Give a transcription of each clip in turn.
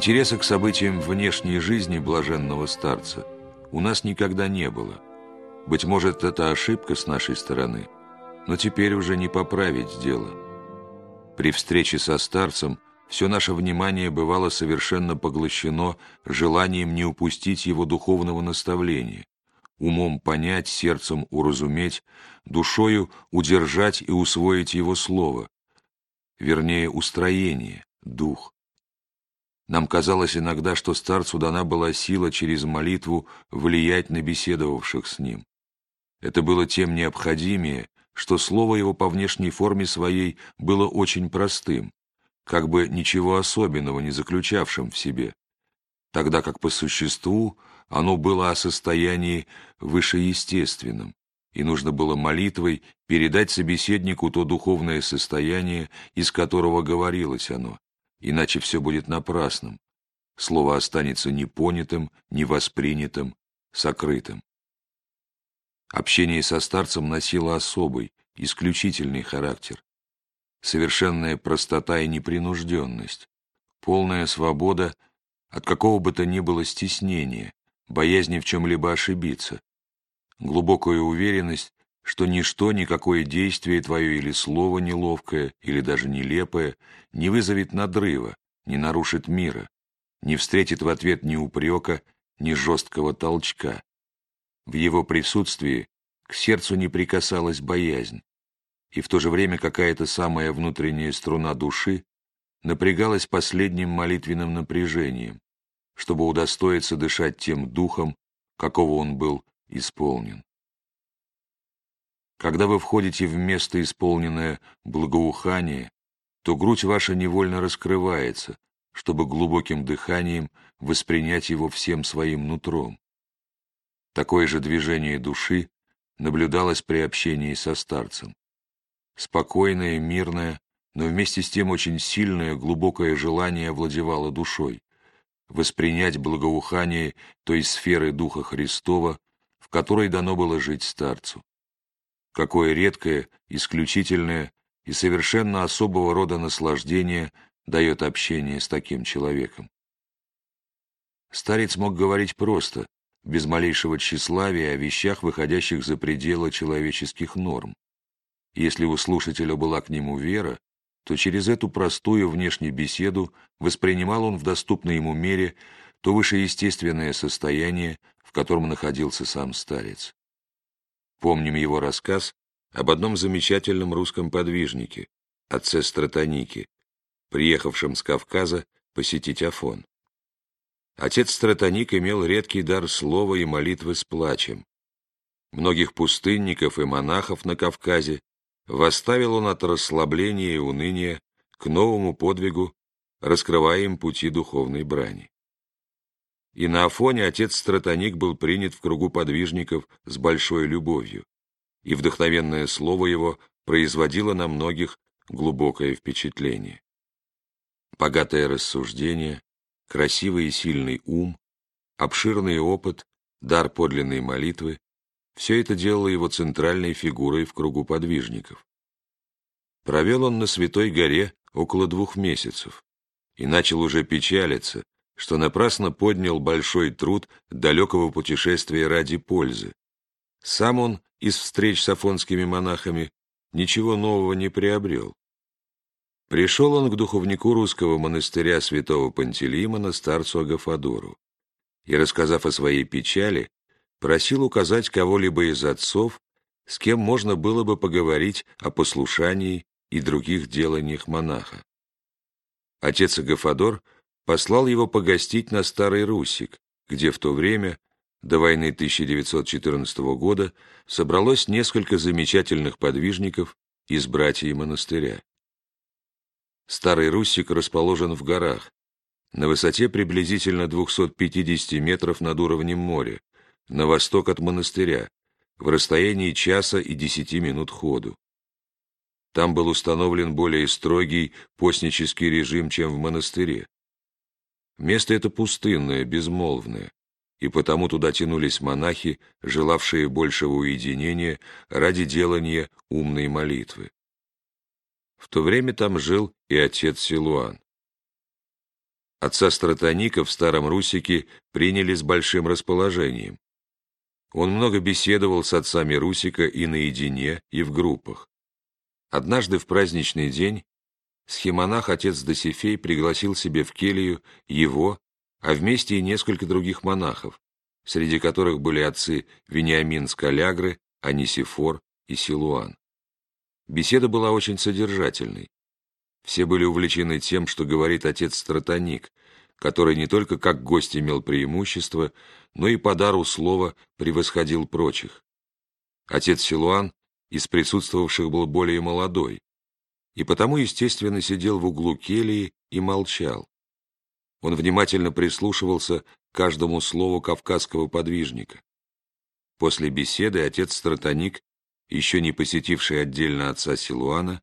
Интереса к событиям внешней жизни блаженного старца у нас никогда не было. Быть может, это ошибка с нашей стороны, но теперь уже не поправить дело. При встрече со старцем все наше внимание бывало совершенно поглощено желанием не упустить его духовного наставления, умом понять, сердцем уразуметь, душою удержать и усвоить его слово, вернее, устроение, дух. Нам казалось иногда, что старцу дана была сила через молитву влиять на беседовавших с ним. Это было тем необходимее, что слово его по внешней форме своей было очень простым, как бы ничего особенного не заключавшим в себе, тогда как по существу оно было о состоянии вышеестественном, и нужно было молитвой передать собеседнику то духовное состояние, из которого говорилось оно, иначе все будет напрасным. Слово останется непонятым, невоспринятым, сокрытым. Общение со старцем носило особый, исключительный характер. Совершенная простота и непринужденность, полная свобода от какого бы то ни было стеснения, боязни в чем-либо ошибиться, глубокая уверенность, что ничто, никакое действие твое или слово неловкое, или даже нелепое, не вызовет надрыва, не нарушит мира, не встретит в ответ ни упрека, ни жесткого толчка. В его присутствии к сердцу не прикасалась боязнь, и в то же время какая-то самая внутренняя струна души напрягалась последним молитвенным напряжением, чтобы удостоиться дышать тем духом, какого он был исполнен. Когда вы входите в место, исполненное благоухание, то грудь ваша невольно раскрывается, чтобы глубоким дыханием воспринять его всем своим нутром. Такое же движение души наблюдалось при общении со старцем. Спокойное, мирное, но вместе с тем очень сильное, глубокое желание овладевало душой, воспринять благоухание той сферы Духа Христова, в которой дано было жить старцу. Какое редкое, исключительное и совершенно особого рода наслаждение дает общение с таким человеком. Старец мог говорить просто, без малейшего тщеславия о вещах, выходящих за пределы человеческих норм. Если у слушателя была к нему вера, то через эту простую внешнюю беседу воспринимал он в доступной ему мере то вышеестественное состояние, в котором находился сам старец. Помним его рассказ об одном замечательном русском подвижнике, отце Стратонике, приехавшем с Кавказа посетить Афон. Отец Стратоник имел редкий дар слова и молитвы с плачем. Многих пустынников и монахов на Кавказе восставил он от расслабления и уныния к новому подвигу, раскрывая им пути духовной брани. И на Афоне отец Стратоник был принят в кругу подвижников с большой любовью, и вдохновенное слово его производило на многих глубокое впечатление. Богатое рассуждение, красивый и сильный ум, обширный опыт, дар подлинной молитвы — все это делало его центральной фигурой в кругу подвижников. Провел он на Святой горе около двух месяцев и начал уже печалиться, что напрасно поднял большой труд далекого путешествия ради пользы. Сам он из встреч с афонскими монахами ничего нового не приобрел. Пришел он к духовнику русского монастыря святого Пантелеймона, старцу Агафадору, и, рассказав о своей печали, просил указать кого-либо из отцов, с кем можно было бы поговорить о послушании и других деланиях монаха. Отец Агафадор послал его погостить на Старый Русик, где в то время, до войны 1914 года, собралось несколько замечательных подвижников из братьев монастыря. Старый Русик расположен в горах, на высоте приблизительно 250 метров над уровнем моря, на восток от монастыря, в расстоянии часа и десяти минут ходу. Там был установлен более строгий постнический режим, чем в монастыре. Место это пустынное, безмолвное, и потому туда тянулись монахи, желавшие большего уединения ради делания умной молитвы. В то время там жил и отец Силуан. Отца Стратоника в Старом Русике приняли с большим расположением. Он много беседовал с отцами Русика и наедине, и в группах. Однажды в праздничный день схемонах отец Досифей пригласил себе в келью его, а вместе и несколько других монахов, среди которых были отцы Вениамин Скалягры, Анисифор и Силуан. Беседа была очень содержательной. Все были увлечены тем, что говорит отец Стратоник, который не только как гость имел преимущество, но и по дару слова превосходил прочих. Отец Силуан из присутствовавших был более молодой, и потому, естественно, сидел в углу келии и молчал. Он внимательно прислушивался к каждому слову кавказского подвижника. После беседы отец Стратоник, еще не посетивший отдельно отца Силуана,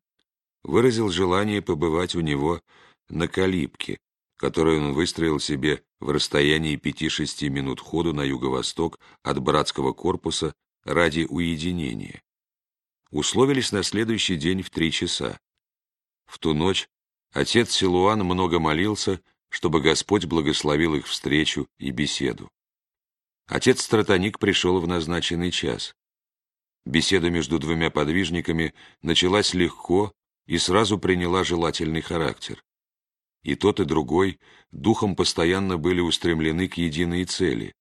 выразил желание побывать у него на Калибке, которую он выстроил себе в расстоянии пяти-шести минут ходу на юго-восток от братского корпуса ради уединения. Условились на следующий день в три часа. В ту ночь отец Силуан много молился, чтобы Господь благословил их встречу и беседу. Отец Стратоник пришел в назначенный час. Беседа между двумя подвижниками началась легко и сразу приняла желательный характер. И тот, и другой духом постоянно были устремлены к единой цели,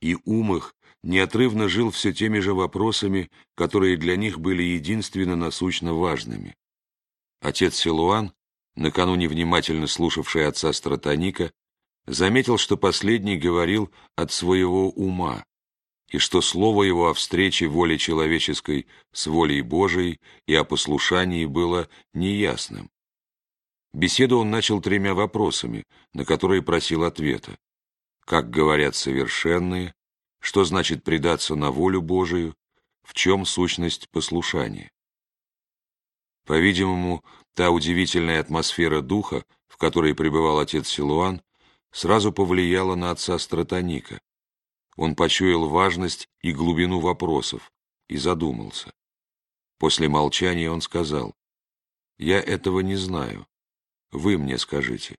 и ум их неотрывно жил все теми же вопросами, которые для них были единственно насущно важными. Отец Силуан, накануне внимательно слушавший отца Стратоника, заметил, что последний говорил от своего ума, и что слово его о встрече воли человеческой с волей Божией и о послушании было неясным. Беседу он начал тремя вопросами, на которые просил ответа. Как говорят совершенные, что значит предаться на волю Божию, в чем сущность послушания. По-видимому, та удивительная атмосфера духа, в которой пребывал отец Силуан, сразу повлияла на отца Стратоника. Он почуял важность и глубину вопросов и задумался. После молчания он сказал, «Я этого не знаю. Вы мне скажите.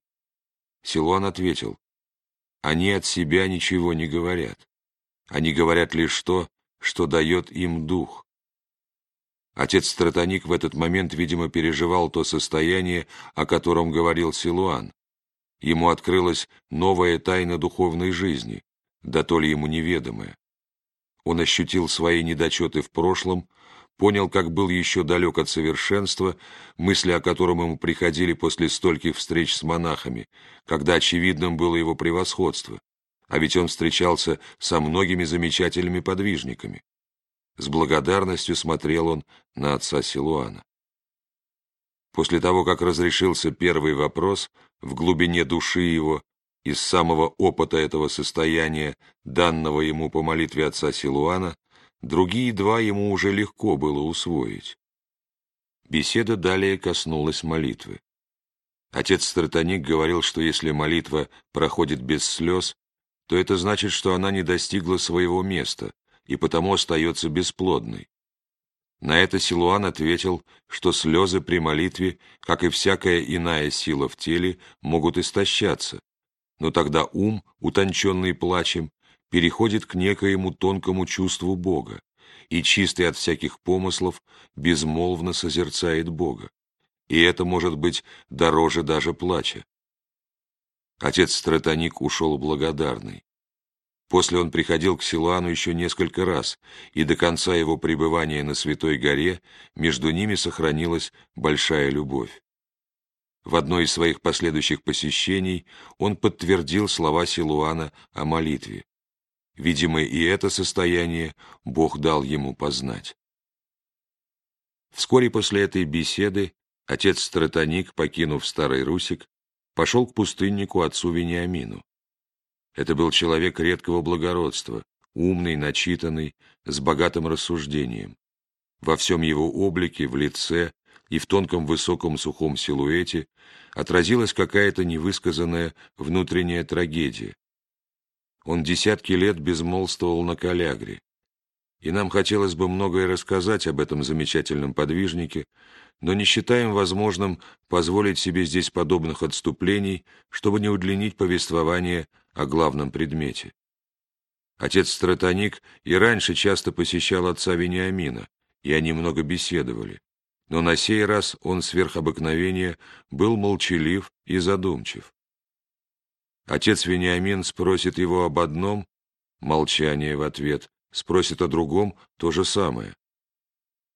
Силуан ответил, они от себя ничего не говорят. Они говорят лишь то, что дает им дух. Отец Стратоник в этот момент, видимо, переживал то состояние, о котором говорил Силуан. Ему открылась новая тайна духовной жизни, да то ли ему неведомая. Он ощутил свои недочеты в прошлом, понял, как был еще далек от совершенства, мысли о котором ему приходили после стольких встреч с монахами, когда очевидным было его превосходство, а ведь он встречался со многими замечательными подвижниками. С благодарностью смотрел он на отца Силуана. После того, как разрешился первый вопрос, в глубине души его, из самого опыта этого состояния, данного ему по молитве отца Силуана, Другие два ему уже легко было усвоить. Беседа далее коснулась молитвы. Отец Стратоник говорил, что если молитва проходит без слез, то это значит, что она не достигла своего места и потому остается бесплодной. На это Силуан ответил, что слезы при молитве, как и всякая иная сила в теле, могут истощаться, но тогда ум, утонченный плачем, переходит к некоему тонкому чувству Бога, и чистый от всяких помыслов безмолвно созерцает Бога. И это может быть дороже даже плача. Отец Стратоник ушел благодарный. После он приходил к Силуану еще несколько раз, и до конца его пребывания на Святой горе между ними сохранилась большая любовь. В одной из своих последующих посещений он подтвердил слова Силуана о молитве. Видимо, и это состояние Бог дал ему познать. Вскоре после этой беседы отец Стратоник, покинув Старый Русик, пошел к пустыннику отцу Вениамину. Это был человек редкого благородства, умный, начитанный, с богатым рассуждением. Во всем его облике, в лице и в тонком высоком сухом силуэте отразилась какая-то невысказанная внутренняя трагедия, он десятки лет безмолвствовал на Калягре. И нам хотелось бы многое рассказать об этом замечательном подвижнике, но не считаем возможным позволить себе здесь подобных отступлений, чтобы не удлинить повествование о главном предмете. Отец Стратоник и раньше часто посещал отца Вениамина, и они много беседовали, но на сей раз он сверх обыкновения был молчалив и задумчив. Отец Вениамин спросит его об одном, молчание в ответ, спросит о другом, то же самое.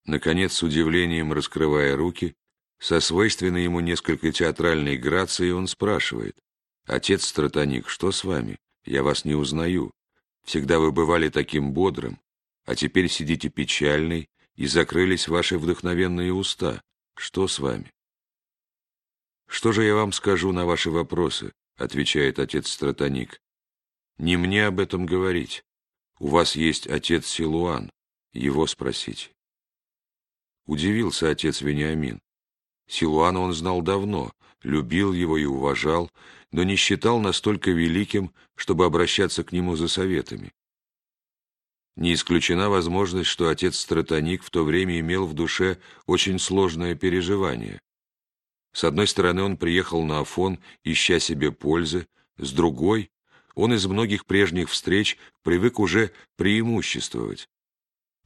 Наконец, с удивлением раскрывая руки, со свойственной ему несколько театральной грацией он спрашивает. «Отец Стратоник, что с вами? Я вас не узнаю. Всегда вы бывали таким бодрым, а теперь сидите печальный, и закрылись ваши вдохновенные уста. Что с вами?» «Что же я вам скажу на ваши вопросы?» — отвечает отец Стратоник. «Не мне об этом говорить. У вас есть отец Силуан. Его спросите». Удивился отец Вениамин. Силуана он знал давно, любил его и уважал, но не считал настолько великим, чтобы обращаться к нему за советами. Не исключена возможность, что отец Стратоник в то время имел в душе очень сложное переживание. С одной стороны, он приехал на Афон, ища себе пользы, с другой, он из многих прежних встреч привык уже преимуществовать.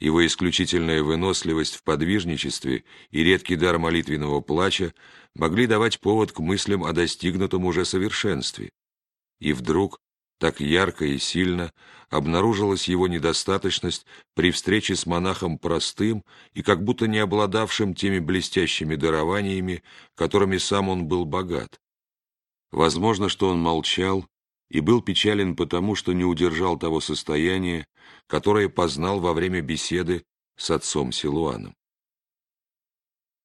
Его исключительная выносливость в подвижничестве и редкий дар молитвенного плача могли давать повод к мыслям о достигнутом уже совершенстве. И вдруг, так ярко и сильно, обнаружилась его недостаточность при встрече с монахом простым и как будто не обладавшим теми блестящими дарованиями, которыми сам он был богат. Возможно, что он молчал и был печален потому, что не удержал того состояния, которое познал во время беседы с отцом Силуаном.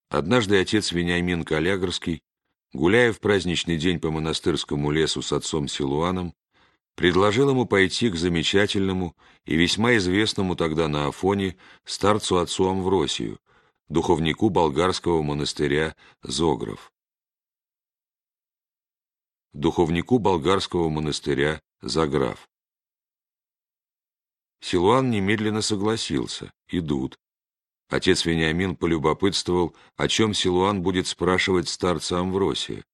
Однажды отец Вениамин Калягорский, гуляя в праздничный день по монастырскому лесу с отцом Силуаном, предложил ему пойти к замечательному и весьма известному тогда на Афоне старцу отцу Амвросию, духовнику болгарского монастыря Зогров духовнику болгарского монастыря Заграф. Силуан немедленно согласился. Идут. Отец Вениамин полюбопытствовал, о чем Силуан будет спрашивать старца Амвросия.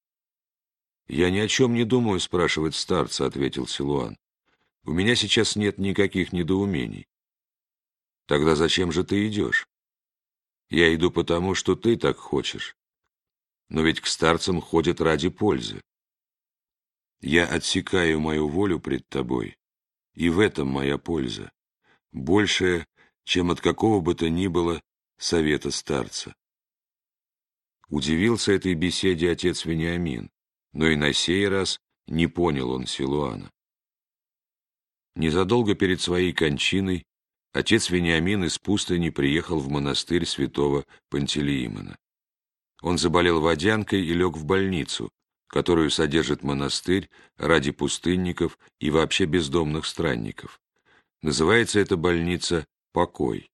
«Я ни о чем не думаю спрашивать старца», — ответил Силуан. «У меня сейчас нет никаких недоумений». «Тогда зачем же ты идешь?» «Я иду потому, что ты так хочешь. Но ведь к старцам ходят ради пользы. Я отсекаю мою волю пред тобой, и в этом моя польза, большая, чем от какого бы то ни было совета старца. Удивился этой беседе отец Вениамин, но и на сей раз не понял он Силуана. Незадолго перед своей кончиной отец Вениамин из пустыни приехал в монастырь святого Пантелеимона. Он заболел водянкой и лег в больницу, которую содержит монастырь ради пустынников и вообще бездомных странников. Называется эта больница «Покой».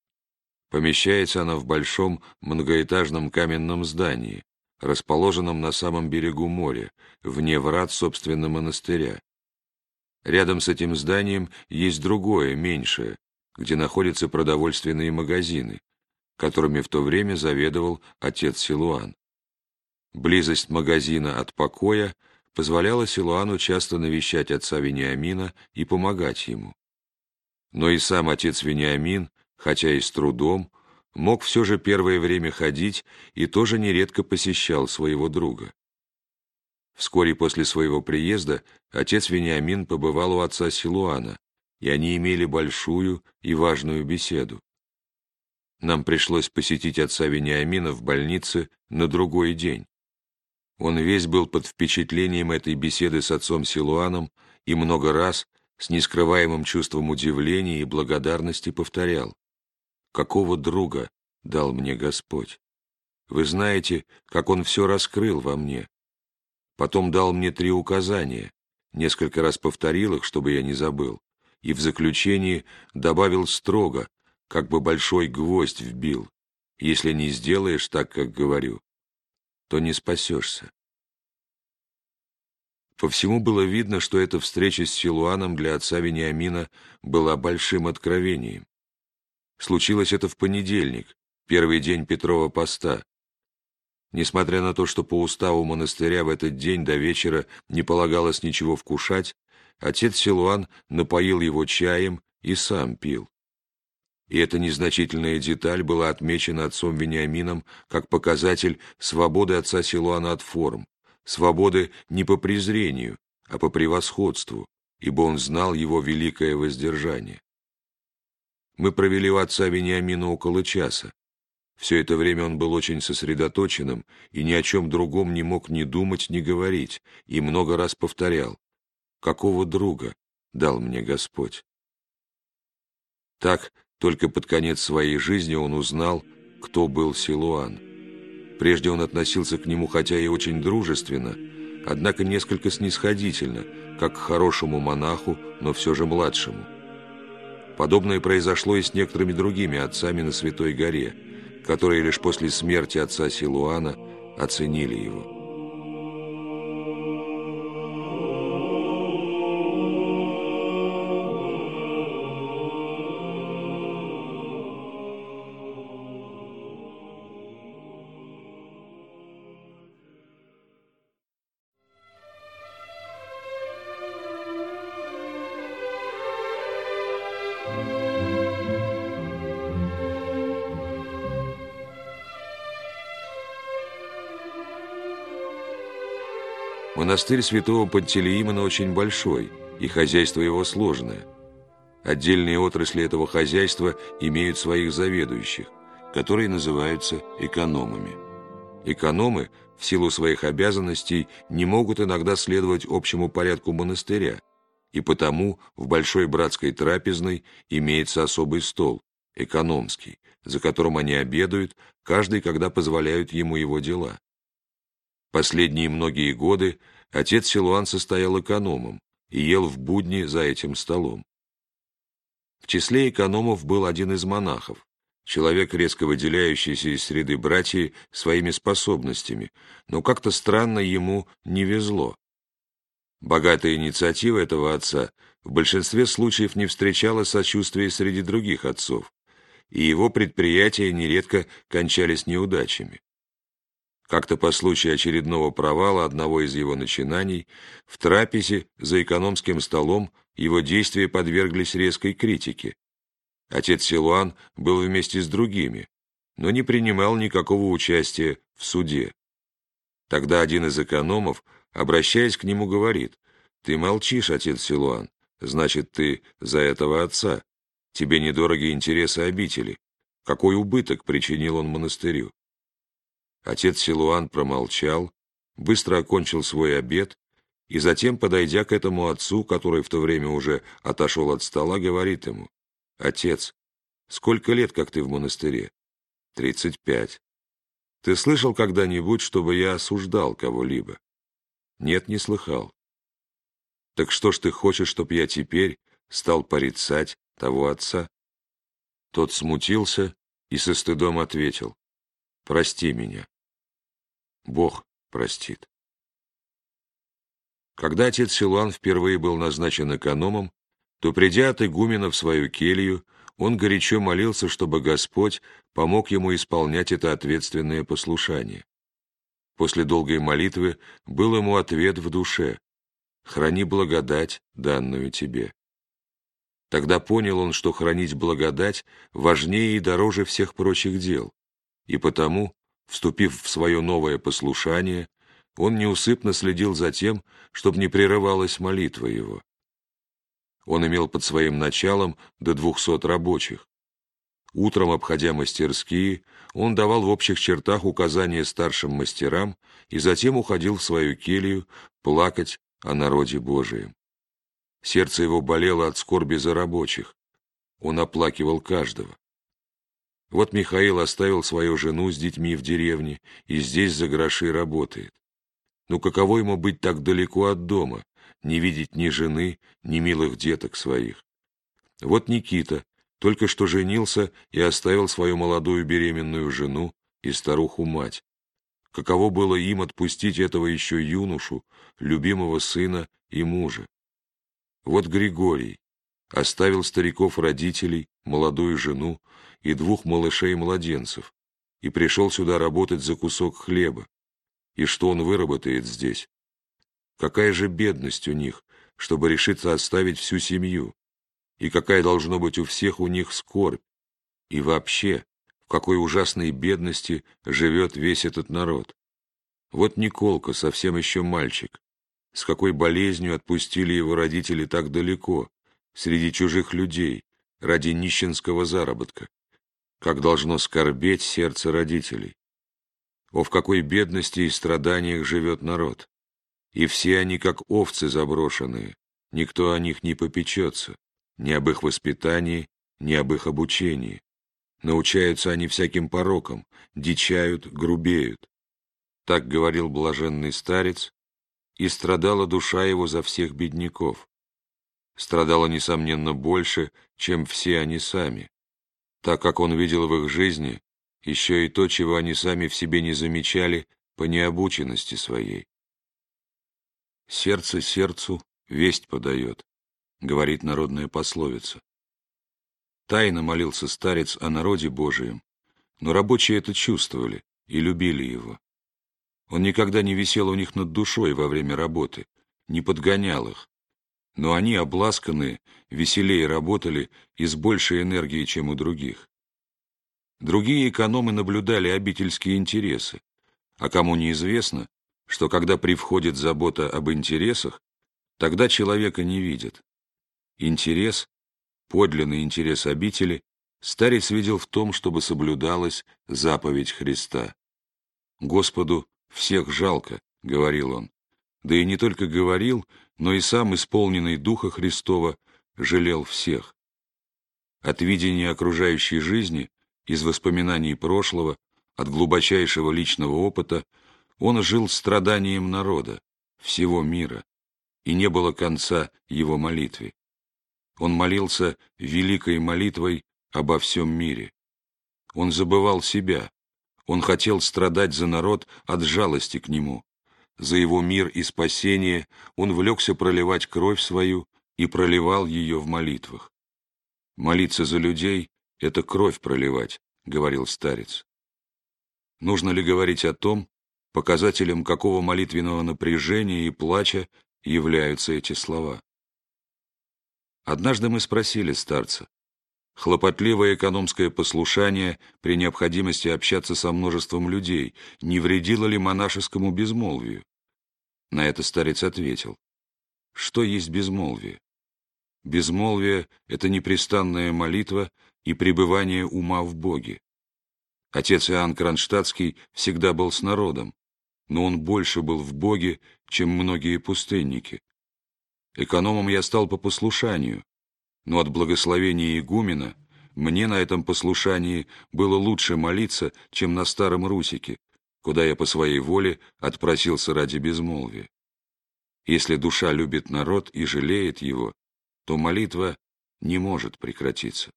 Помещается она в большом многоэтажном каменном здании, расположенном на самом берегу моря, вне врат, собственно, монастыря. Рядом с этим зданием есть другое, меньшее, где находятся продовольственные магазины, которыми в то время заведовал отец Силуан. Близость магазина от покоя позволяла Силуану часто навещать отца Вениамина и помогать ему. Но и сам отец Вениамин, хотя и с трудом, мог все же первое время ходить и тоже нередко посещал своего друга. Вскоре после своего приезда отец Вениамин побывал у отца Силуана, и они имели большую и важную беседу. Нам пришлось посетить отца Вениамина в больнице на другой день. Он весь был под впечатлением этой беседы с отцом Силуаном и много раз, с нескрываемым чувством удивления и благодарности, повторял «Какого друга дал мне Господь? Вы знаете, как Он все раскрыл во мне. Потом дал мне три указания, несколько раз повторил их, чтобы я не забыл, и в заключении добавил строго, как бы большой гвоздь вбил. Если не сделаешь так, как говорю, то не спасешься. По всему было видно, что эта встреча с Силуаном для отца Вениамина была большим откровением. Случилось это в понедельник, первый день Петрова поста. Несмотря на то, что по уставу монастыря в этот день до вечера не полагалось ничего вкушать, отец Силуан напоил его чаем и сам пил. И эта незначительная деталь была отмечена отцом Вениамином как показатель свободы отца Силуана от форм, свободы не по презрению, а по превосходству, ибо он знал его великое воздержание. Мы провели у отца Вениамина около часа. Все это время он был очень сосредоточенным и ни о чем другом не мог ни думать, ни говорить, и много раз повторял «Какого друга дал мне Господь?» Так, только под конец своей жизни он узнал, кто был Силуан. Прежде он относился к нему, хотя и очень дружественно, однако несколько снисходительно, как к хорошему монаху, но все же младшему. Подобное произошло и с некоторыми другими отцами на Святой горе – которые лишь после смерти отца Силуана оценили его. Монастырь святого Пантелеимона очень большой, и хозяйство его сложное. Отдельные отрасли этого хозяйства имеют своих заведующих, которые называются экономами. Экономы, в силу своих обязанностей, не могут иногда следовать общему порядку монастыря, и потому в Большой Братской трапезной имеется особый стол, экономский, за которым они обедают, каждый, когда позволяют ему его дела. Последние многие годы отец Силуан состоял экономом и ел в будни за этим столом. В числе экономов был один из монахов, человек, резко выделяющийся из среды братьев своими способностями, но как-то странно ему не везло. Богатая инициатива этого отца в большинстве случаев не встречала сочувствия среди других отцов, и его предприятия нередко кончались неудачами. Как-то по случаю очередного провала одного из его начинаний, в трапезе за экономским столом его действия подверглись резкой критике. Отец Силуан был вместе с другими, но не принимал никакого участия в суде. Тогда один из экономов, обращаясь к нему, говорит, «Ты молчишь, отец Силуан, значит, ты за этого отца. Тебе недороги интересы обители. Какой убыток причинил он монастырю?» Отец Силуан промолчал, быстро окончил свой обед и затем, подойдя к этому отцу, который в то время уже отошел от стола, говорит ему, «Отец, сколько лет, как ты в монастыре?» «Тридцать пять». «Ты слышал когда-нибудь, чтобы я осуждал кого-либо?» «Нет, не слыхал». «Так что ж ты хочешь, чтоб я теперь стал порицать того отца?» Тот смутился и со стыдом ответил, прости меня. Бог простит. Когда отец Силуан впервые был назначен экономом, то, придя от игумена в свою келью, он горячо молился, чтобы Господь помог ему исполнять это ответственное послушание. После долгой молитвы был ему ответ в душе «Храни благодать, данную тебе». Тогда понял он, что хранить благодать важнее и дороже всех прочих дел и потому, вступив в свое новое послушание, он неусыпно следил за тем, чтобы не прерывалась молитва его. Он имел под своим началом до двухсот рабочих. Утром, обходя мастерские, он давал в общих чертах указания старшим мастерам и затем уходил в свою келью плакать о народе Божием. Сердце его болело от скорби за рабочих. Он оплакивал каждого. Вот Михаил оставил свою жену с детьми в деревне и здесь за гроши работает. Ну каково ему быть так далеко от дома, не видеть ни жены, ни милых деток своих? Вот Никита только что женился и оставил свою молодую беременную жену и старуху-мать. Каково было им отпустить этого еще юношу, любимого сына и мужа? Вот Григорий оставил стариков родителей, молодую жену, и двух малышей-младенцев. и пришел сюда работать за кусок хлеба. И что он выработает здесь? Какая же бедность у них, чтобы решиться оставить всю семью? И какая должно быть у всех у них скорбь? И вообще, в какой ужасной бедности живет весь этот народ? Вот Николка, совсем еще мальчик. С какой болезнью отпустили его родители так далеко, среди чужих людей, ради нищенского заработка. Как должно скорбеть сердце родителей. О, в какой бедности и страданиях живет народ. И все они как овцы заброшенные, никто о них не попечется, ни об их воспитании, ни об их обучении. Научаются они всяким порокам, дичают, грубеют. Так говорил блаженный старец, и страдала душа его за всех бедняков. Страдала, несомненно, больше, чем все они сами, так как он видел в их жизни еще и то, чего они сами в себе не замечали по необученности своей. «Сердце сердцу весть подает», — говорит народная пословица. Тайно молился старец о народе Божием, но рабочие это чувствовали и любили его. Он никогда не висел у них над душой во время работы, не подгонял их, но они, обласканные, веселее работали и с большей энергией, чем у других. Другие экономы наблюдали обительские интересы, а кому неизвестно, что когда привходит забота об интересах, тогда человека не видят. Интерес, подлинный интерес обители, старец видел в том, чтобы соблюдалась заповедь Христа. «Господу всех жалко», — говорил он, да и не только говорил, но и сам, исполненный Духа Христова, жалел всех. От видения окружающей жизни, из воспоминаний прошлого, от глубочайшего личного опыта, он жил страданием народа, всего мира, и не было конца его молитве. Он молился великой молитвой обо всем мире. Он забывал себя, он хотел страдать за народ от жалости к нему. За его мир и спасение он влекся проливать кровь свою и проливал ее в молитвах. «Молиться за людей — это кровь проливать», — говорил старец. Нужно ли говорить о том, показателем какого молитвенного напряжения и плача являются эти слова. Однажды мы спросили старца, хлопотливое экономское послушание при необходимости общаться со множеством людей не вредило ли монашескому безмолвию? На это старец ответил, что есть безмолвие? Безмолвие — это непрестанная молитва и пребывание ума в Боге. Отец Иоанн Кронштадтский всегда был с народом, но он больше был в Боге, чем многие пустынники. Экономом я стал по послушанию, но от благословения игумена мне на этом послушании было лучше молиться, чем на Старом Русике, куда я по своей воле отпросился ради безмолвия. Если душа любит народ и жалеет его, то молитва не может прекратиться.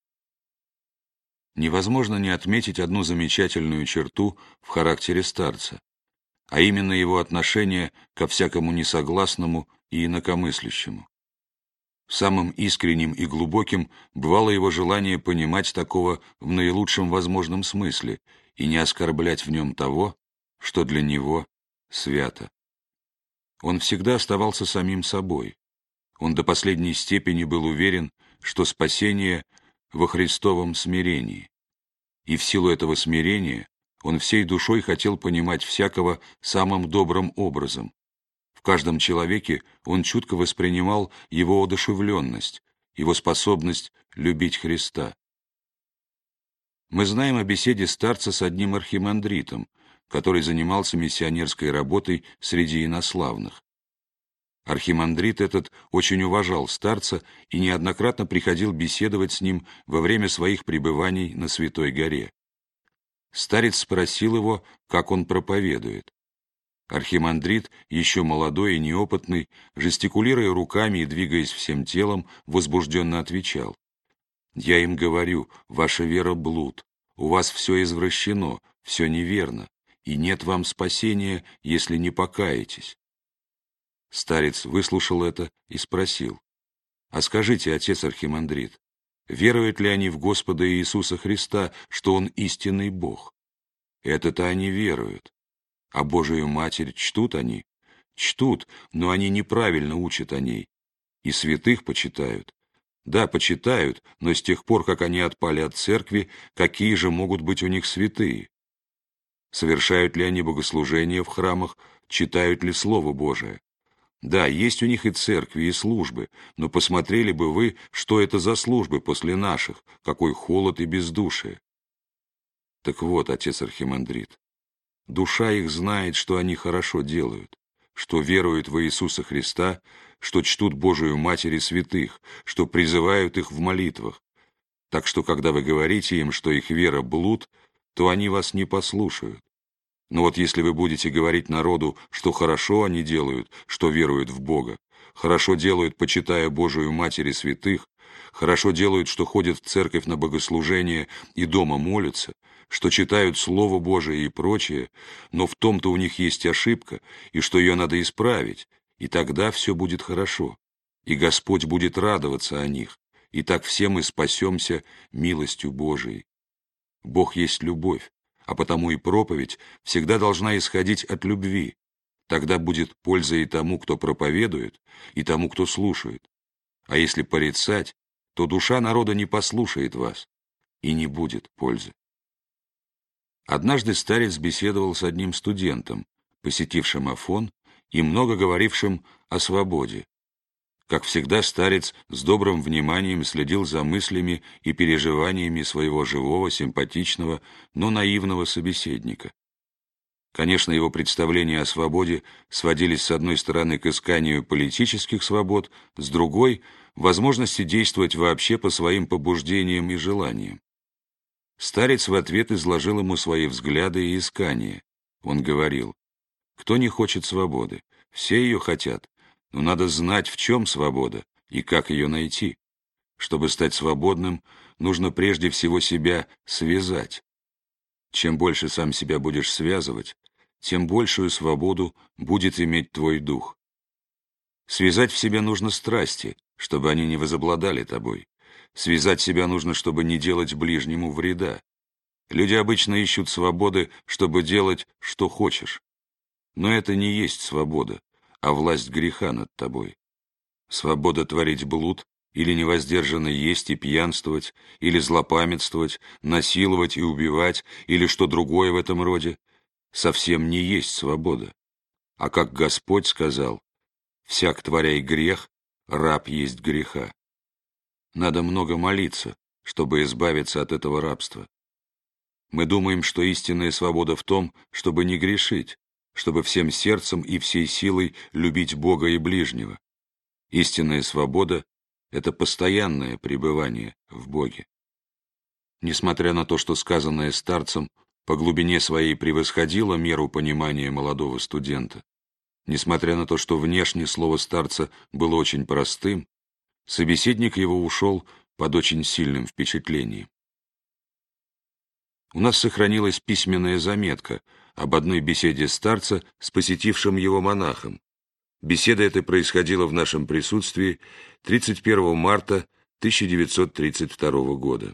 Невозможно не отметить одну замечательную черту в характере старца а именно его отношение ко всякому несогласному и инакомыслящему. Самым искренним и глубоким бывало его желание понимать такого в наилучшем возможном смысле и не оскорблять в нем того, что для него свято. Он всегда оставался самим собой. Он до последней степени был уверен, что спасение во Христовом смирении. И в силу этого смирения он всей душой хотел понимать всякого самым добрым образом. В каждом человеке он чутко воспринимал его одушевленность, его способность любить Христа. Мы знаем о беседе старца с одним архимандритом, который занимался миссионерской работой среди инославных. Архимандрит этот очень уважал старца и неоднократно приходил беседовать с ним во время своих пребываний на Святой горе. Старец спросил его, как он проповедует. Архимандрит, еще молодой и неопытный, жестикулируя руками и двигаясь всем телом, возбужденно отвечал. «Я им говорю, ваша вера — блуд, у вас все извращено, все неверно, и нет вам спасения, если не покаетесь». Старец выслушал это и спросил. «А скажите, отец Архимандрит, Веруют ли они в Господа Иисуса Христа, что Он истинный Бог? Это-то они веруют. А Божию Матерь чтут они? Чтут, но они неправильно учат о ней. И святых почитают. Да, почитают, но с тех пор, как они отпали от церкви, какие же могут быть у них святые? Совершают ли они богослужения в храмах, читают ли Слово Божие? Да, есть у них и церкви, и службы, но посмотрели бы вы, что это за службы после наших, какой холод и бездушие. Так вот, отец Архимандрит, душа их знает, что они хорошо делают, что веруют во Иисуса Христа, что чтут Божию Матерь и святых, что призывают их в молитвах. Так что, когда вы говорите им, что их вера блуд, то они вас не послушают. Но вот если вы будете говорить народу, что хорошо они делают, что веруют в Бога, хорошо делают, почитая Божию Матерь и святых, хорошо делают, что ходят в церковь на богослужение и дома молятся, что читают Слово Божие и прочее, но в том-то у них есть ошибка, и что ее надо исправить, и тогда все будет хорошо, и Господь будет радоваться о них, и так все мы спасемся милостью Божией. Бог есть любовь, а потому и проповедь всегда должна исходить от любви. Тогда будет польза и тому, кто проповедует, и тому, кто слушает. А если порицать, то душа народа не послушает вас, и не будет пользы. Однажды старец беседовал с одним студентом, посетившим Афон и много говорившим о свободе, как всегда, старец с добрым вниманием следил за мыслями и переживаниями своего живого, симпатичного, но наивного собеседника. Конечно, его представления о свободе сводились с одной стороны к исканию политических свобод, с другой — возможности действовать вообще по своим побуждениям и желаниям. Старец в ответ изложил ему свои взгляды и искания. Он говорил, «Кто не хочет свободы? Все ее хотят, но надо знать, в чем свобода и как ее найти. Чтобы стать свободным, нужно прежде всего себя связать. Чем больше сам себя будешь связывать, тем большую свободу будет иметь твой дух. Связать в себе нужно страсти, чтобы они не возобладали тобой. Связать себя нужно, чтобы не делать ближнему вреда. Люди обычно ищут свободы, чтобы делать, что хочешь. Но это не есть свобода а власть греха над тобой. Свобода творить блуд или невоздержанно есть и пьянствовать, или злопамятствовать, насиловать и убивать, или что другое в этом роде, совсем не есть свобода. А как Господь сказал, «Всяк творяй грех, раб есть греха». Надо много молиться, чтобы избавиться от этого рабства. Мы думаем, что истинная свобода в том, чтобы не грешить, чтобы всем сердцем и всей силой любить Бога и ближнего. Истинная свобода — это постоянное пребывание в Боге. Несмотря на то, что сказанное старцем по глубине своей превосходило меру понимания молодого студента, несмотря на то, что внешне слово старца было очень простым, собеседник его ушел под очень сильным впечатлением. У нас сохранилась письменная заметка — об одной беседе старца с посетившим его монахом. Беседа эта происходила в нашем присутствии 31 марта 1932 года.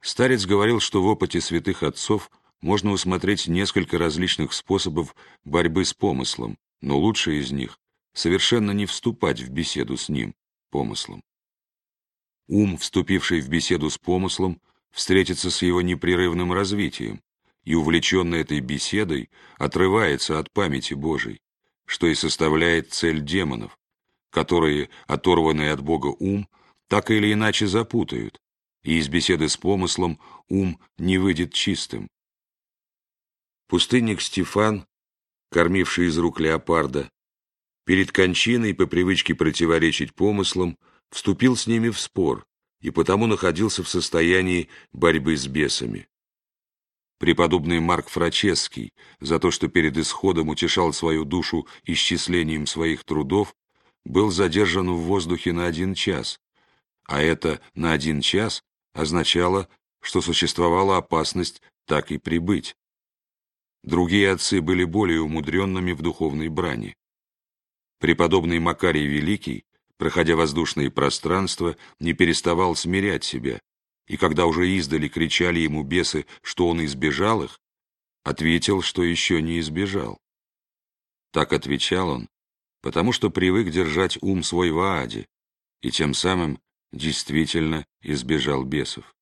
Старец говорил, что в опыте святых отцов можно усмотреть несколько различных способов борьбы с помыслом, но лучший из них — совершенно не вступать в беседу с ним, помыслом. Ум, вступивший в беседу с помыслом, встретится с его непрерывным развитием, и, увлеченный этой беседой, отрывается от памяти Божией, что и составляет цель демонов, которые, оторванные от Бога ум, так или иначе запутают, и из беседы с помыслом ум не выйдет чистым. Пустынник Стефан, кормивший из рук леопарда, перед кончиной по привычке противоречить помыслам, вступил с ними в спор и потому находился в состоянии борьбы с бесами. Преподобный Марк Фраческий за то, что перед исходом утешал свою душу исчислением своих трудов, был задержан в воздухе на один час, а это на один час означало, что существовала опасность так и прибыть. Другие отцы были более умудренными в духовной брани. Преподобный Макарий Великий, проходя воздушные пространства, не переставал смирять себя, и когда уже издали кричали ему бесы, что он избежал их, Ответил, что еще не избежал. Так отвечал он, потому что привык держать ум свой в ааде, и тем самым действительно избежал бесов.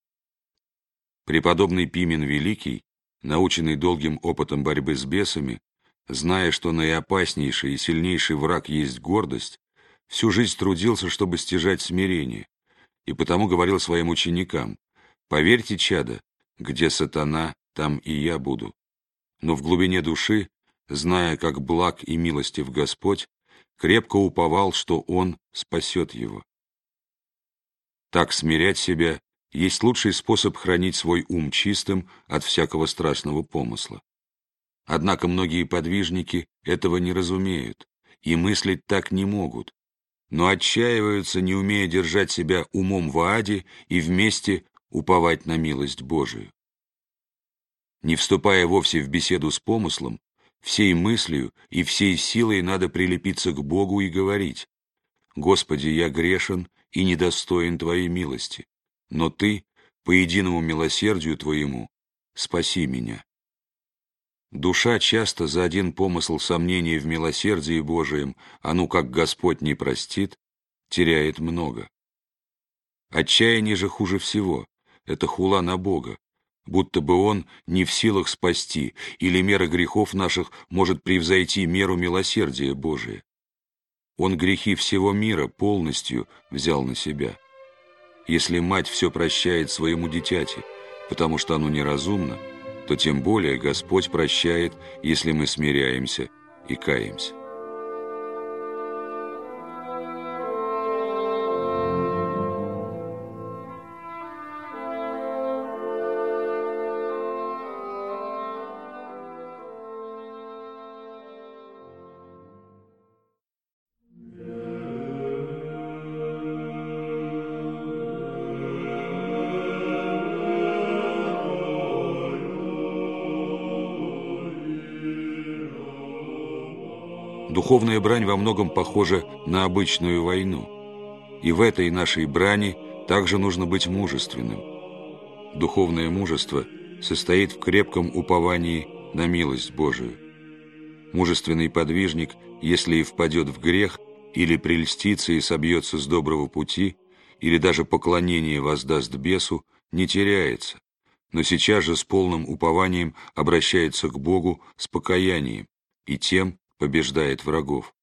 Преподобный Пимен Великий, наученный долгим опытом борьбы с бесами, зная, что наиопаснейший и сильнейший враг есть гордость, всю жизнь трудился, чтобы стяжать смирение, и потому говорил своим ученикам, «Поверьте, чада, где сатана, там и я буду». Но в глубине души, зная, как благ и милостив Господь, крепко уповал, что Он спасет его. Так смирять себя есть лучший способ хранить свой ум чистым от всякого страшного помысла. Однако многие подвижники этого не разумеют и мыслить так не могут, но отчаиваются, не умея держать себя умом в аде и вместе уповать на милость Божию. Не вступая вовсе в беседу с помыслом, всей мыслью и всей силой надо прилепиться к Богу и говорить, «Господи, я грешен и недостоин Твоей милости, но Ты, по единому милосердию Твоему, спаси меня». Душа часто за один помысл сомнений в милосердии Божием, а ну как Господь не простит, теряет много. Отчаяние же хуже всего, это хула на Бога, будто бы Он не в силах спасти, или мера грехов наших может превзойти меру милосердия Божия. Он грехи всего мира полностью взял на себя. Если мать все прощает своему дитяти, потому что оно неразумно, то тем более Господь прощает, если мы смиряемся и каемся. Духовная брань во многом похожа на обычную войну. И в этой нашей брани также нужно быть мужественным. Духовное мужество состоит в крепком уповании на милость Божию. Мужественный подвижник, если и впадет в грех, или прельстится и собьется с доброго пути, или даже поклонение воздаст бесу, не теряется, но сейчас же с полным упованием обращается к Богу с покаянием и тем побеждает врагов,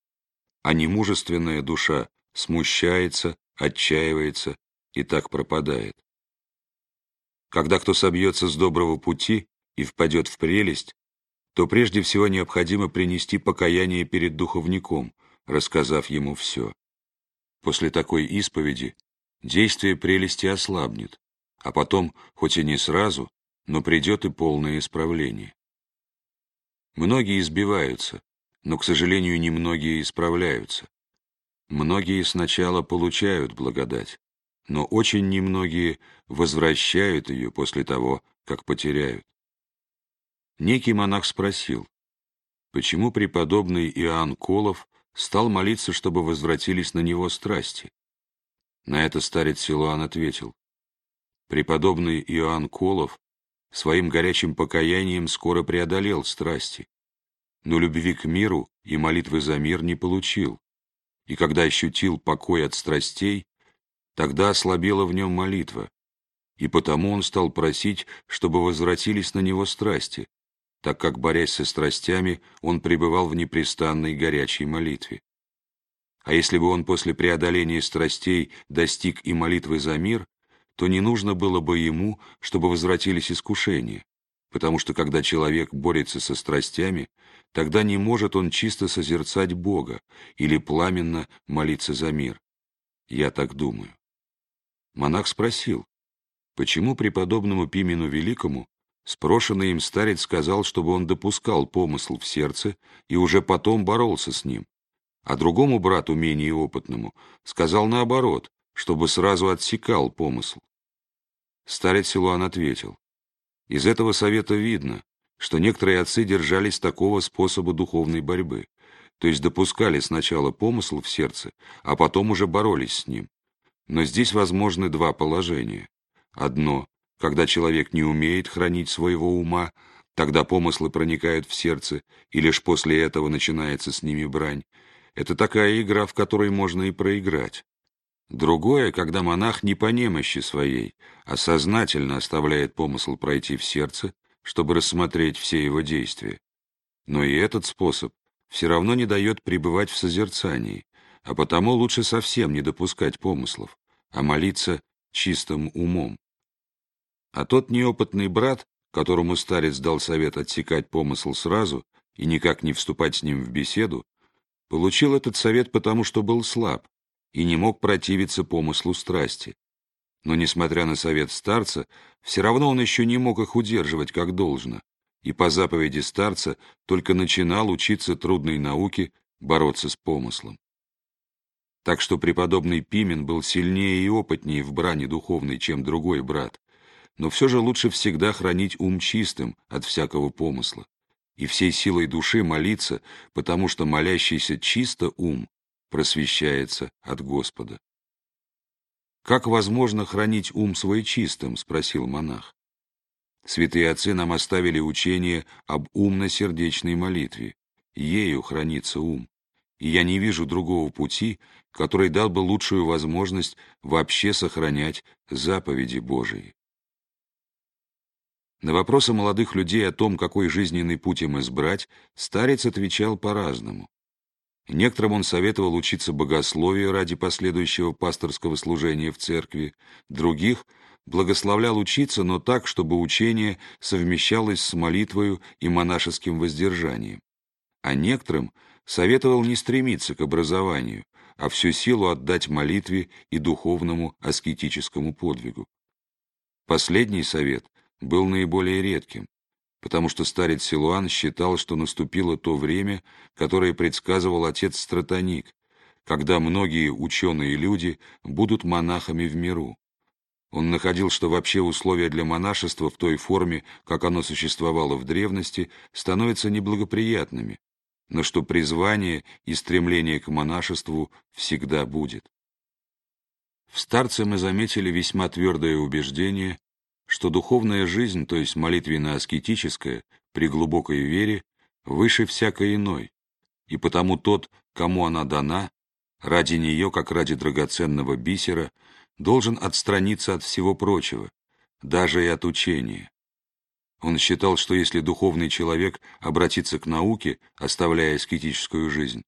а немужественная душа смущается, отчаивается и так пропадает. Когда кто собьется с доброго пути и впадет в прелесть, то прежде всего необходимо принести покаяние перед духовником, рассказав ему все. После такой исповеди действие прелести ослабнет, а потом, хоть и не сразу, но придет и полное исправление. Многие избиваются, но, к сожалению, немногие исправляются. Многие сначала получают благодать, но очень немногие возвращают ее после того, как потеряют. Некий монах спросил, почему преподобный Иоанн Колов стал молиться, чтобы возвратились на него страсти. На это старец Силуан ответил, преподобный Иоанн Колов своим горячим покаянием скоро преодолел страсти, но любви к миру и молитвы за мир не получил, и когда ощутил покой от страстей, тогда ослабела в нем молитва, и потому он стал просить, чтобы возвратились на него страсти, так как, борясь со страстями, он пребывал в непрестанной горячей молитве. А если бы он после преодоления страстей достиг и молитвы за мир, то не нужно было бы ему, чтобы возвратились искушения, потому что когда человек борется со страстями, тогда не может он чисто созерцать Бога или пламенно молиться за мир. Я так думаю. Монах спросил, почему преподобному Пимену Великому спрошенный им старец сказал, чтобы он допускал помысл в сердце и уже потом боролся с ним, а другому брату, менее опытному, сказал наоборот, чтобы сразу отсекал помысл. Старец Силуан ответил, из этого совета видно, что некоторые отцы держались такого способа духовной борьбы, то есть допускали сначала помысл в сердце, а потом уже боролись с ним. Но здесь возможны два положения. Одно, когда человек не умеет хранить своего ума, Тогда помыслы проникают в сердце, и лишь после этого начинается с ними брань. Это такая игра, в которой можно и проиграть. Другое, когда монах не по немощи своей, а сознательно оставляет помысл пройти в сердце, чтобы рассмотреть все его действия. Но и этот способ все равно не дает пребывать в созерцании, а потому лучше совсем не допускать помыслов, а молиться чистым умом. А тот неопытный брат, которому старец дал совет отсекать помысл сразу и никак не вступать с ним в беседу, получил этот совет потому, что был слаб и не мог противиться помыслу страсти. Но, несмотря на совет старца, все равно он еще не мог их удерживать как должно, и по заповеди старца только начинал учиться трудной науке бороться с помыслом. Так что преподобный Пимен был сильнее и опытнее в брани духовной, чем другой брат, но все же лучше всегда хранить ум чистым от всякого помысла и всей силой души молиться, потому что молящийся чисто ум просвещается от Господа. «Как возможно хранить ум свой чистым?» — спросил монах. Святые отцы нам оставили учение об умно-сердечной молитве. Ею хранится ум. И я не вижу другого пути, который дал бы лучшую возможность вообще сохранять заповеди Божии. На вопросы молодых людей о том, какой жизненный путь им избрать, старец отвечал по-разному. Некоторым он советовал учиться богословию ради последующего пасторского служения в церкви, других благословлял учиться, но так, чтобы учение совмещалось с молитвою и монашеским воздержанием. А некоторым советовал не стремиться к образованию, а всю силу отдать молитве и духовному аскетическому подвигу. Последний совет был наиболее редким, потому что старец Силуан считал, что наступило то время, которое предсказывал отец Стратоник, когда многие ученые люди будут монахами в миру. Он находил, что вообще условия для монашества в той форме, как оно существовало в древности, становятся неблагоприятными, но что призвание и стремление к монашеству всегда будет. В старце мы заметили весьма твердое убеждение, что духовная жизнь, то есть молитвенно-аскетическая, при глубокой вере, выше всякой иной, и потому тот, кому она дана, ради нее, как ради драгоценного бисера, должен отстраниться от всего прочего, даже и от учения. Он считал, что если духовный человек обратится к науке, оставляя аскетическую жизнь,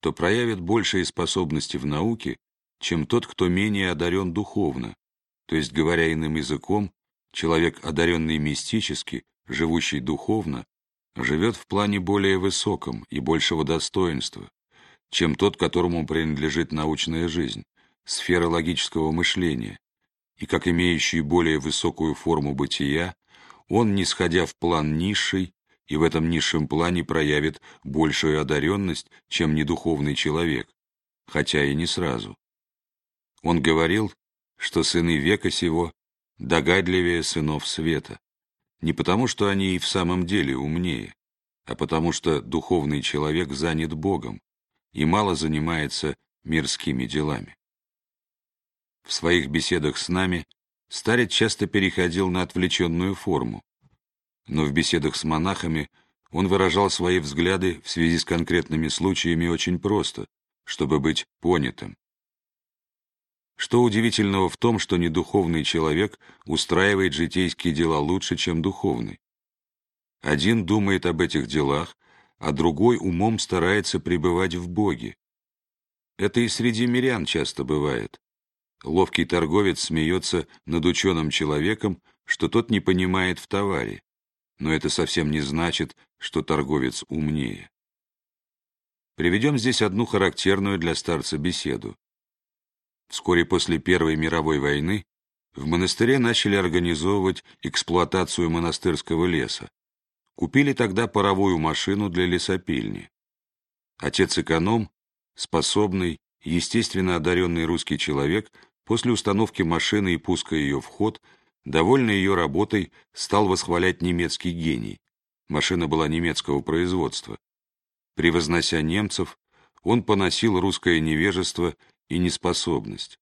то проявит большие способности в науке, чем тот, кто менее одарен духовно, то есть, говоря иным языком, Человек, одаренный мистически, живущий духовно, живет в плане более высоком и большего достоинства, чем тот, которому принадлежит научная жизнь, сфера логического мышления, и как имеющий более высокую форму бытия, он, не сходя в план низший, и в этом низшем плане проявит большую одаренность, чем недуховный человек, хотя и не сразу. Он говорил, что сыны века сего догадливее сынов света. Не потому, что они и в самом деле умнее, а потому что духовный человек занят Богом и мало занимается мирскими делами. В своих беседах с нами старец часто переходил на отвлеченную форму, но в беседах с монахами он выражал свои взгляды в связи с конкретными случаями очень просто, чтобы быть понятым. Что удивительного в том, что недуховный человек устраивает житейские дела лучше, чем духовный? Один думает об этих делах, а другой умом старается пребывать в Боге. Это и среди мирян часто бывает. Ловкий торговец смеется над ученым человеком, что тот не понимает в товаре, но это совсем не значит, что торговец умнее. Приведем здесь одну характерную для старца беседу. Вскоре после Первой мировой войны в монастыре начали организовывать эксплуатацию монастырского леса. Купили тогда паровую машину для лесопильни. Отец-эконом, способный, естественно одаренный русский человек, после установки машины и пуска ее в ход, довольный ее работой, стал восхвалять немецкий гений. Машина была немецкого производства. Превознося немцев, он поносил русское невежество и неспособность.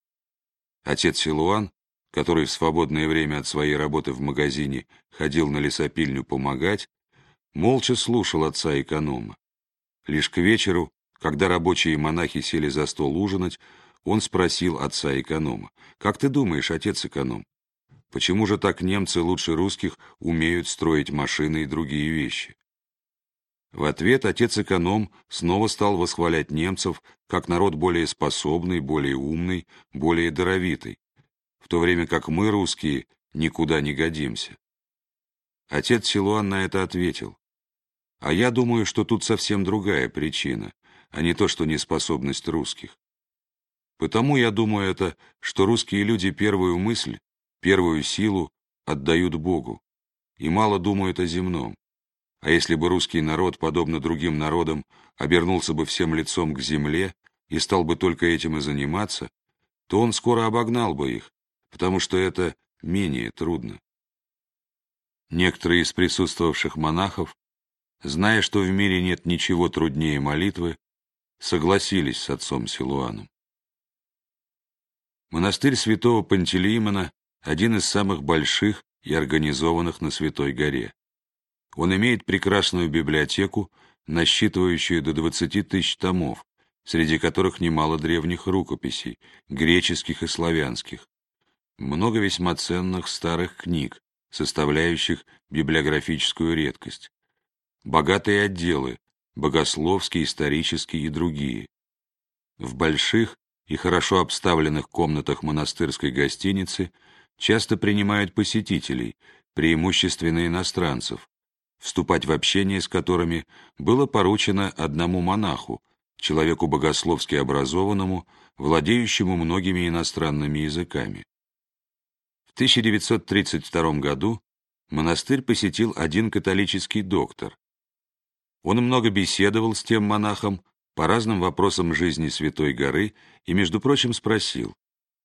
Отец Силуан, который в свободное время от своей работы в магазине ходил на лесопильню помогать, молча слушал отца-эконома. Лишь к вечеру, когда рабочие монахи сели за стол ужинать, он спросил отца-эконома, «Как ты думаешь, отец-эконом, почему же так немцы лучше русских умеют строить машины и другие вещи?» В ответ отец-эконом снова стал восхвалять немцев как народ более способный, более умный, более даровитый, в то время как мы, русские, никуда не годимся. Отец Силуан на это ответил. А я думаю, что тут совсем другая причина, а не то, что неспособность русских. Потому я думаю это, что русские люди первую мысль, первую силу отдают Богу и мало думают о земном. А если бы русский народ, подобно другим народам, обернулся бы всем лицом к земле и стал бы только этим и заниматься, то он скоро обогнал бы их, потому что это менее трудно. Некоторые из присутствовавших монахов, зная, что в мире нет ничего труднее молитвы, согласились с отцом Силуаном. Монастырь святого Пантелеймона – один из самых больших и организованных на Святой горе. Он имеет прекрасную библиотеку, насчитывающую до 20 тысяч томов, среди которых немало древних рукописей, греческих и славянских. Много весьма ценных старых книг, составляющих библиографическую редкость. Богатые отделы, богословские, исторические и другие. В больших и хорошо обставленных комнатах монастырской гостиницы часто принимают посетителей, преимущественно иностранцев, вступать в общение с которыми было поручено одному монаху, человеку богословски образованному, владеющему многими иностранными языками. В 1932 году монастырь посетил один католический доктор. Он много беседовал с тем монахом по разным вопросам жизни Святой горы и, между прочим, спросил,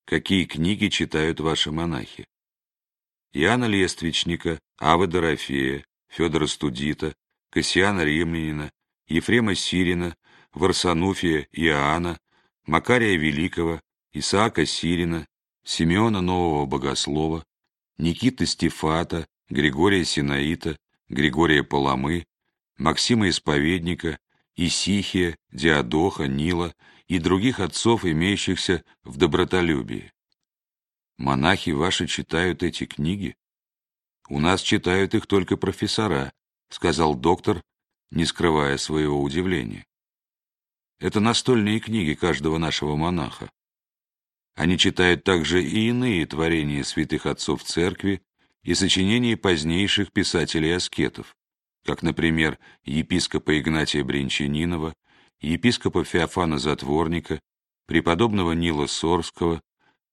какие книги читают ваши монахи. Иоанна Лествичника, Авы Дорофея, Федора Студита, Кассиана Римлянина, Ефрема Сирина, Варсануфия Иоанна, Макария Великого, Исаака Сирина, Симеона Нового Богослова, Никиты Стефата, Григория Синаита, Григория Паламы, Максима Исповедника, Исихия, Диадоха, Нила и других отцов, имеющихся в добротолюбии. Монахи ваши читают эти книги? У нас читают их только профессора, сказал доктор, не скрывая своего удивления. Это настольные книги каждого нашего монаха. Они читают также и иные творения святых отцов церкви и сочинения позднейших писателей-аскетов, как, например, епископа Игнатия Бринчанинова, епископа Феофана Затворника, преподобного Нила Сорского,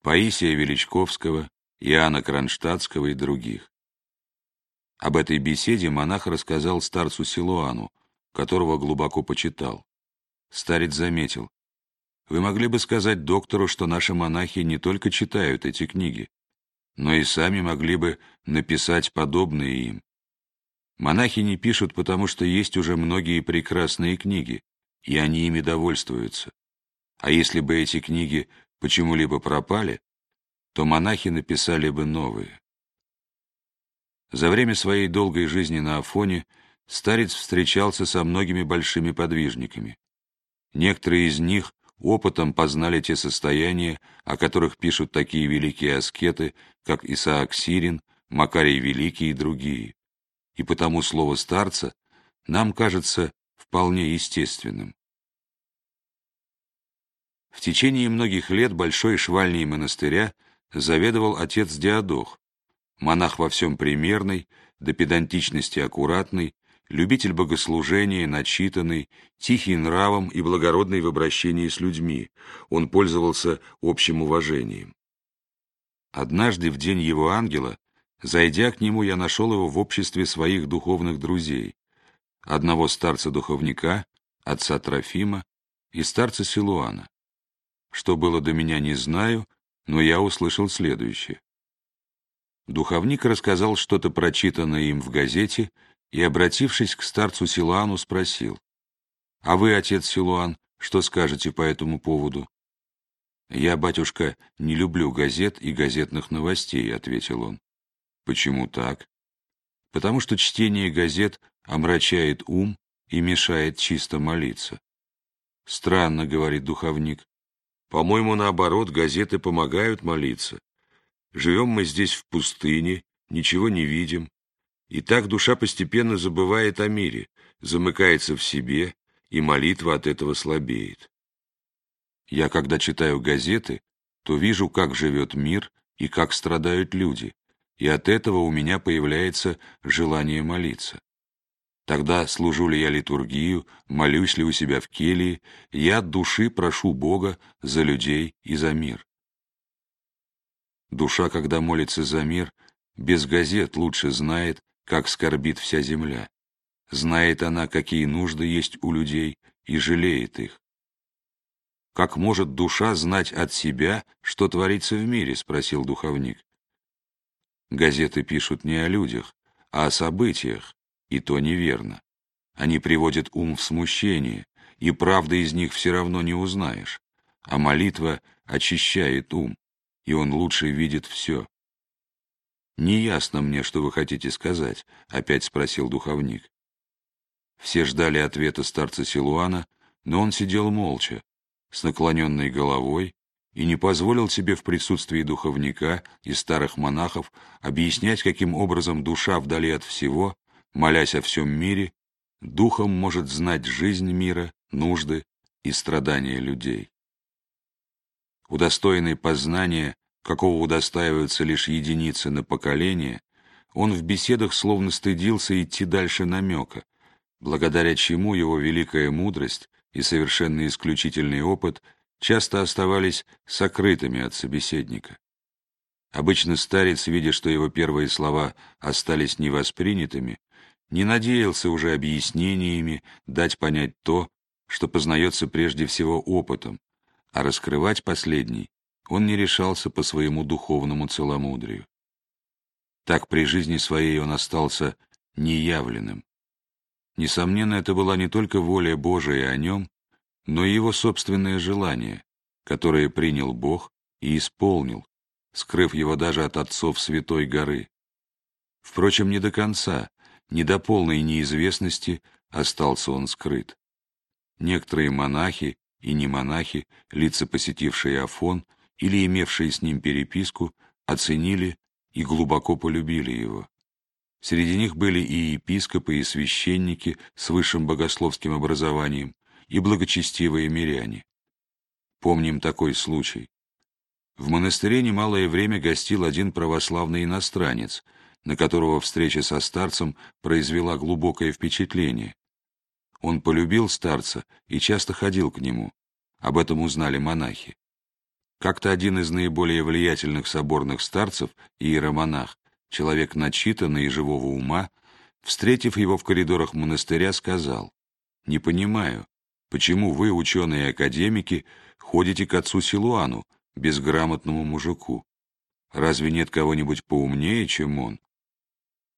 Паисия Величковского, Иоанна Кронштадтского и других. Об этой беседе монах рассказал старцу Силуану, которого глубоко почитал. Старец заметил. Вы могли бы сказать доктору, что наши монахи не только читают эти книги, но и сами могли бы написать подобные им. Монахи не пишут, потому что есть уже многие прекрасные книги, и они ими довольствуются. А если бы эти книги почему-либо пропали, то монахи написали бы новые. За время своей долгой жизни на Афоне старец встречался со многими большими подвижниками. Некоторые из них опытом познали те состояния, о которых пишут такие великие аскеты, как Исаак Сирин, Макарий Великий и другие. И потому слово старца нам кажется вполне естественным. В течение многих лет Большой Швальней монастыря заведовал отец Диадох, монах во всем примерный, до педантичности аккуратный, любитель богослужения, начитанный, тихий нравом и благородный в обращении с людьми, он пользовался общим уважением. Однажды в день его ангела, зайдя к нему, я нашел его в обществе своих духовных друзей, одного старца-духовника, отца Трофима и старца Силуана. Что было до меня, не знаю, но я услышал следующее. Духовник рассказал что-то прочитанное им в газете и, обратившись к старцу Силуану, спросил, «А вы, отец Силуан, что скажете по этому поводу?» «Я, батюшка, не люблю газет и газетных новостей», — ответил он. «Почему так?» «Потому что чтение газет омрачает ум и мешает чисто молиться. Странно, говорит духовник. По-моему, наоборот, газеты помогают молиться. Живем мы здесь в пустыне, ничего не видим. И так душа постепенно забывает о мире, замыкается в себе, и молитва от этого слабеет. Я, когда читаю газеты, то вижу, как живет мир и как страдают люди, и от этого у меня появляется желание молиться. Тогда служу ли я литургию, молюсь ли у себя в келье, я от души прошу Бога за людей и за мир. Душа, когда молится за мир, без газет лучше знает, как скорбит вся земля. Знает она, какие нужды есть у людей, и жалеет их. «Как может душа знать от себя, что творится в мире?» — спросил духовник. Газеты пишут не о людях, а о событиях, и то неверно. Они приводят ум в смущение, и правды из них все равно не узнаешь. А молитва очищает ум, и он лучше видит все. «Не ясно мне, что вы хотите сказать», — опять спросил духовник. Все ждали ответа старца Силуана, но он сидел молча, с наклоненной головой, и не позволил себе в присутствии духовника и старых монахов объяснять, каким образом душа вдали от всего молясь о всем мире, духом может знать жизнь мира, нужды и страдания людей. Удостоенный познания, какого удостаиваются лишь единицы на поколение, он в беседах словно стыдился идти дальше намека, благодаря чему его великая мудрость и совершенно исключительный опыт часто оставались сокрытыми от собеседника. Обычно старец, видя, что его первые слова остались невоспринятыми, не надеялся уже объяснениями дать понять то, что познается прежде всего опытом, а раскрывать последний он не решался по своему духовному целомудрию. Так при жизни своей он остался неявленным. Несомненно, это была не только воля Божия о нем, но и его собственное желание, которое принял Бог и исполнил, скрыв его даже от отцов Святой Горы. Впрочем, не до конца, не до полной неизвестности остался он скрыт. Некоторые монахи и не монахи, лица, посетившие Афон или имевшие с ним переписку, оценили и глубоко полюбили его. Среди них были и епископы, и священники с высшим богословским образованием, и благочестивые миряне. Помним такой случай. В монастыре немалое время гостил один православный иностранец — на которого встреча со старцем произвела глубокое впечатление. Он полюбил старца и часто ходил к нему. Об этом узнали монахи. Как-то один из наиболее влиятельных соборных старцев, иеромонах, человек начитанный и живого ума, встретив его в коридорах монастыря, сказал, «Не понимаю, почему вы, ученые-академики, ходите к отцу Силуану, безграмотному мужику? Разве нет кого-нибудь поумнее, чем он?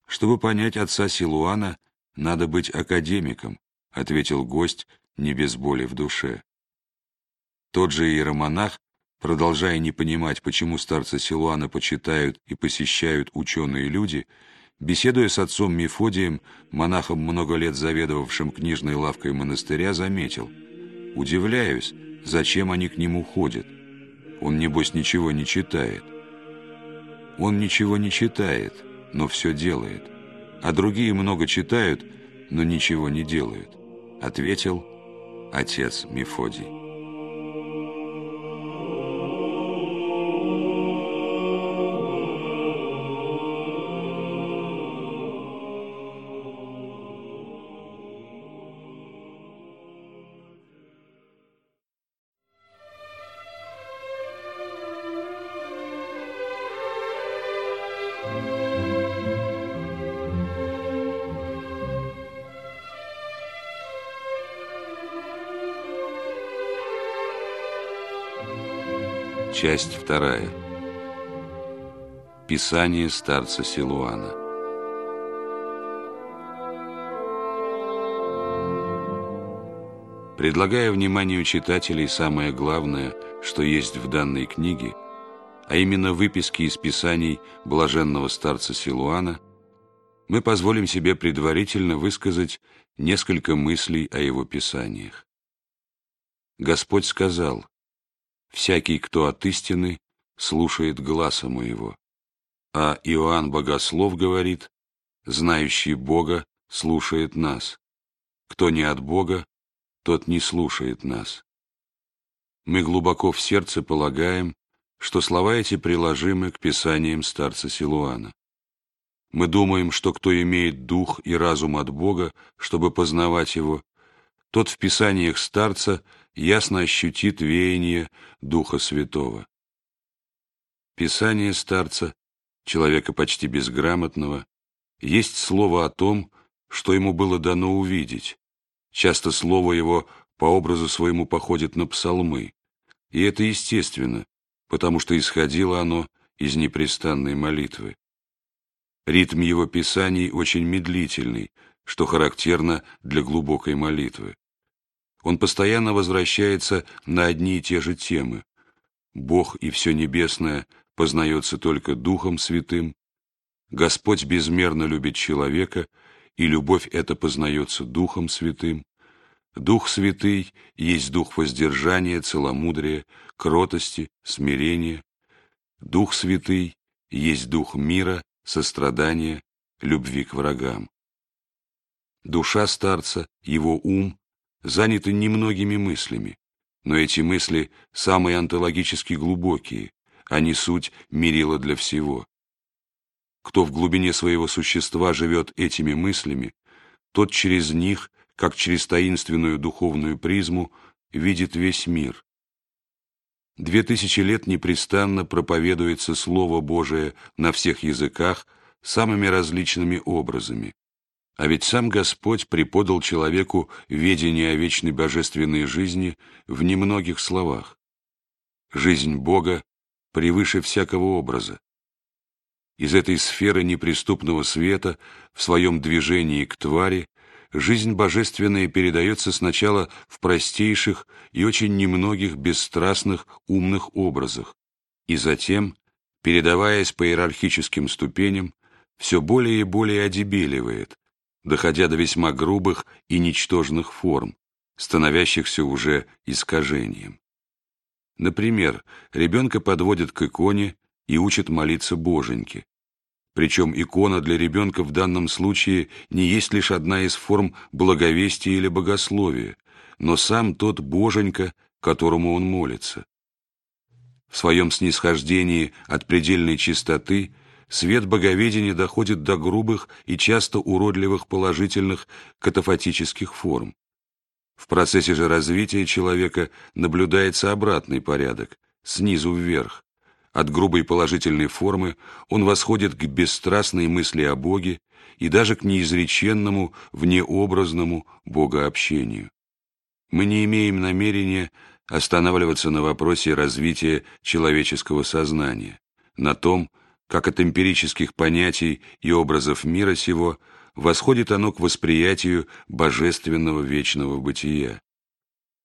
Чтобы понять отца Силуана, надо быть академиком, ответил гость не без боли в душе. Тот же иеромонах, продолжая не понимать, почему старца Силуана почитают и посещают ученые люди, беседуя с отцом Мефодием, монахом, много лет заведовавшим книжной лавкой монастыря, заметил. «Удивляюсь, зачем они к нему ходят? Он, небось, ничего не читает». «Он ничего не читает», но все делает, а другие много читают, но ничего не делают, ответил отец Мефодий. Часть вторая. Писание старца Силуана. Предлагая вниманию читателей самое главное, что есть в данной книге, а именно выписки из писаний блаженного старца Силуана, мы позволим себе предварительно высказать несколько мыслей о его писаниях. Господь сказал, «Всякий, кто от истины, слушает гласа моего». А Иоанн Богослов говорит, «Знающий Бога слушает нас. Кто не от Бога, тот не слушает нас». Мы глубоко в сердце полагаем, что слова эти приложимы к писаниям старца Силуана. Мы думаем, что кто имеет дух и разум от Бога, чтобы познавать Его, тот в писаниях старца ясно ощутит веяние Духа Святого. Писание старца, человека почти безграмотного, есть слово о том, что ему было дано увидеть. Часто слово его по образу своему походит на псалмы, и это естественно, потому что исходило оно из непрестанной молитвы. Ритм его писаний очень медлительный, что характерно для глубокой молитвы. Он постоянно возвращается на одни и те же темы. Бог и все небесное познается только Духом Святым. Господь безмерно любит человека, и любовь эта познается Духом Святым. Дух Святый есть дух воздержания, целомудрия, кротости, смирения. Дух Святый есть дух мира, сострадания, любви к врагам. Душа старца, его ум, заняты немногими мыслями, но эти мысли самые онтологически глубокие, они суть мерила для всего. Кто в глубине своего существа живет этими мыслями, тот через них, как через таинственную духовную призму, видит весь мир. Две тысячи лет непрестанно проповедуется Слово Божие на всех языках самыми различными образами. А ведь сам Господь преподал человеку ведение о вечной божественной жизни в немногих словах. Жизнь Бога превыше всякого образа. Из этой сферы неприступного света в своем движении к твари жизнь божественная передается сначала в простейших и очень немногих бесстрастных умных образах, и затем, передаваясь по иерархическим ступеням, все более и более одебеливает, доходя до весьма грубых и ничтожных форм, становящихся уже искажением. Например, ребенка подводят к иконе и учат молиться Боженьке, причем икона для ребенка в данном случае не есть лишь одна из форм благовестия или богословия, но сам тот Боженька, которому он молится. В своем снисхождении от предельной чистоты свет боговедения доходит до грубых и часто уродливых положительных катафатических форм. В процессе же развития человека наблюдается обратный порядок, снизу вверх, от грубой положительной формы он восходит к бесстрастной мысли о Боге и даже к неизреченному, внеобразному богообщению. Мы не имеем намерения останавливаться на вопросе развития человеческого сознания, на том, как от эмпирических понятий и образов мира сего восходит оно к восприятию божественного вечного бытия.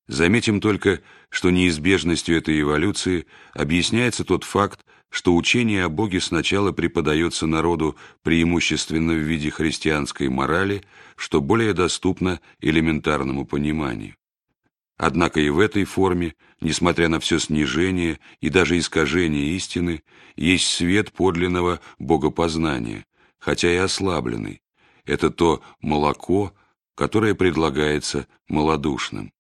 Заметим только, что неизбежностью этой эволюции объясняется тот факт, что учение о Боге сначала преподается народу преимущественно в виде христианской морали, что более доступно элементарному пониманию. Однако и в этой форме, несмотря на все снижение и даже искажение истины, есть свет подлинного богопознания, хотя и ослабленный. Это то молоко, которое предлагается малодушным.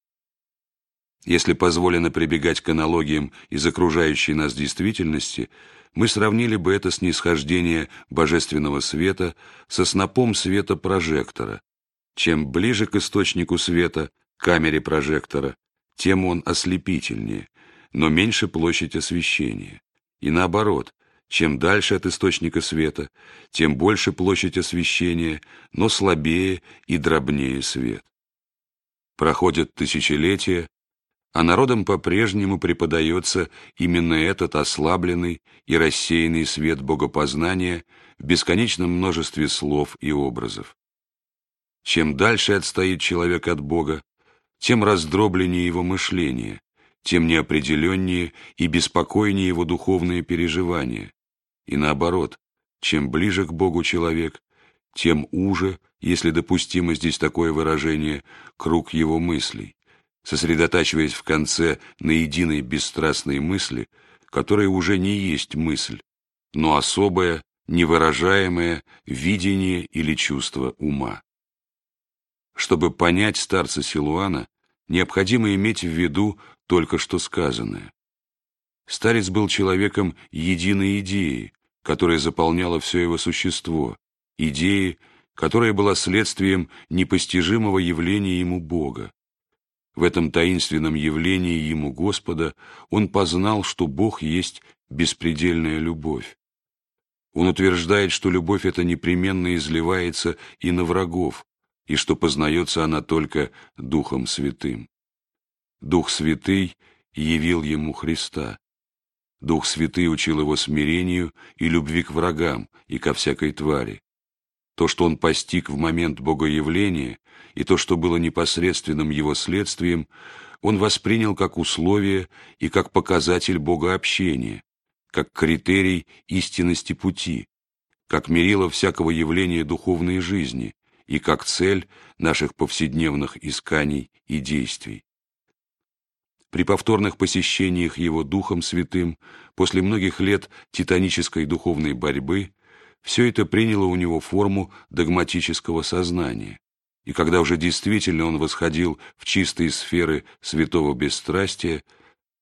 Если позволено прибегать к аналогиям из окружающей нас действительности, мы сравнили бы это снисхождение божественного света со снопом света прожектора. Чем ближе к источнику света, камере прожектора, тем он ослепительнее, но меньше площадь освещения. И наоборот, чем дальше от источника света, тем больше площадь освещения, но слабее и дробнее свет. Проходят тысячелетия, а народам по-прежнему преподается именно этот ослабленный и рассеянный свет богопознания в бесконечном множестве слов и образов. Чем дальше отстоит человек от Бога, тем раздробленнее его мышление, тем неопределеннее и беспокойнее его духовные переживания. И наоборот, чем ближе к Богу человек, тем уже, если допустимо здесь такое выражение, круг его мыслей, сосредотачиваясь в конце на единой бесстрастной мысли, которая уже не есть мысль, но особое, невыражаемое видение или чувство ума. Чтобы понять старца Силуана, необходимо иметь в виду только что сказанное. Старец был человеком единой идеи, которая заполняла все его существо, идеи, которая была следствием непостижимого явления ему Бога. В этом таинственном явлении ему Господа он познал, что Бог есть беспредельная любовь. Он утверждает, что любовь эта непременно изливается и на врагов, и что познается она только Духом Святым. Дух Святый явил ему Христа. Дух Святый учил его смирению и любви к врагам и ко всякой твари. То, что он постиг в момент Богоявления, и то, что было непосредственным его следствием, он воспринял как условие и как показатель Богообщения, как критерий истинности пути, как мерило всякого явления духовной жизни и как цель наших повседневных исканий и действий. При повторных посещениях его Духом Святым, после многих лет титанической духовной борьбы, все это приняло у него форму догматического сознания. И когда уже действительно он восходил в чистые сферы святого бесстрастия,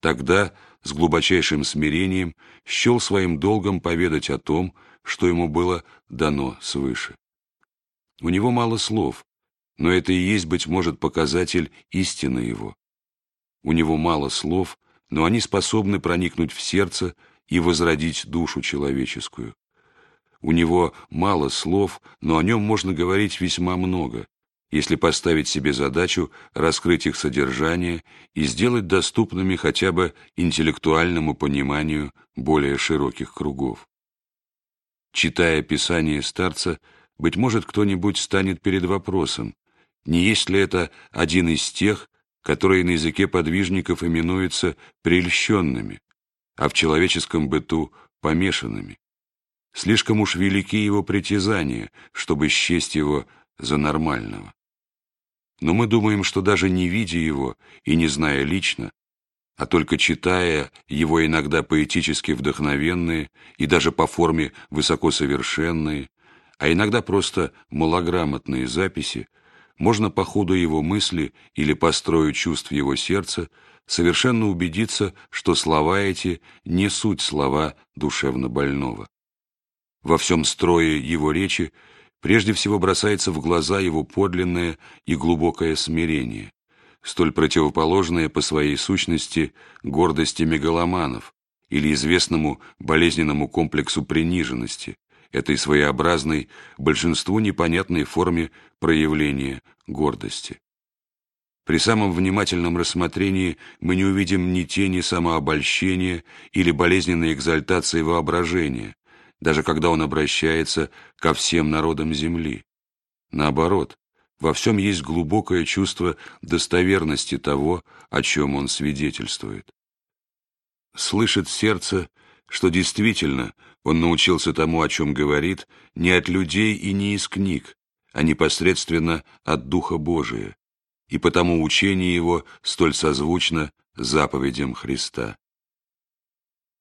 тогда с глубочайшим смирением счел своим долгом поведать о том, что ему было дано свыше. У него мало слов, но это и есть, быть может, показатель истины его. У него мало слов, но они способны проникнуть в сердце и возродить душу человеческую. У него мало слов, но о нем можно говорить весьма много, если поставить себе задачу раскрыть их содержание и сделать доступными хотя бы интеллектуальному пониманию более широких кругов. Читая Писание старца, быть может, кто-нибудь станет перед вопросом, не есть ли это один из тех, которые на языке подвижников именуются прельщенными, а в человеческом быту помешанными. Слишком уж велики его притязания, чтобы счесть его за нормального. Но мы думаем, что даже не видя его и не зная лично, а только читая его иногда поэтически вдохновенные и даже по форме высокосовершенные, а иногда просто малограмотные записи, можно по ходу его мысли или по строю чувств его сердца совершенно убедиться, что слова эти не суть слова душевно больного. Во всем строе его речи прежде всего бросается в глаза его подлинное и глубокое смирение, столь противоположное по своей сущности гордости мегаломанов или известному болезненному комплексу приниженности, этой своеобразной, большинству непонятной форме проявления гордости. При самом внимательном рассмотрении мы не увидим ни тени самообольщения или болезненной экзальтации воображения, даже когда он обращается ко всем народам земли. Наоборот, во всем есть глубокое чувство достоверности того, о чем он свидетельствует. Слышит сердце, что действительно он научился тому, о чем говорит, не от людей и не из книг, а непосредственно от Духа Божия, и потому учение его столь созвучно заповедям Христа.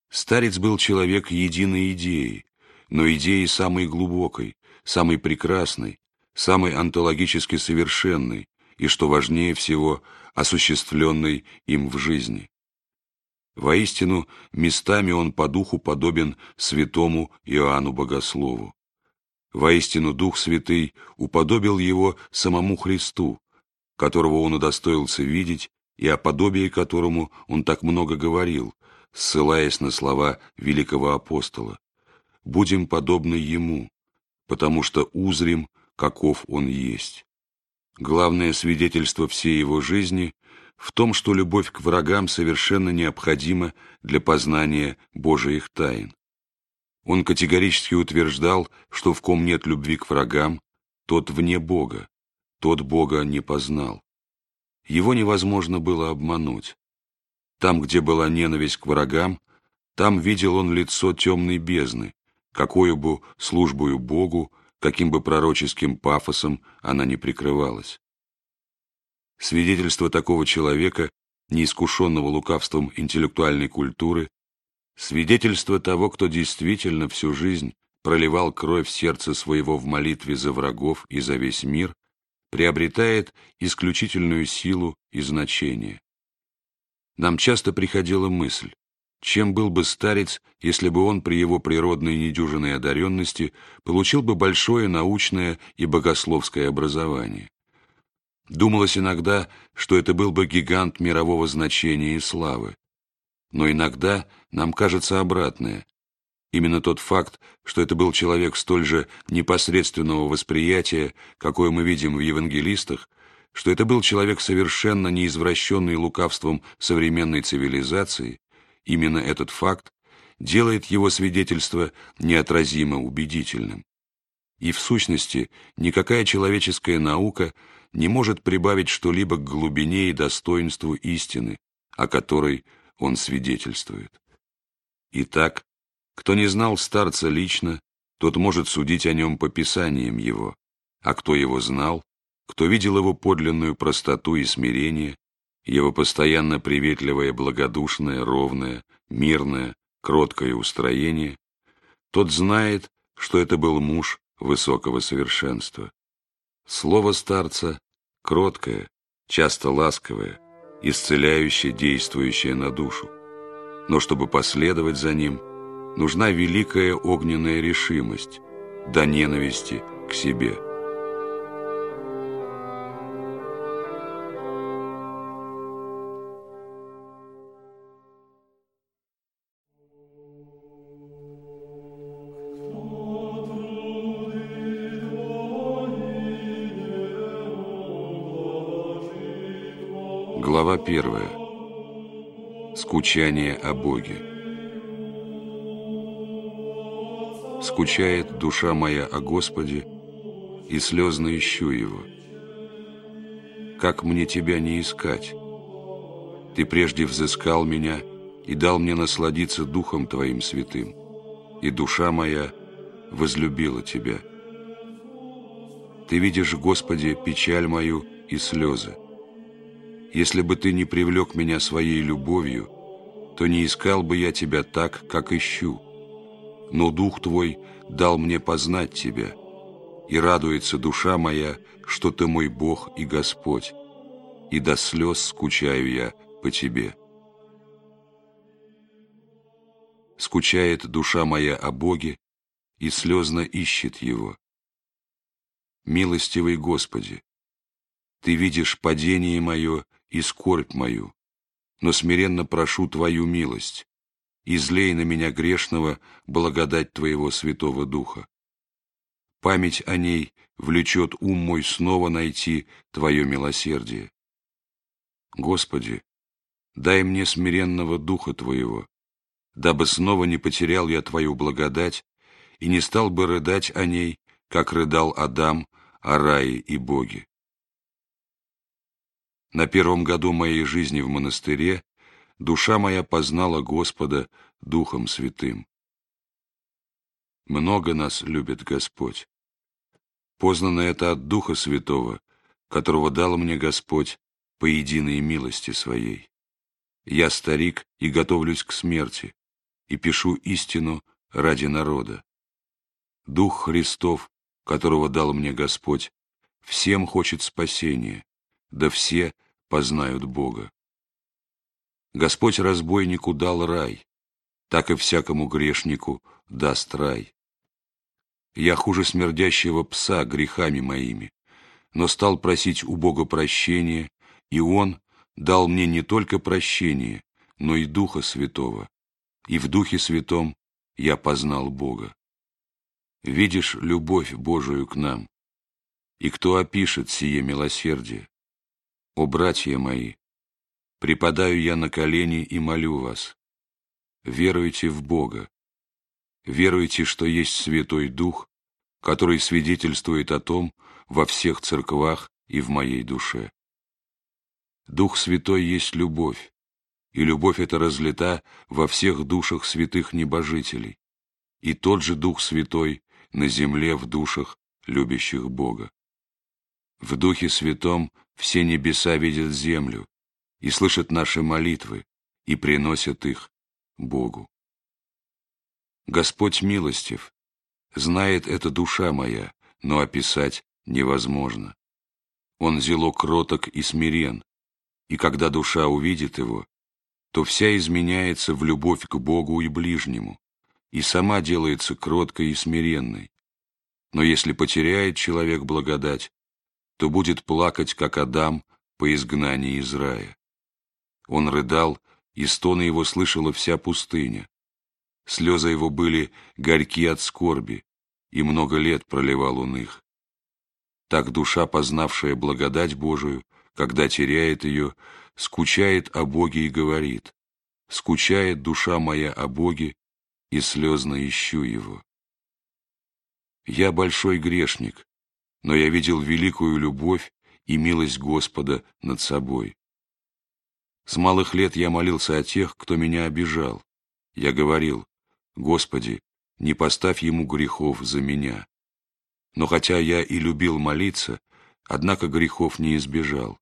Старец был человек единой идеи, но идеи самой глубокой, самой прекрасной, самой онтологически совершенной и, что важнее всего, осуществленной им в жизни. Воистину, местами он по духу подобен святому Иоанну Богослову. Воистину, Дух Святый уподобил его самому Христу, которого он удостоился видеть и о подобии которому он так много говорил, ссылаясь на слова великого апостола. «Будем подобны Ему, потому что узрим, каков Он есть». Главное свидетельство всей его жизни в том, что любовь к врагам совершенно необходима для познания Божиих тайн. Он категорически утверждал, что в ком нет любви к врагам, тот вне Бога, тот Бога не познал. Его невозможно было обмануть. Там, где была ненависть к врагам, там видел он лицо темной бездны, какую бы службою Богу, каким бы пророческим пафосом она ни прикрывалась. Свидетельство такого человека, неискушенного лукавством интеллектуальной культуры, свидетельство того, кто действительно всю жизнь проливал кровь сердца своего в молитве за врагов и за весь мир, приобретает исключительную силу и значение. Нам часто приходила мысль, чем был бы старец, если бы он при его природной недюжинной одаренности получил бы большое научное и богословское образование. Думалось иногда, что это был бы гигант мирового значения и славы. Но иногда нам кажется обратное. Именно тот факт, что это был человек столь же непосредственного восприятия, какое мы видим в евангелистах, что это был человек совершенно неизвращенный лукавством современной цивилизации, именно этот факт делает его свидетельство неотразимо убедительным. И в сущности никакая человеческая наука не может прибавить что-либо к глубине и достоинству истины, о которой он свидетельствует. Итак, кто не знал старца лично, тот может судить о нем по писаниям его, а кто его знал, кто видел его подлинную простоту и смирение, его постоянно приветливое, благодушное, ровное, мирное, кроткое устроение, тот знает, что это был муж высокого совершенства. Слово старца кроткое, часто ласковое, исцеляющее, действующее на душу. Но чтобы последовать за ним – нужна великая огненная решимость до ненависти к себе. Скучание о Боге. Скучает душа моя о Господе, и слезно ищу Его. Как мне Тебя не искать? Ты прежде взыскал меня и дал мне насладиться Духом Твоим святым, и душа моя возлюбила Тебя. Ты видишь, Господи, печаль мою и слезы. Если бы Ты не привлек меня своей любовью, то не искал бы я Тебя так, как ищу но Дух Твой дал мне познать Тебя, и радуется душа моя, что Ты мой Бог и Господь, и до слез скучаю я по Тебе. Скучает душа моя о Боге, и слезно ищет Его. Милостивый Господи, Ты видишь падение мое и скорбь мою, но смиренно прошу Твою милость, излей на меня грешного благодать Твоего Святого Духа. Память о ней влечет ум мой снова найти Твое милосердие. Господи, дай мне смиренного Духа Твоего, дабы снова не потерял я Твою благодать и не стал бы рыдать о ней, как рыдал Адам о рае и Боге. На первом году моей жизни в монастыре душа моя познала Господа Духом Святым. Много нас любит Господь. Познано это от Духа Святого, которого дал мне Господь по единой милости Своей. Я старик и готовлюсь к смерти, и пишу истину ради народа. Дух Христов, которого дал мне Господь, всем хочет спасения, да все познают Бога. Господь разбойнику дал рай, так и всякому грешнику даст рай. Я хуже смердящего пса грехами моими, но стал просить у Бога прощения, и Он дал мне не только прощение, но и Духа Святого, и в Духе Святом я познал Бога. Видишь любовь Божию к нам, и кто опишет сие милосердие? О, братья мои, Припадаю я на колени и молю вас. Веруйте в Бога. Веруйте, что есть Святой Дух, который свидетельствует о том во всех церквах и в моей душе. Дух Святой есть любовь, и любовь эта разлита во всех душах святых небожителей, и тот же Дух Святой на земле в душах любящих Бога. В Духе Святом все небеса видят землю и слышат наши молитвы и приносят их Богу. Господь милостив, знает это душа моя, но описать невозможно. Он зело кроток и смирен, и когда душа увидит его, то вся изменяется в любовь к Богу и ближнему, и сама делается кроткой и смиренной. Но если потеряет человек благодать, то будет плакать, как Адам по изгнании из рая. Он рыдал, и стоны его слышала вся пустыня. Слезы его были горьки от скорби, и много лет проливал он их. Так душа, познавшая благодать Божию, когда теряет ее, скучает о Боге и говорит, «Скучает душа моя о Боге, и слезно ищу Его». Я большой грешник, но я видел великую любовь и милость Господа над собой. С малых лет я молился о тех, кто меня обижал. Я говорил, «Господи, не поставь ему грехов за меня». Но хотя я и любил молиться, однако грехов не избежал.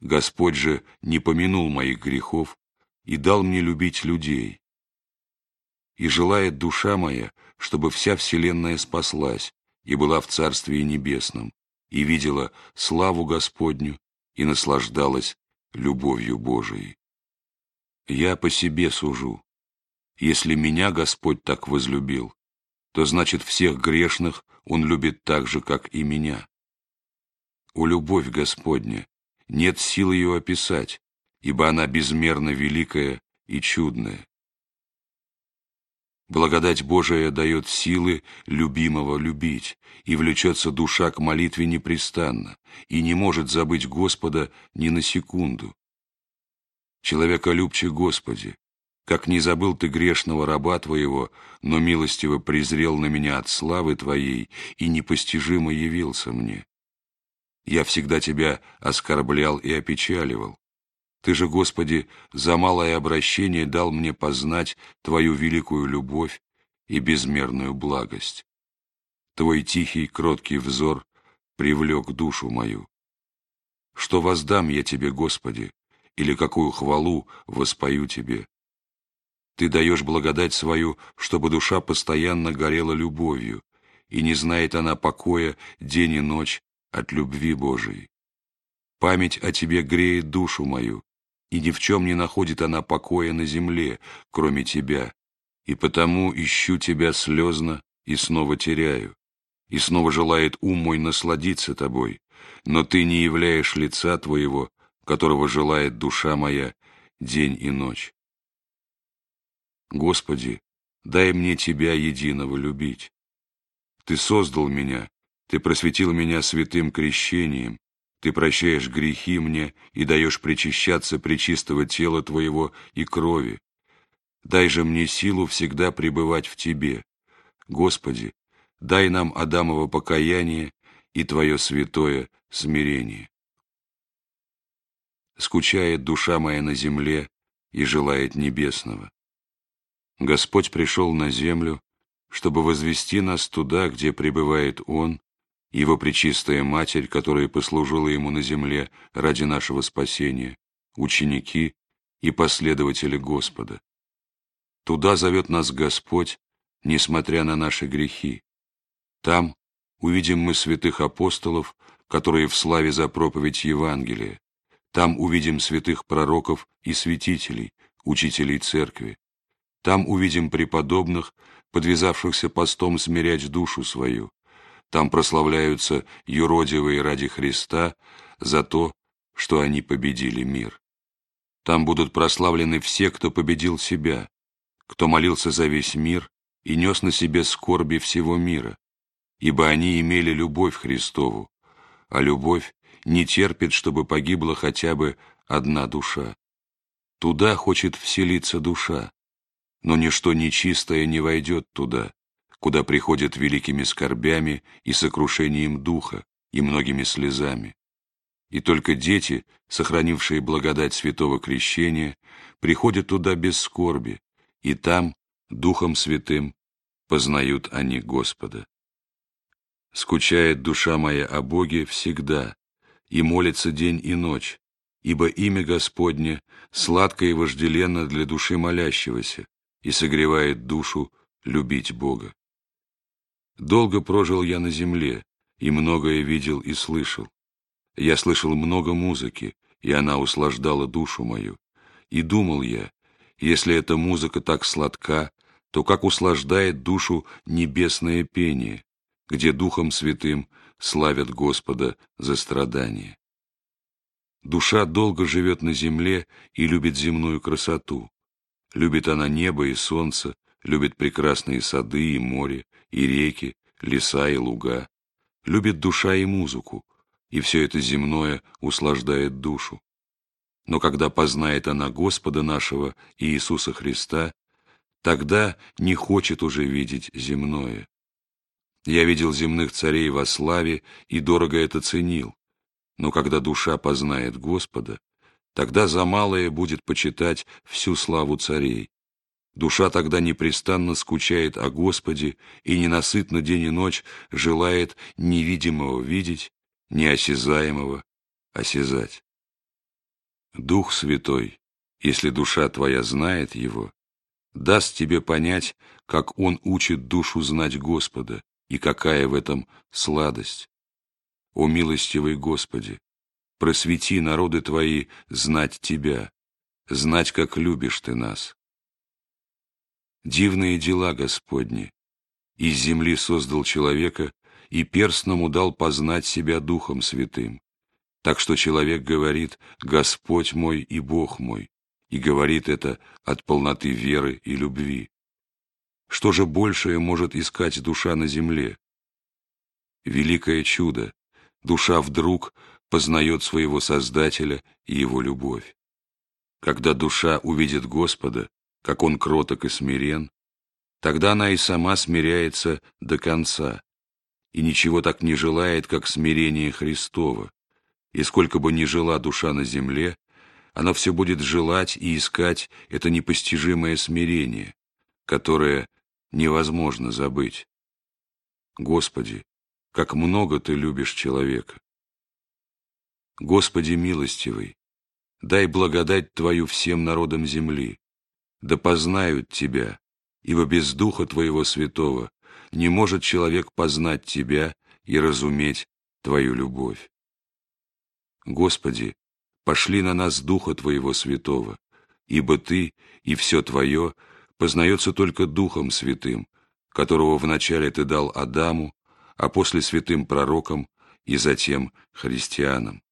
Господь же не помянул моих грехов и дал мне любить людей. И желает душа моя, чтобы вся вселенная спаслась и была в Царстве Небесном, и видела славу Господню и наслаждалась любовью Божией. Я по себе сужу. Если меня Господь так возлюбил, то значит всех грешных Он любит так же, как и меня. О любовь Господня, нет сил ее описать, ибо она безмерно великая и чудная. Благодать Божия дает силы любимого любить, и влечется душа к молитве непрестанно, и не может забыть Господа ни на секунду. Человеколюбче Господи, как не забыл Ты грешного раба Твоего, но милостиво презрел на меня от славы Твоей и непостижимо явился мне. Я всегда Тебя оскорблял и опечаливал. Ты же, Господи, за малое обращение дал мне познать Твою великую любовь и безмерную благость. Твой тихий, кроткий взор привлек душу мою. Что воздам я Тебе, Господи, или какую хвалу воспою Тебе? Ты даешь благодать свою, чтобы душа постоянно горела любовью, и не знает она покоя день и ночь от любви Божией. Память о Тебе греет душу мою, и ни в чем не находит она покоя на земле, кроме тебя, и потому ищу тебя слезно и снова теряю, и снова желает ум мой насладиться тобой, но ты не являешь лица твоего, которого желает душа моя день и ночь. Господи, дай мне Тебя единого любить. Ты создал меня, Ты просветил меня святым крещением, ты прощаешь грехи мне и даешь причащаться причистого тела Твоего и крови. Дай же мне силу всегда пребывать в Тебе. Господи, дай нам Адамово покаяние и Твое святое смирение. Скучает душа моя на земле и желает небесного. Господь пришел на землю, чтобы возвести нас туда, где пребывает Он, его Пречистая Матерь, которая послужила ему на земле ради нашего спасения, ученики и последователи Господа. Туда зовет нас Господь, несмотря на наши грехи. Там увидим мы святых апостолов, которые в славе за проповедь Евангелия. Там увидим святых пророков и святителей, учителей церкви. Там увидим преподобных, подвязавшихся постом смирять душу свою. Там прославляются юродивые ради Христа за то, что они победили мир. Там будут прославлены все, кто победил себя, кто молился за весь мир и нес на себе скорби всего мира, ибо они имели любовь Христову, а любовь не терпит, чтобы погибла хотя бы одна душа. Туда хочет вселиться душа, но ничто нечистое не войдет туда, куда приходят великими скорбями и сокрушением духа и многими слезами. И только дети, сохранившие благодать святого крещения, приходят туда без скорби, и там, Духом Святым, познают они Господа. Скучает душа моя о Боге всегда, и молится день и ночь, ибо имя Господне сладко и вожделенно для души молящегося и согревает душу любить Бога. Долго прожил я на земле, и многое видел и слышал. Я слышал много музыки, и она услаждала душу мою. И думал я, если эта музыка так сладка, то как услаждает душу небесное пение, где Духом Святым славят Господа за страдания. Душа долго живет на земле и любит земную красоту. Любит она небо и солнце, любит прекрасные сады и море, и реки, леса и луга. Любит душа и музыку, и все это земное услаждает душу. Но когда познает она Господа нашего Иисуса Христа, тогда не хочет уже видеть земное. Я видел земных царей во славе и дорого это ценил, но когда душа познает Господа, тогда за малое будет почитать всю славу царей. Душа тогда непрестанно скучает о Господе и ненасытно день и ночь желает невидимого видеть, неосязаемого осязать. Дух Святой, если душа твоя знает Его, даст тебе понять, как Он учит душу знать Господа и какая в этом сладость. О милостивый Господи, просвети народы Твои знать Тебя, знать, как любишь Ты нас. Дивные дела Господни, из земли создал человека и перстному дал познать себя Духом Святым. Так что человек говорит «Господь мой и Бог мой», и говорит это от полноты веры и любви. Что же большее может искать душа на земле? Великое чудо, душа вдруг познает своего Создателя и его любовь. Когда душа увидит Господа, как Он кроток и смирен, тогда она и сама смиряется до конца, и ничего так не желает, как смирение Христова. И сколько бы ни жила душа на земле, она все будет желать и искать это непостижимое смирение, которое невозможно забыть. Господи, как много Ты любишь человека! Господи милостивый, дай благодать Твою всем народам земли, да познают Тебя, ибо без Духа Твоего Святого не может человек познать Тебя и разуметь Твою любовь. Господи, пошли на нас Духа Твоего Святого, ибо Ты и все Твое познается только Духом Святым, которого вначале Ты дал Адаму, а после святым пророкам и затем христианам.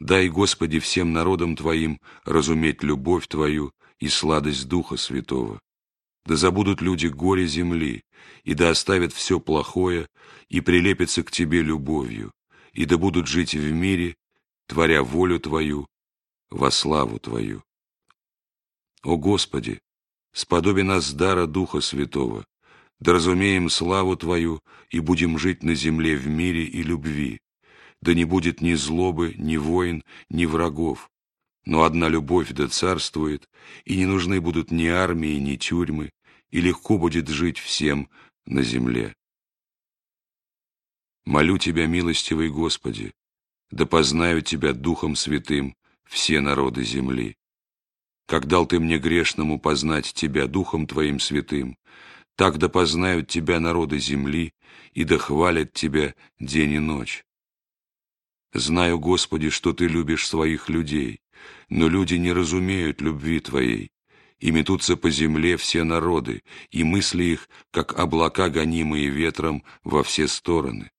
Дай, Господи, всем народам Твоим разуметь любовь Твою и сладость Духа Святого. Да забудут люди горе земли, и да оставят все плохое, и прилепятся к Тебе любовью, и да будут жить в мире, творя волю Твою во славу Твою. О Господи, сподоби нас дара Духа Святого, да разумеем славу Твою и будем жить на земле в мире и любви, да не будет ни злобы, ни войн, ни врагов, но одна любовь да царствует, и не нужны будут ни армии, ни тюрьмы, и легко будет жить всем на земле. Молю Тебя, милостивый Господи, да познают Тебя Духом Святым все народы земли. Как дал Ты мне грешному познать Тебя Духом Твоим Святым, так да познают Тебя народы земли и да хвалят Тебя день и ночь. Знаю, Господи, что Ты любишь своих людей, но люди не разумеют любви Твоей, и метутся по земле все народы, и мысли их, как облака, гонимые ветром во все стороны.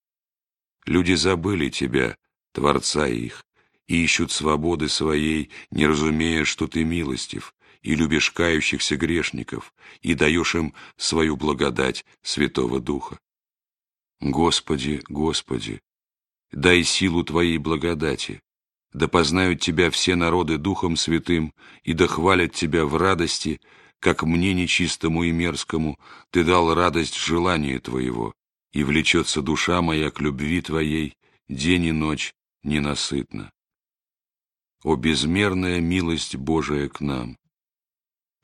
Люди забыли Тебя, Творца их, и ищут свободы своей, не разумея, что ты милостив, и любишь кающихся грешников, и даешь им свою благодать Святого Духа. Господи, Господи, дай силу Твоей благодати, да познают Тебя все народы Духом Святым, и да хвалят Тебя в радости, как мне нечистому и мерзкому Ты дал радость желания Твоего, и влечется душа моя к любви Твоей день и ночь ненасытно. О безмерная милость Божия к нам!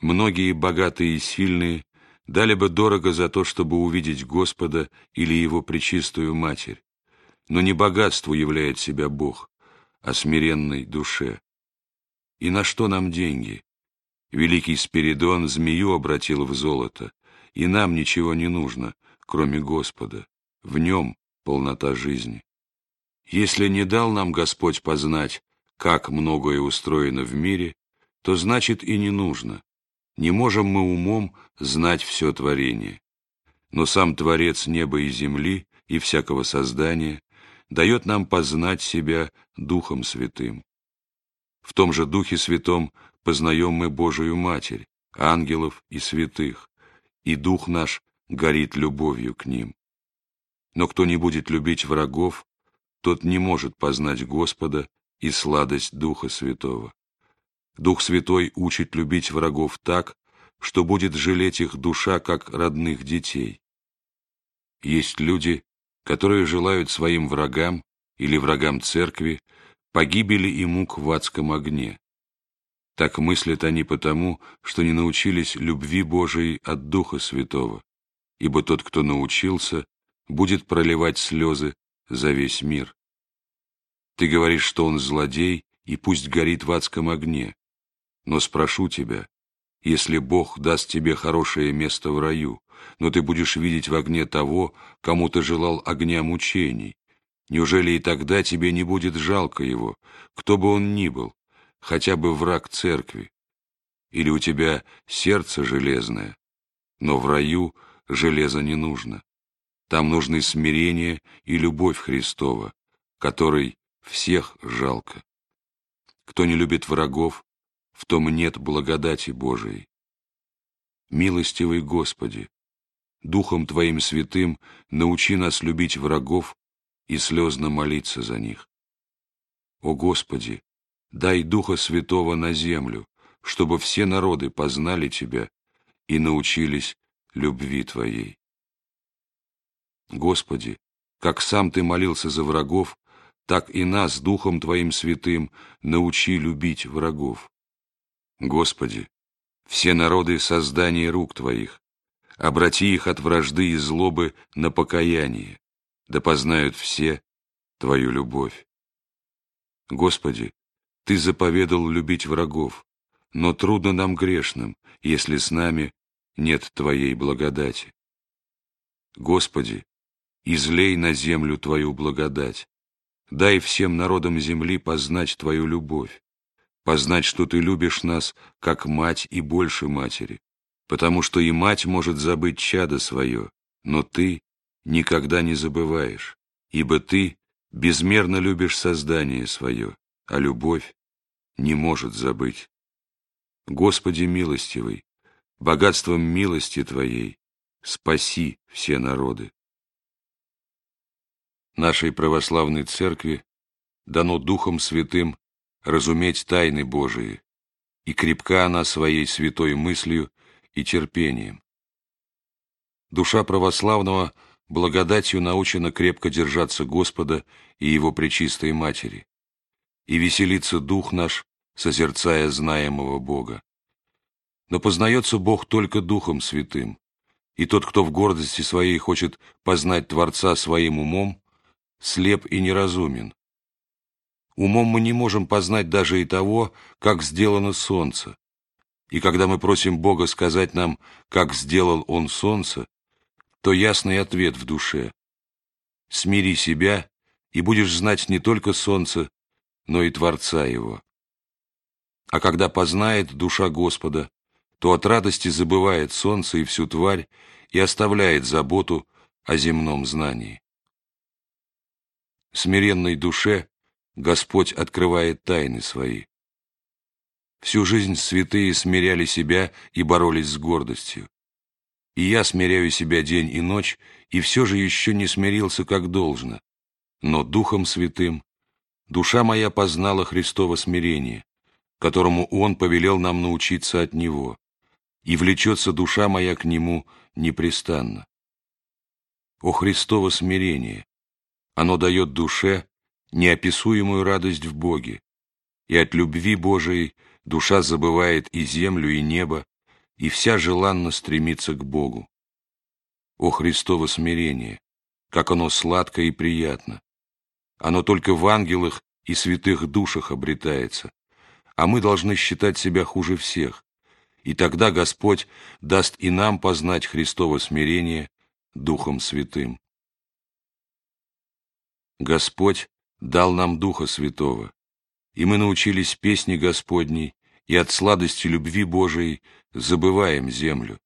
Многие богатые и сильные дали бы дорого за то, чтобы увидеть Господа или Его Пречистую Матерь. Но не богатству являет себя Бог, а смиренной душе. И на что нам деньги? Великий Спиридон змею обратил в золото, и нам ничего не нужно, кроме Господа. В нем полнота жизни. Если не дал нам Господь познать, как многое устроено в мире, то значит и не нужно. Не можем мы умом знать все творение. Но сам Творец неба и земли и всякого создания дает нам познать себя Духом Святым. В том же Духе Святом познаем мы Божию Матерь, ангелов и святых, и Дух наш горит любовью к ним. Но кто не будет любить врагов, тот не может познать Господа и сладость Духа Святого. Дух Святой учит любить врагов так, что будет жалеть их душа, как родных детей. Есть люди, которые желают своим врагам или врагам церкви погибели и мук в адском огне. Так мыслят они потому, что не научились любви Божией от Духа Святого, ибо тот, кто научился, будет проливать слезы за весь мир. Ты говоришь, что он злодей, и пусть горит в адском огне. Но спрошу тебя, если Бог даст тебе хорошее место в раю, но ты будешь видеть в огне того, кому ты желал огня мучений, неужели и тогда тебе не будет жалко его, кто бы он ни был, хотя бы враг церкви? Или у тебя сердце железное, но в раю железа не нужно. Там нужны смирение и любовь Христова, которой всех жалко. Кто не любит врагов, в том нет благодати Божией. Милостивый Господи, Духом Твоим святым научи нас любить врагов и слезно молиться за них. О Господи, дай Духа Святого на землю, чтобы все народы познали Тебя и научились любви Твоей. Господи, как сам Ты молился за врагов, так и нас Духом Твоим святым научи любить врагов. Господи, все народы создания рук Твоих, обрати их от вражды и злобы на покаяние, да познают все Твою любовь. Господи, Ты заповедал любить врагов, но трудно нам грешным, если с нами нет Твоей благодати. Господи, излей на землю Твою благодать, дай всем народам земли познать Твою любовь, познать, что Ты любишь нас, как мать и больше матери, потому что и мать может забыть чадо свое, но Ты никогда не забываешь, ибо Ты безмерно любишь создание свое, а любовь не может забыть. Господи милостивый, богатством милости Твоей спаси все народы. Нашей православной церкви дано Духом Святым разуметь тайны Божии, и крепка она своей святой мыслью и терпением. Душа православного благодатью научена крепко держаться Господа и Его Пречистой Матери, и веселится Дух наш, созерцая знаемого Бога. Но познается Бог только Духом Святым, и тот, кто в гордости своей хочет познать Творца своим умом, слеп и неразумен, Умом мы не можем познать даже и того, как сделано солнце. И когда мы просим Бога сказать нам, как сделал Он солнце, то ясный ответ в душе. Смири себя, и будешь знать не только солнце, но и Творца его. А когда познает душа Господа, то от радости забывает солнце и всю тварь и оставляет заботу о земном знании. Смиренной душе Господь открывает тайны свои. Всю жизнь святые смиряли себя и боролись с гордостью. И я смиряю себя день и ночь, и все же еще не смирился как должно. Но Духом Святым душа моя познала Христово смирение, которому Он повелел нам научиться от Него, и влечется душа моя к Нему непрестанно. О Христово смирение! Оно дает душе неописуемую радость в Боге, и от любви Божией душа забывает и землю, и небо, и вся желанно стремится к Богу. О Христово смирение! Как оно сладко и приятно! Оно только в ангелах и святых душах обретается, а мы должны считать себя хуже всех, и тогда Господь даст и нам познать Христово смирение Духом Святым. Господь дал нам Духа Святого, и мы научились песни Господней, и от сладости любви Божией забываем землю.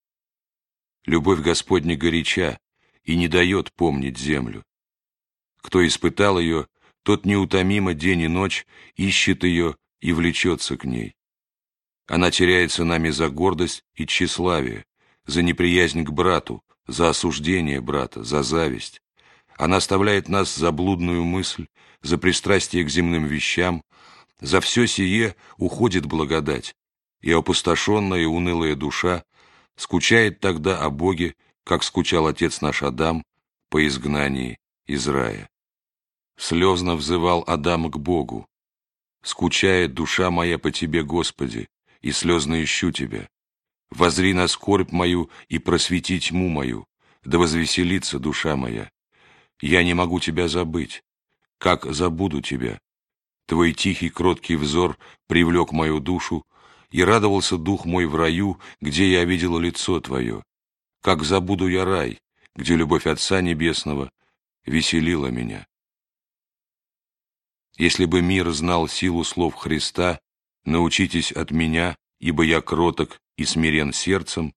Любовь Господня горяча и не дает помнить землю. Кто испытал ее, тот неутомимо день и ночь ищет ее и влечется к ней. Она теряется нами за гордость и тщеславие, за неприязнь к брату, за осуждение брата, за зависть. Она оставляет нас за блудную мысль, за пристрастие к земным вещам, за все сие уходит благодать, и опустошенная и унылая душа скучает тогда о Боге, как скучал отец наш Адам по изгнании из рая. Слезно взывал Адам к Богу. «Скучает душа моя по Тебе, Господи, и слезно ищу Тебя. Возри на скорбь мою и просвети тьму мою, да возвеселится душа моя. Я не могу Тебя забыть. Как забуду Тебя? Твой тихий, кроткий взор привлек мою душу, и радовался дух мой в раю, где я видела лицо Твое. Как забуду я рай, где любовь Отца Небесного веселила меня. Если бы мир знал силу слов Христа, научитесь от меня, ибо я кроток и смирен сердцем,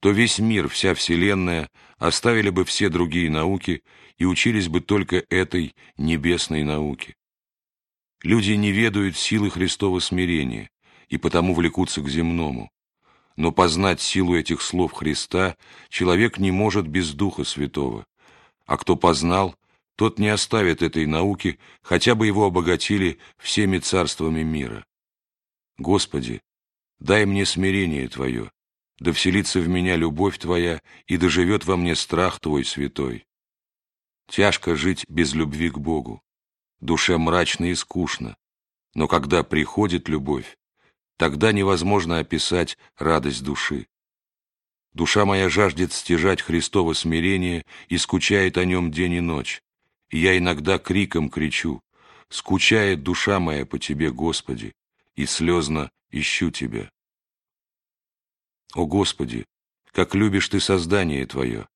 то весь мир, вся вселенная оставили бы все другие науки и учились бы только этой небесной науке. Люди не ведают силы Христова смирения и потому влекутся к земному. Но познать силу этих слов Христа человек не может без Духа Святого, а кто познал, тот не оставит этой науки, хотя бы его обогатили всеми царствами мира. Господи, дай мне смирение Твое, да вселится в меня любовь Твоя, и доживет во мне страх Твой святой. Тяжко жить без любви к Богу душе мрачно и скучно, но когда приходит любовь, тогда невозможно описать радость души. Душа моя жаждет стяжать Христово смирение и скучает о нем день и ночь, и я иногда криком кричу, «Скучает душа моя по Тебе, Господи, и слезно ищу Тебя». О Господи, как любишь Ты создание Твое,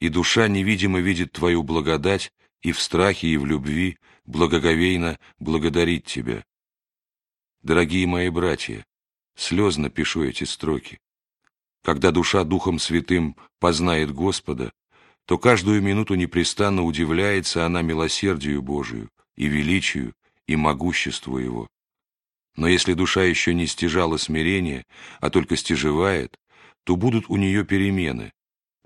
и душа невидимо видит Твою благодать и в страхе, и в любви благоговейно благодарить Тебя. Дорогие мои братья, слезно пишу эти строки. Когда душа Духом Святым познает Господа, то каждую минуту непрестанно удивляется она милосердию Божию и величию и могуществу Его. Но если душа еще не стяжала смирения, а только стяжевает, то будут у нее перемены,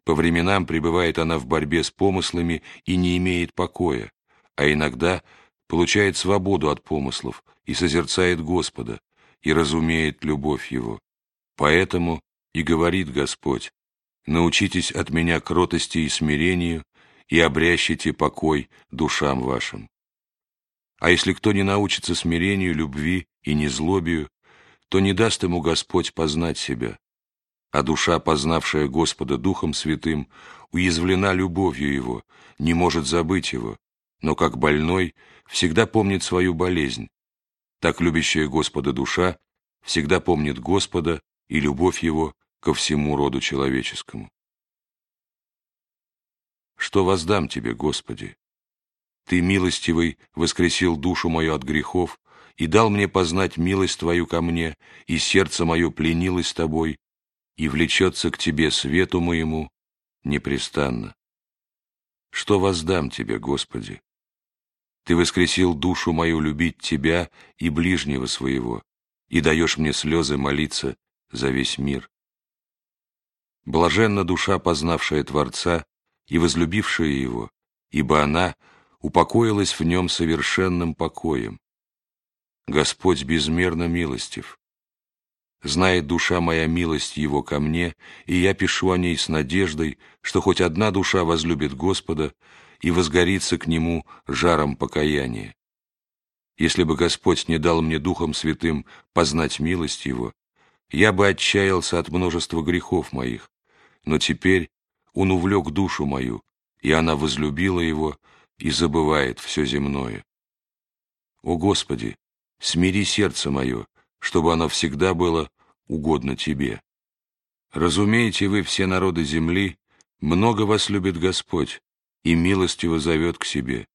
по временам пребывает она в борьбе с помыслами и не имеет покоя, а иногда получает свободу от помыслов и созерцает Господа, и разумеет любовь Его. Поэтому и говорит Господь, «Научитесь от меня кротости и смирению, и обрящите покой душам вашим». А если кто не научится смирению, любви и незлобию, то не даст ему Господь познать себя, а душа, познавшая Господа Духом Святым, уязвлена любовью Его, не может забыть Его, но как больной всегда помнит свою болезнь. Так любящая Господа душа всегда помнит Господа и любовь Его ко всему роду человеческому. Что воздам Тебе, Господи? Ты, милостивый, воскресил душу мою от грехов и дал мне познать милость Твою ко мне, и сердце мое пленилось Тобой, и влечется к тебе свету моему непрестанно. Что воздам тебе, Господи? Ты воскресил душу мою любить тебя и ближнего своего, и даешь мне слезы молиться за весь мир. Блаженна душа, познавшая Творца и возлюбившая Его, ибо она упокоилась в нем совершенным покоем. Господь безмерно милостив, Знает душа моя милость Его ко мне, и я пишу о ней с надеждой, что хоть одна душа возлюбит Господа и возгорится к Нему жаром покаяния. Если бы Господь не дал мне Духом Святым познать милость Его, я бы отчаялся от множества грехов моих, но теперь он увлек душу мою, и она возлюбила его и забывает все земное. О Господи, смири сердце мое, чтобы оно всегда было угодно Тебе. Разумеете вы, все народы земли, много вас любит Господь, и милостиво зовет к себе.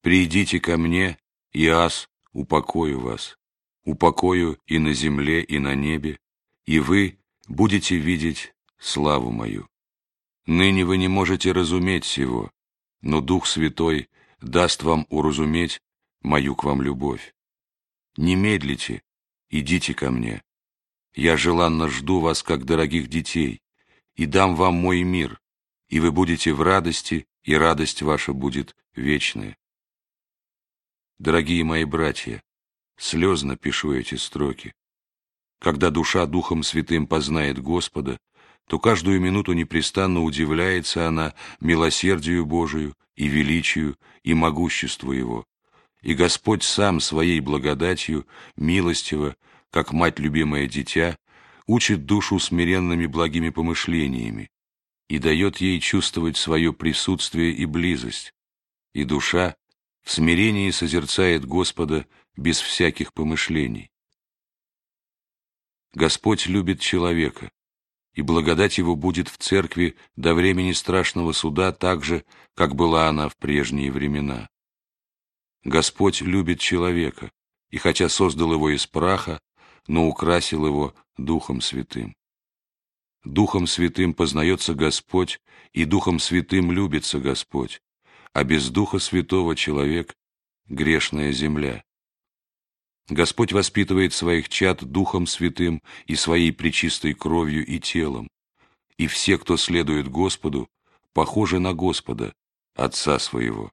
Придите ко мне, и ас упокою вас, упокою и на земле, и на небе, и вы будете видеть славу мою. Ныне вы не можете разуметь всего, но Дух Святой даст вам уразуметь мою к вам любовь. Не медлите, идите ко мне. Я желанно жду вас, как дорогих детей, и дам вам мой мир, и вы будете в радости, и радость ваша будет вечная. Дорогие мои братья, слезно пишу эти строки. Когда душа Духом Святым познает Господа, то каждую минуту непрестанно удивляется она милосердию Божию и величию и могуществу Его. И Господь сам своей благодатью, милостиво, как мать любимое дитя, учит душу смиренными благими помышлениями и дает ей чувствовать свое присутствие и близость, и душа в смирении созерцает Господа без всяких помышлений. Господь любит человека, и благодать его будет в церкви до времени страшного суда так же, как была она в прежние времена. Господь любит человека, и хотя создал его из праха, но украсил его Духом Святым. Духом Святым познается Господь, и Духом Святым любится Господь а без Духа Святого человек — грешная земля. Господь воспитывает своих чад Духом Святым и своей причистой кровью и телом, и все, кто следует Господу, похожи на Господа, Отца своего.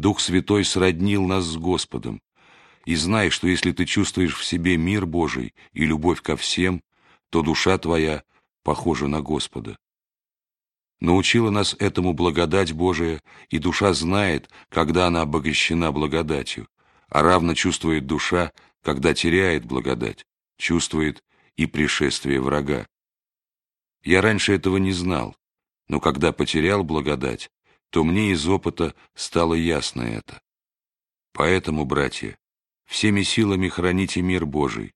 Дух Святой сроднил нас с Господом, и знай, что если ты чувствуешь в себе мир Божий и любовь ко всем, то душа твоя похожа на Господа. Научила нас этому благодать Божия, и душа знает, когда она обогащена благодатью, а равно чувствует душа, когда теряет благодать, чувствует и пришествие врага. Я раньше этого не знал, но когда потерял благодать, то мне из опыта стало ясно это. Поэтому, братья, всеми силами храните мир Божий,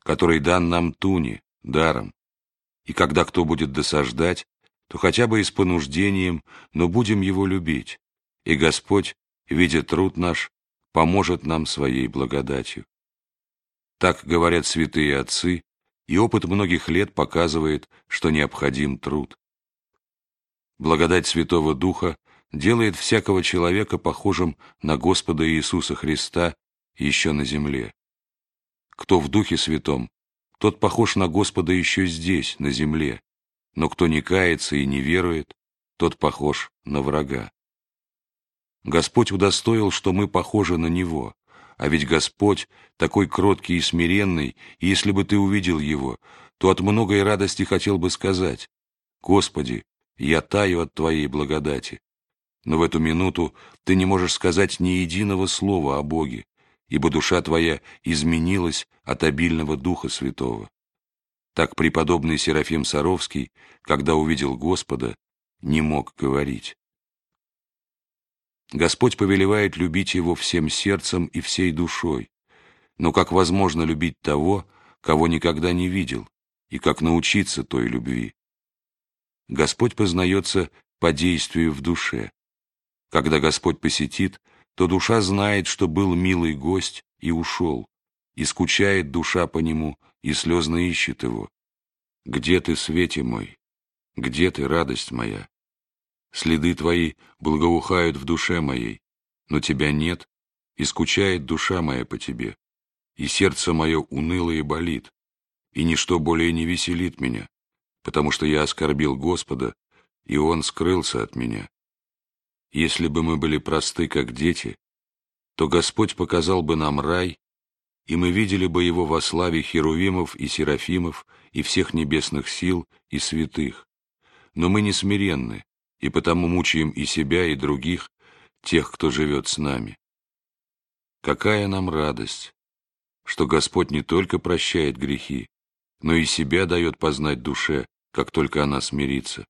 который дан нам туне, даром, и когда кто будет досаждать, то хотя бы и с понуждением, но будем его любить, и Господь, видя труд наш, поможет нам своей благодатью. Так говорят святые отцы, и опыт многих лет показывает, что необходим труд. Благодать Святого Духа делает всякого человека похожим на Господа Иисуса Христа еще на земле. Кто в Духе Святом, тот похож на Господа еще здесь, на земле, но кто не кается и не верует, тот похож на врага. Господь удостоил, что мы похожи на Него, а ведь Господь такой кроткий и смиренный, и если бы ты увидел Его, то от многой радости хотел бы сказать, «Господи, я таю от Твоей благодати». Но в эту минуту ты не можешь сказать ни единого слова о Боге, ибо душа твоя изменилась от обильного Духа Святого. Так преподобный Серафим Саровский, когда увидел Господа, не мог говорить. Господь повелевает любить Его всем сердцем и всей душой, но как возможно любить того, кого никогда не видел, и как научиться той любви? Господь познается по действию в душе. Когда Господь посетит, то душа знает, что был милый гость и ушел, и скучает душа по нему, и слезно ищет его. Где ты, свете мой? Где ты, радость моя? Следы твои благоухают в душе моей, но тебя нет, и скучает душа моя по тебе, и сердце мое уныло и болит, и ничто более не веселит меня, потому что я оскорбил Господа, и Он скрылся от меня. Если бы мы были просты, как дети, то Господь показал бы нам рай и мы видели бы его во славе херувимов и серафимов и всех небесных сил и святых. Но мы не смиренны, и потому мучаем и себя, и других, тех, кто живет с нами. Какая нам радость, что Господь не только прощает грехи, но и себя дает познать душе, как только она смирится.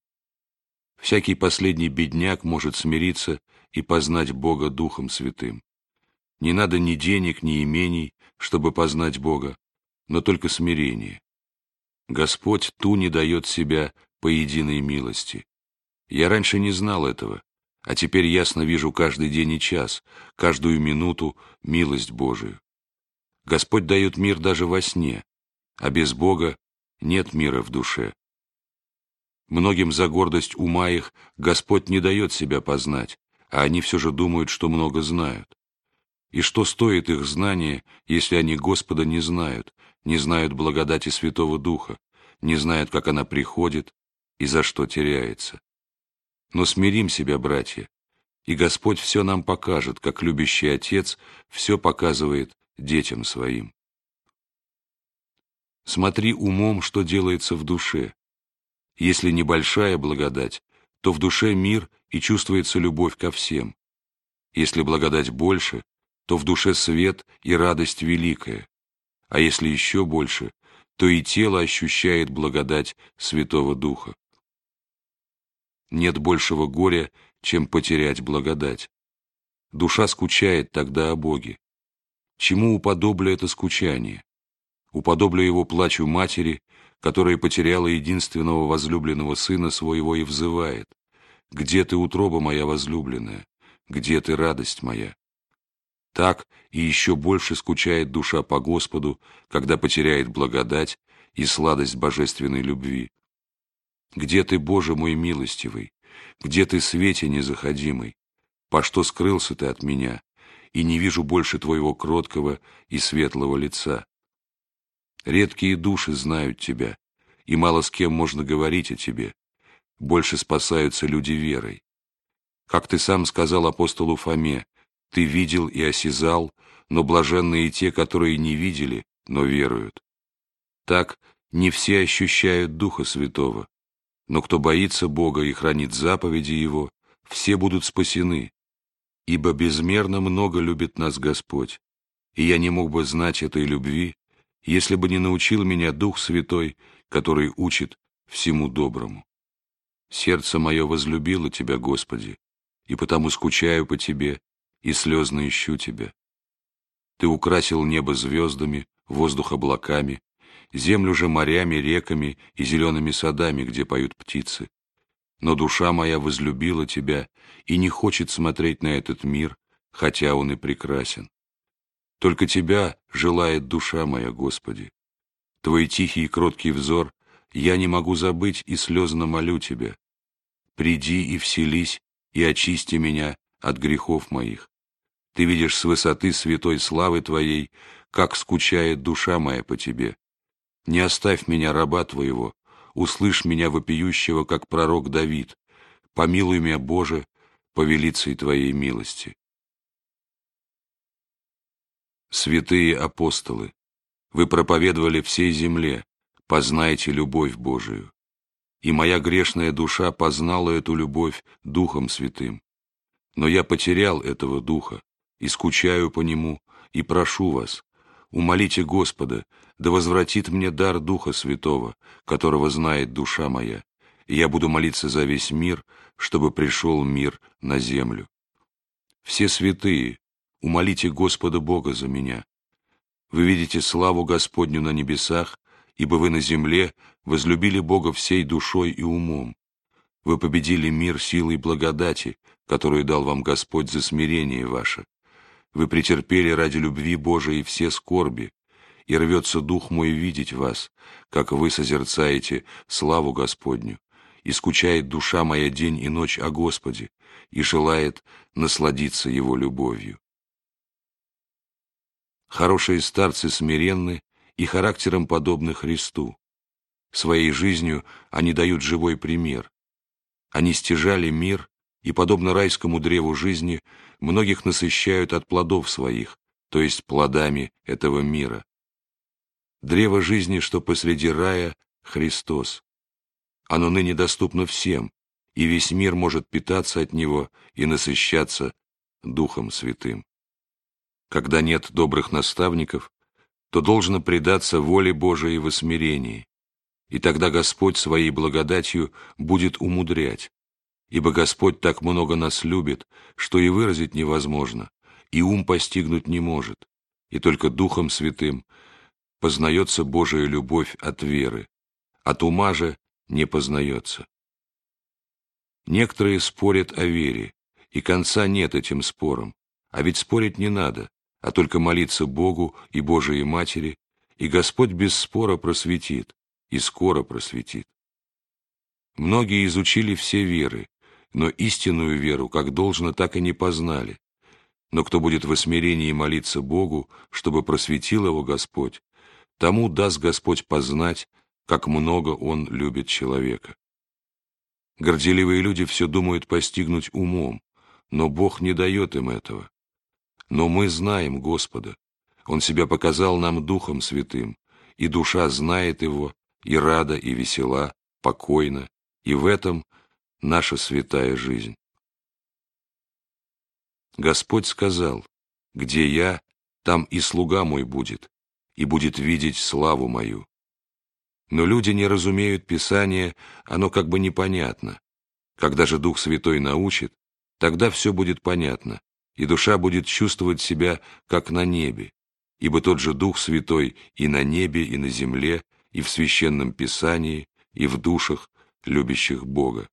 Всякий последний бедняк может смириться и познать Бога Духом Святым. Не надо ни денег, ни имений, чтобы познать Бога, но только смирение. Господь ту не дает себя по единой милости. Я раньше не знал этого, а теперь ясно вижу каждый день и час, каждую минуту милость Божию. Господь дает мир даже во сне, а без Бога нет мира в душе. Многим за гордость ума их Господь не дает себя познать, а они все же думают, что много знают. И что стоит их знание, если они Господа не знают, не знают благодати Святого Духа, не знают, как она приходит и за что теряется? Но смирим себя, братья, и Господь все нам покажет, как любящий Отец все показывает детям своим. Смотри умом, что делается в душе. Если небольшая благодать, то в душе мир и чувствуется любовь ко всем. Если благодать больше, то в душе свет и радость великая. А если еще больше, то и тело ощущает благодать Святого Духа. Нет большего горя, чем потерять благодать. Душа скучает тогда о Боге. Чему уподоблю это скучание? Уподоблю его плачу матери, которая потеряла единственного возлюбленного сына своего и взывает. «Где ты, утроба моя возлюбленная? Где ты, радость моя?» Так и еще больше скучает душа по Господу, когда потеряет благодать и сладость божественной любви. Где ты, Боже мой милостивый? Где ты, свете незаходимый? По что скрылся ты от меня, и не вижу больше твоего кроткого и светлого лица? Редкие души знают тебя, и мало с кем можно говорить о тебе. Больше спасаются люди верой. Как ты сам сказал апостолу Фоме, ты видел и осязал, но блаженные те, которые не видели, но веруют. Так не все ощущают Духа Святого, но кто боится Бога и хранит заповеди Его, все будут спасены. Ибо безмерно много любит нас Господь, и я не мог бы знать этой любви, если бы не научил меня Дух Святой, который учит всему доброму. Сердце мое возлюбило Тебя, Господи, и потому скучаю по Тебе и слезно ищу Тебя. Ты украсил небо звездами, воздух облаками, землю же морями, реками и зелеными садами, где поют птицы. Но душа моя возлюбила Тебя и не хочет смотреть на этот мир, хотя он и прекрасен. Только Тебя желает душа моя, Господи. Твой тихий и кроткий взор я не могу забыть и слезно молю Тебя. Приди и вселись, и очисти меня от грехов моих. Ты видишь с высоты святой славы Твоей, как скучает душа моя по Тебе. Не оставь меня, раба Твоего, услышь меня вопиющего, как пророк Давид. Помилуй меня, Боже, по велицей Твоей милости. Святые апостолы, вы проповедовали всей земле, познайте любовь Божию. И моя грешная душа познала эту любовь Духом Святым. Но я потерял этого Духа, и скучаю по Нему, и прошу вас, умолите Господа, да возвратит мне дар Духа Святого, которого знает душа моя, и я буду молиться за весь мир, чтобы пришел мир на землю. Все святые, умолите Господа Бога за меня. Вы видите славу Господню на небесах, ибо вы на земле возлюбили Бога всей душой и умом. Вы победили мир силой благодати, которую дал вам Господь за смирение ваше. Вы претерпели ради любви Божией все скорби, и рвется дух мой видеть вас, как вы созерцаете славу Господню, и скучает душа моя день и ночь о Господе, и желает насладиться Его любовью. Хорошие старцы смиренны и характером подобны Христу. Своей жизнью они дают живой пример. Они стяжали мир и, подобно райскому древу жизни, многих насыщают от плодов своих, то есть плодами этого мира. Древо жизни, что посреди рая, Христос. Оно ныне доступно всем, и весь мир может питаться от него и насыщаться Духом Святым. Когда нет добрых наставников, то должно предаться воле Божией в смирении, и тогда Господь своей благодатью будет умудрять, ибо Господь так много нас любит, что и выразить невозможно, и ум постигнуть не может, и только Духом Святым познается Божия любовь от веры, от ума же не познается. Некоторые спорят о вере, и конца нет этим спорам, а ведь спорить не надо, а только молиться Богу и Божией Матери, и Господь без спора просветит, и скоро просветит. Многие изучили все веры, но истинную веру, как должно, так и не познали. Но кто будет в осмирении молиться Богу, чтобы просветил его Господь, тому даст Господь познать, как много Он любит человека. Горделивые люди все думают постигнуть умом, но Бог не дает им этого. Но мы знаем Господа. Он себя показал нам Духом Святым, и душа знает Его, и рада, и весела, покойна, и в этом наша святая жизнь. Господь сказал, «Где я, там и слуга мой будет, и будет видеть славу мою». Но люди не разумеют Писание, оно как бы непонятно. Когда же Дух Святой научит, тогда все будет понятно, и душа будет чувствовать себя, как на небе, ибо тот же Дух Святой и на небе, и на земле, и в Священном Писании, и в душах, любящих Бога.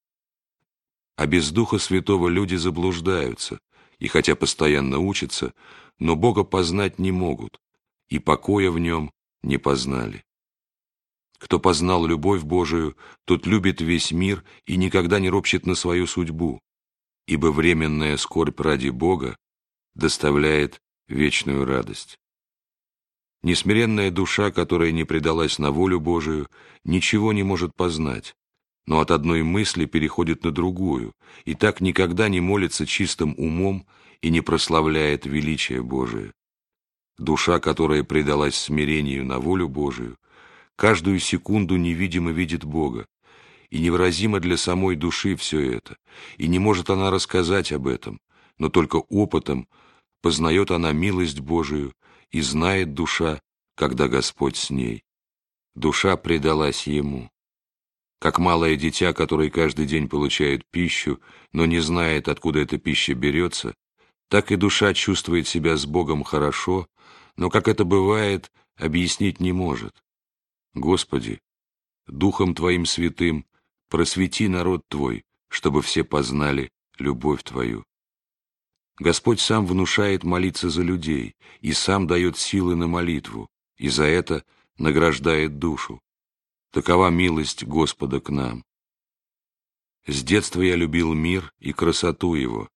А без Духа Святого люди заблуждаются, и хотя постоянно учатся, но Бога познать не могут, и покоя в нем не познали. Кто познал любовь Божию, тот любит весь мир и никогда не ропщет на свою судьбу, ибо временная скорбь ради Бога доставляет вечную радость. Несмиренная душа, которая не предалась на волю Божию, ничего не может познать, но от одной мысли переходит на другую, и так никогда не молится чистым умом и не прославляет величие Божие. Душа, которая предалась смирению на волю Божию, каждую секунду невидимо видит Бога, и невыразимо для самой души все это, и не может она рассказать об этом, но только опытом познает она милость Божию и знает душа, когда Господь с ней. Душа предалась Ему. Как малое дитя, которое каждый день получает пищу, но не знает, откуда эта пища берется, так и душа чувствует себя с Богом хорошо, но, как это бывает, объяснить не может. Господи, Духом Твоим святым просвети народ Твой, чтобы все познали любовь Твою. Господь сам внушает молиться за людей и сам дает силы на молитву, и за это награждает душу. Такова милость Господа к нам. С детства я любил мир и красоту его.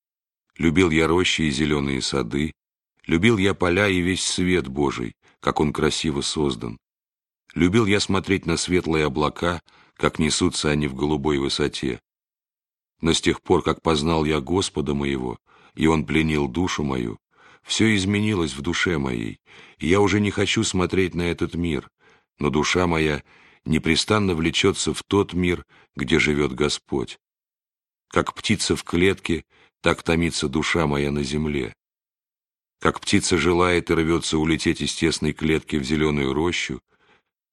Любил я рощи и зеленые сады. Любил я поля и весь свет Божий, как он красиво создан. Любил я смотреть на светлые облака, как несутся они в голубой высоте. Но с тех пор, как познал я Господа моего, и Он пленил душу мою, все изменилось в душе моей, и я уже не хочу смотреть на этот мир, но душа моя непрестанно влечется в тот мир, где живет Господь. Как птица в клетке, так томится душа моя на земле. Как птица желает и рвется улететь из тесной клетки в зеленую рощу,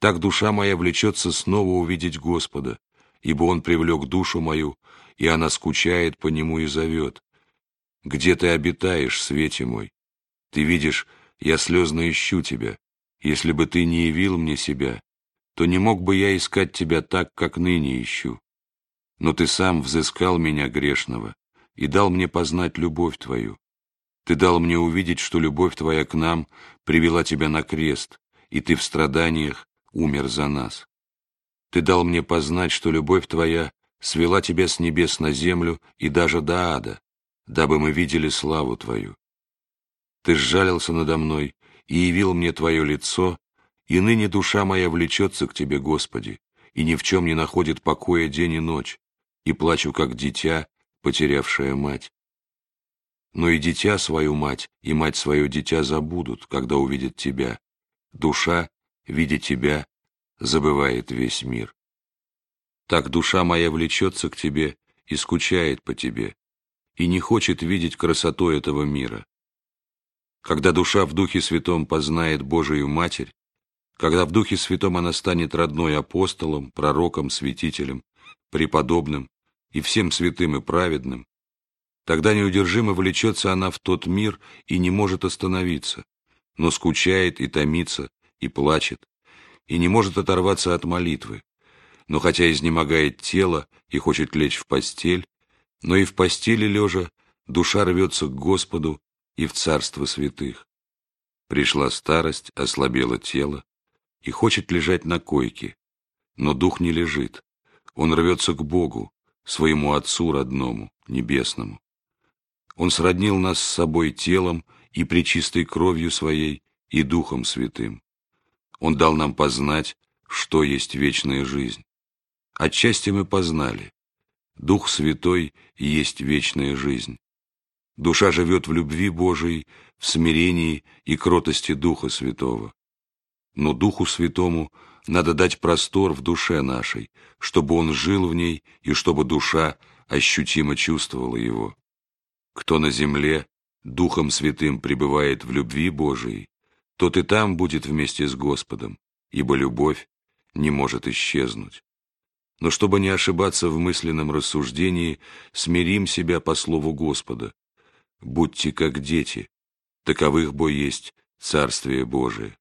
так душа моя влечется снова увидеть Господа, ибо Он привлек душу мою, и она скучает по Нему и зовет. Где ты обитаешь, свете мой? Ты видишь, я слезно ищу тебя. Если бы ты не явил мне себя, то не мог бы я искать тебя так, как ныне ищу. Но ты сам взыскал меня грешного и дал мне познать любовь твою. Ты дал мне увидеть, что любовь твоя к нам привела тебя на крест, и ты в страданиях умер за нас. Ты дал мне познать, что любовь твоя свела тебя с небес на землю и даже до ада, дабы мы видели славу твою. Ты сжалился надо мной и явил мне твое лицо, и ныне душа моя влечется к тебе, Господи, и ни в чем не находит покоя день и ночь, и плачу, как дитя, потерявшая мать. Но и дитя свою мать, и мать свое дитя забудут, когда увидят тебя. Душа, видя тебя, забывает весь мир. Так душа моя влечется к тебе и скучает по тебе, и не хочет видеть красоту этого мира. Когда душа в Духе Святом познает Божию Матерь, когда в Духе Святом она станет родной апостолом, пророком, святителем, преподобным и всем святым и праведным, тогда неудержимо влечется она в тот мир и не может остановиться, но скучает и томится, и плачет, и не может оторваться от молитвы, но хотя изнемогает тело и хочет лечь в постель, но и в постели лежа душа рвется к Господу и в царство святых. Пришла старость, ослабело тело, и хочет лежать на койке, но дух не лежит, он рвется к Богу, своему Отцу родному, небесному. Он сроднил нас с собой телом и причистой кровью своей и Духом Святым. Он дал нам познать, что есть вечная жизнь. Отчасти мы познали. Дух Святой есть вечная жизнь. Душа живет в любви Божией, в смирении и кротости Духа Святого. Но Духу Святому надо дать простор в душе нашей, чтобы Он жил в ней и чтобы душа ощутимо чувствовала Его. Кто на земле Духом Святым пребывает в любви Божией, тот и там будет вместе с Господом, ибо любовь не может исчезнуть. Но чтобы не ошибаться в мысленном рассуждении, смирим себя по слову Господа. Будьте как дети, таковых бо есть Царствие Божие.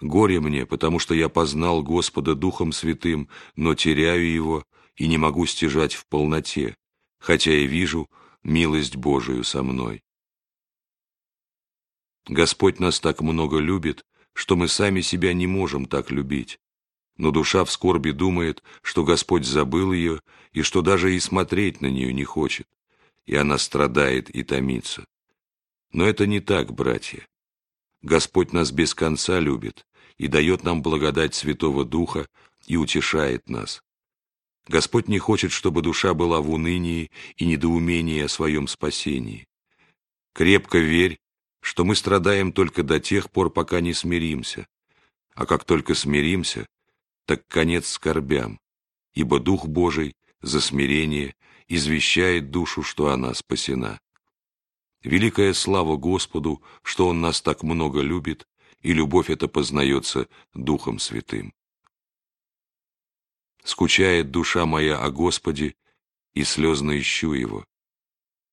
Горе мне, потому что я познал Господа Духом Святым, но теряю Его и не могу стяжать в полноте, хотя и вижу милость Божию со мной. Господь нас так много любит, что мы сами себя не можем так любить. Но душа в скорби думает, что Господь забыл ее и что даже и смотреть на нее не хочет, и она страдает и томится. Но это не так, братья. Господь нас без конца любит и дает нам благодать Святого Духа и утешает нас. Господь не хочет, чтобы душа была в унынии и недоумении о своем спасении. Крепко верь, что мы страдаем только до тех пор, пока не смиримся, а как только смиримся, так конец скорбям, ибо Дух Божий за смирение извещает душу, что она спасена. Великая слава Господу, что Он нас так много любит, и любовь эта познается Духом Святым. Скучает душа моя о Господе, и слезно ищу Его.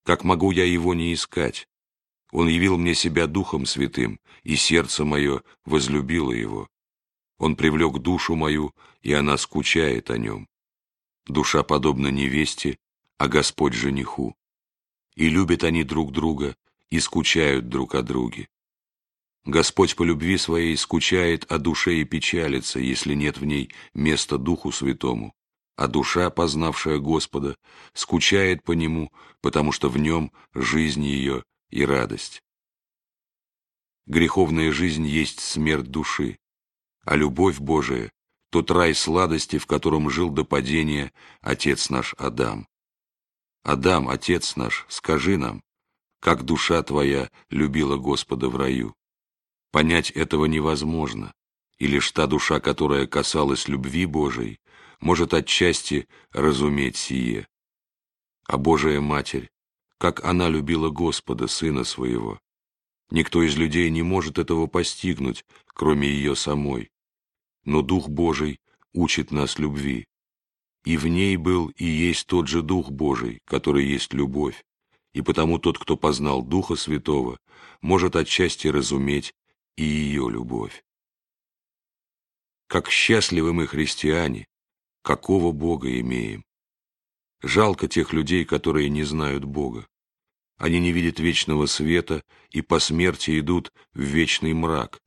Как могу я Его не искать? Он явил мне себя Духом Святым, и сердце мое возлюбило Его. Он привлек душу мою, и она скучает о Нем. Душа подобна невесте, а Господь жениху. И любят они друг друга, и скучают друг о друге. Господь по любви своей скучает о душе и печалится, если нет в ней места Духу Святому, а душа, познавшая Господа, скучает по Нему, потому что в Нем жизнь ее и радость. Греховная жизнь есть смерть души, а любовь Божия — тот рай сладости, в котором жил до падения отец наш Адам. Адам, отец наш, скажи нам, как душа твоя любила Господа в раю. Понять этого невозможно, и лишь та душа, которая касалась любви Божией, может отчасти разуметь сие. А Божия Матерь как она любила Господа, Сына Своего. Никто из людей не может этого постигнуть, кроме ее самой. Но Дух Божий учит нас любви. И в ней был и есть тот же Дух Божий, который есть любовь, и потому тот, кто познал Духа Святого, может отчасти разуметь и ее любовь. Как счастливы мы, христиане, какого Бога имеем! Жалко тех людей, которые не знают Бога. Они не видят вечного света и по смерти идут в вечный мрак.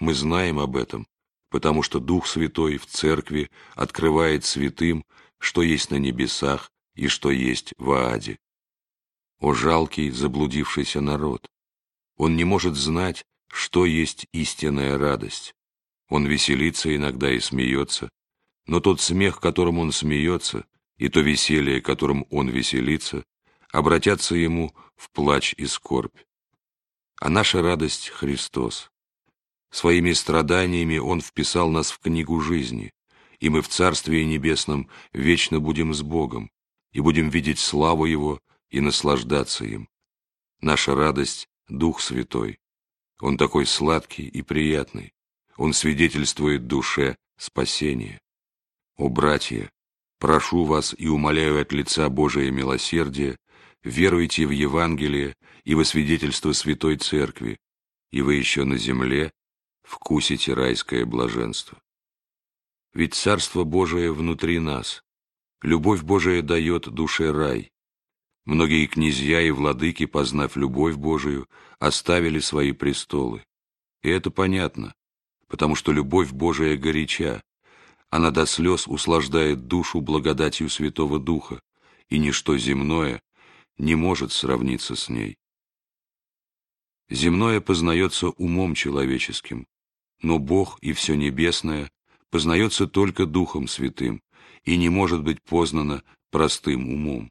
Мы знаем об этом, потому что Дух Святой в Церкви открывает святым, что есть на небесах и что есть в Ааде. О жалкий заблудившийся народ! Он не может знать, что есть истинная радость. Он веселится иногда и смеется, но тот смех, которым он смеется, и то веселье, которым он веселится, обратятся ему в плач и скорбь. А наша радость — Христос. Своими страданиями Он вписал нас в книгу жизни, и мы в Царстве Небесном вечно будем с Богом, и будем видеть славу Его и наслаждаться им. Наша радость — Дух Святой. Он такой сладкий и приятный. Он свидетельствует душе спасение. О, братья, прошу вас и умоляю от лица Божия милосердия, веруйте в Евангелие и во свидетельство Святой Церкви, и вы еще на земле вкусите райское блаженство. Ведь Царство Божие внутри нас. Любовь Божия дает душе рай. Многие князья и владыки, познав любовь Божию, оставили свои престолы. И это понятно, потому что любовь Божия горяча. Она до слез услаждает душу благодатью Святого Духа, и ничто земное не может сравниться с ней. Земное познается умом человеческим, но Бог и все небесное познается только Духом Святым и не может быть познано простым умом.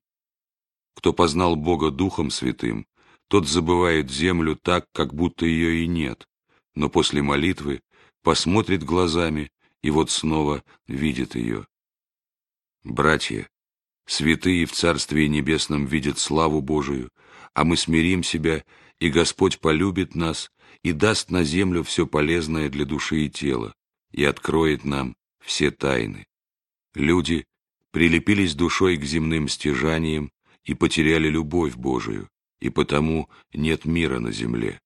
Кто познал Бога Духом Святым, тот забывает землю так, как будто ее и нет, но после молитвы посмотрит глазами и вот снова видит ее. Братья, святые в Царстве Небесном видят славу Божию, а мы смирим себя, и Господь полюбит нас и даст на землю все полезное для души и тела, и откроет нам все тайны. Люди прилепились душой к земным стяжаниям и потеряли любовь Божию, и потому нет мира на земле.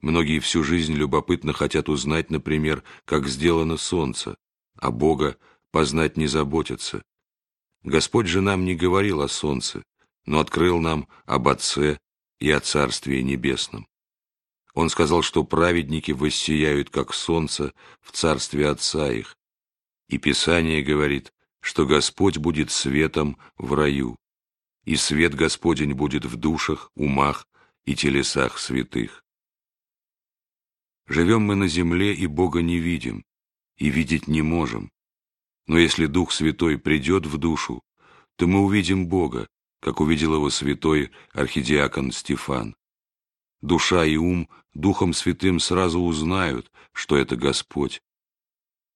Многие всю жизнь любопытно хотят узнать, например, как сделано солнце, а Бога познать не заботятся. Господь же нам не говорил о солнце, но открыл нам об Отце и о Царстве Небесном. Он сказал, что праведники воссияют, как солнце, в царстве Отца их. И Писание говорит, что Господь будет светом в раю, и свет Господень будет в душах, умах и телесах святых. Живем мы на земле и Бога не видим, и видеть не можем. Но если Дух Святой придет в душу, то мы увидим Бога, как увидел его святой архидиакон Стефан. Душа и ум Духом Святым сразу узнают, что это Господь.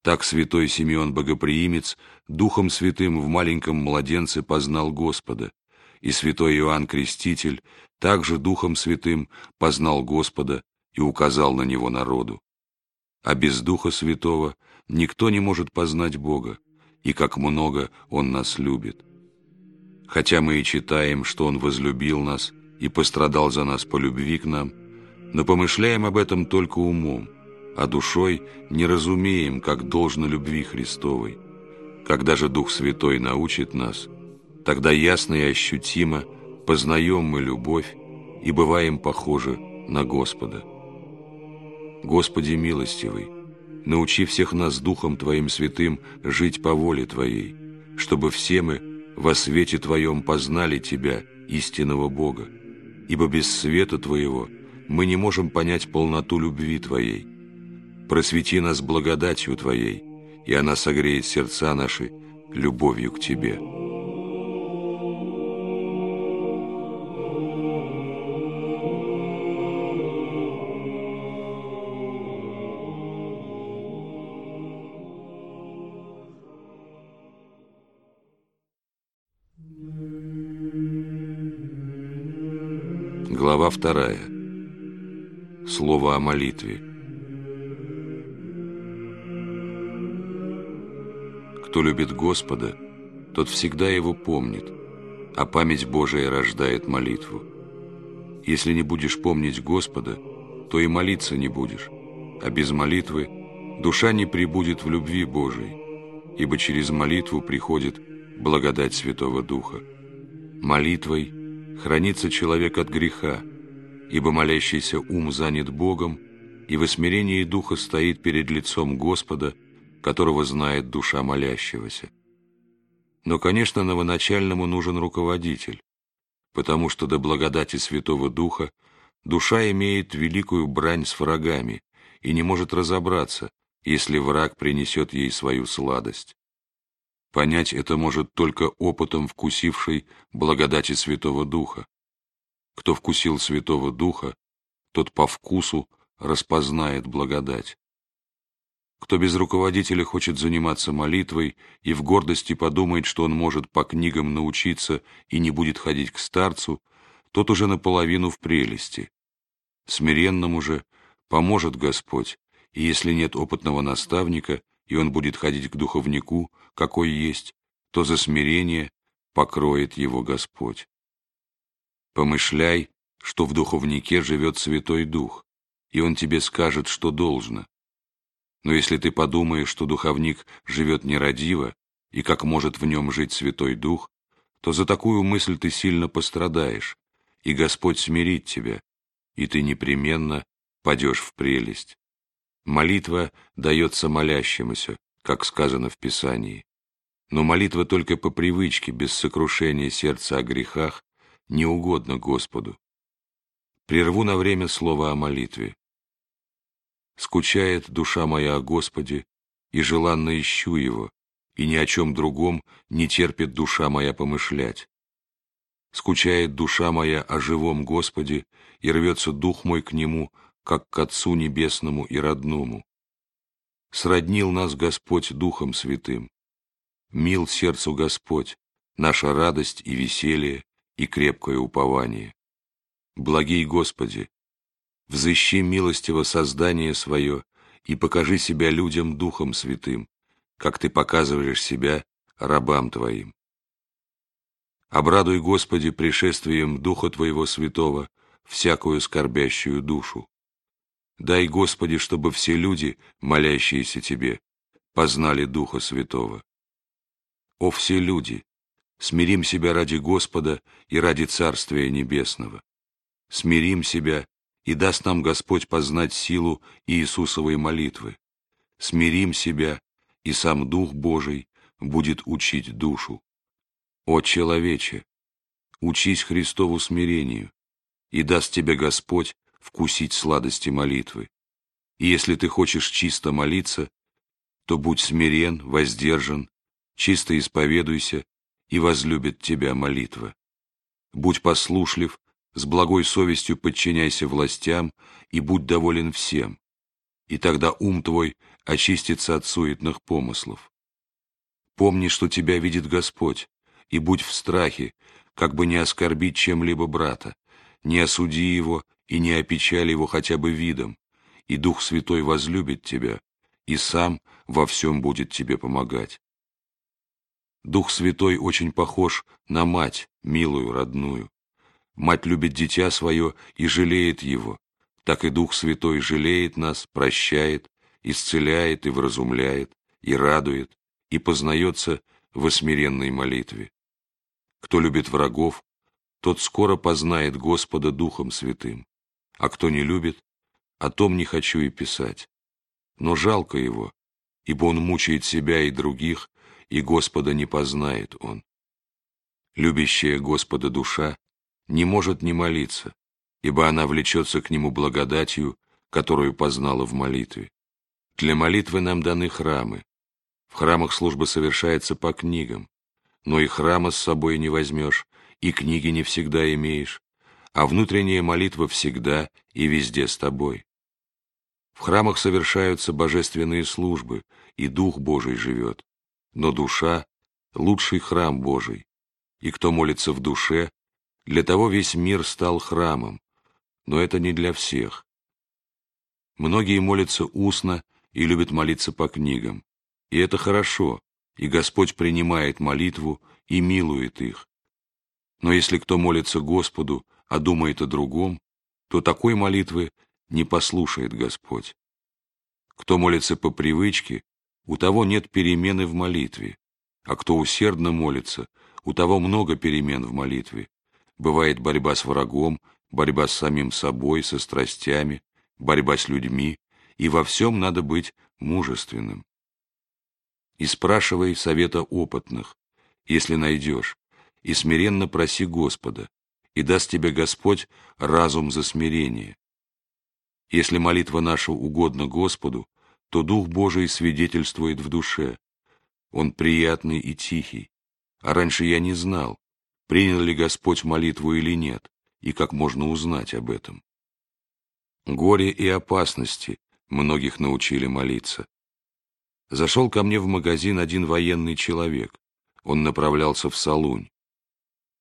Так святой Симеон Богоприимец Духом Святым в маленьком младенце познал Господа, и святой Иоанн Креститель также Духом Святым познал Господа и указал на него народу. А без Духа Святого никто не может познать Бога, и как много Он нас любит. Хотя мы и читаем, что Он возлюбил нас – и пострадал за нас по любви к нам, но помышляем об этом только умом, а душой не разумеем, как должно любви Христовой. Когда же Дух Святой научит нас, тогда ясно и ощутимо познаем мы любовь и бываем похожи на Господа. Господи милостивый, научи всех нас Духом Твоим Святым жить по воле Твоей, чтобы все мы во свете Твоем познали Тебя, истинного Бога, ибо без света Твоего мы не можем понять полноту любви Твоей. Просвети нас благодатью Твоей, и она согреет сердца наши любовью к Тебе». Глава вторая. Слово о молитве. Кто любит Господа, тот всегда его помнит, а память Божия рождает молитву. Если не будешь помнить Господа, то и молиться не будешь, а без молитвы душа не прибудет в любви Божией, ибо через молитву приходит благодать Святого Духа. Молитвой – хранится человек от греха, ибо молящийся ум занят Богом, и в смирении духа стоит перед лицом Господа, которого знает душа молящегося. Но, конечно, новоначальному нужен руководитель, потому что до благодати Святого Духа душа имеет великую брань с врагами и не может разобраться, если враг принесет ей свою сладость. Понять это может только опытом вкусивший благодати Святого Духа. Кто вкусил Святого Духа, тот по вкусу распознает благодать. Кто без руководителя хочет заниматься молитвой и в гордости подумает, что он может по книгам научиться и не будет ходить к старцу, тот уже наполовину в прелести. Смиренному же поможет Господь И если нет опытного наставника, и он будет ходить к духовнику, какой есть, то за смирение покроет его Господь. Помышляй, что в духовнике живет Святой Дух, и он тебе скажет, что должно. Но если ты подумаешь, что духовник живет нерадиво, и как может в нем жить Святой Дух, то за такую мысль ты сильно пострадаешь, и Господь смирит тебя, и ты непременно падешь в прелесть. Молитва дается молящемуся, как сказано в Писании. Но молитва только по привычке, без сокрушения сердца о грехах, не угодно Господу. Прерву на время слово о молитве. Скучает душа моя о Господе, и желанно ищу Его, и ни о чем другом не терпит душа моя помышлять. Скучает душа моя о живом Господе, и рвется дух мой к Нему, как к Отцу Небесному и родному. Сроднил нас Господь Духом Святым. Мил сердцу Господь, наша радость и веселье, и крепкое упование. Благий Господи, взыщи милостиво создание свое и покажи себя людям Духом Святым, как Ты показываешь себя рабам Твоим. Обрадуй, Господи, пришествием Духа Твоего Святого всякую скорбящую душу. Дай, Господи, чтобы все люди, молящиеся Тебе, познали Духа Святого. О все люди, смирим себя ради Господа и ради Царствия Небесного. Смирим себя, и даст нам Господь познать силу Иисусовой молитвы. Смирим себя, и сам Дух Божий будет учить душу. О человече, учись Христову смирению, и даст тебе Господь вкусить сладости молитвы. И если ты хочешь чисто молиться, то будь смирен, воздержан, чисто исповедуйся, и возлюбит тебя молитва. Будь послушлив, с благой совестью подчиняйся властям и будь доволен всем, и тогда ум твой очистится от суетных помыслов. Помни, что тебя видит Господь, и будь в страхе, как бы не оскорбить чем-либо брата, не осуди его и не опечали его хотя бы видом, и Дух Святой возлюбит тебя, и сам во всем будет тебе помогать. Дух Святой очень похож на мать, милую, родную. Мать любит дитя свое и жалеет его, так и Дух Святой жалеет нас, прощает, исцеляет и вразумляет, и радует, и познается в осмиренной молитве. Кто любит врагов, тот скоро познает Господа Духом Святым, а кто не любит, о том не хочу и писать. Но жалко его, ибо он мучает себя и других, и Господа не познает он. Любящая Господа душа не может не молиться, ибо она влечется к Нему благодатью, которую познала в молитве. Для молитвы нам даны храмы. В храмах служба совершается по книгам, но и храма с собой не возьмешь, и книги не всегда имеешь, а внутренняя молитва всегда и везде с тобой. В храмах совершаются божественные службы, и Дух Божий живет, но душа — лучший храм Божий, и кто молится в душе, для того весь мир стал храмом, но это не для всех. Многие молятся устно и любят молиться по книгам, и это хорошо, и Господь принимает молитву и милует их. Но если кто молится Господу, а думает о другом, то такой молитвы не послушает Господь. Кто молится по привычке, у того нет перемены в молитве, а кто усердно молится, у того много перемен в молитве. Бывает борьба с врагом, борьба с самим собой, со страстями, борьба с людьми, и во всем надо быть мужественным. И спрашивай совета опытных, если найдешь, и смиренно проси Господа, и даст тебе Господь разум за смирение. Если молитва наша угодна Господу, то Дух Божий свидетельствует в душе. Он приятный и тихий. А раньше я не знал, принял ли Господь молитву или нет, и как можно узнать об этом. Горе и опасности многих научили молиться. Зашел ко мне в магазин один военный человек. Он направлялся в Салунь.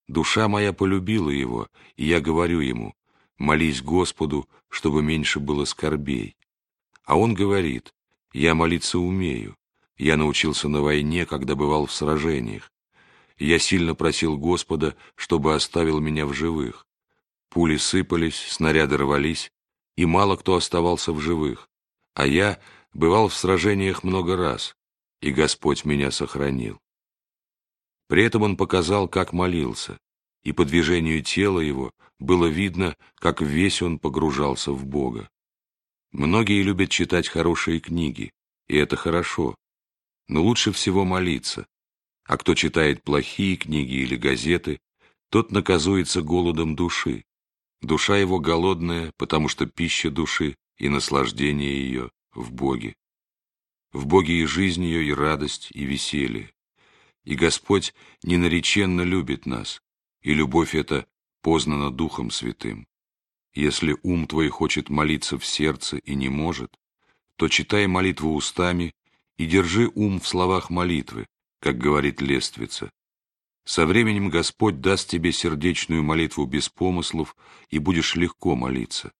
Душа моя полюбила его, и я говорю ему, молись Господу, чтобы меньше было скорбей. А он говорит, я молиться умею, я научился на войне, когда бывал в сражениях. Я сильно просил Господа, чтобы оставил меня в живых. Пули сыпались, снаряды рвались, и мало кто оставался в живых. А я бывал в сражениях много раз, и Господь меня сохранил. При этом он показал, как молился, и по движению тела его было видно, как весь он погружался в Бога. Многие любят читать хорошие книги, и это хорошо, но лучше всего молиться, а кто читает плохие книги или газеты, тот наказуется голодом души. Душа его голодная, потому что пища души и наслаждение ее в Боге. В Боге и жизнь ее, и радость, и веселье. И Господь ненареченно любит нас, и любовь эта познана Духом Святым. Если ум твой хочет молиться в сердце и не может, то читай молитву устами и держи ум в словах молитвы, как говорит лествица. Со временем Господь даст тебе сердечную молитву без помыслов, и будешь легко молиться.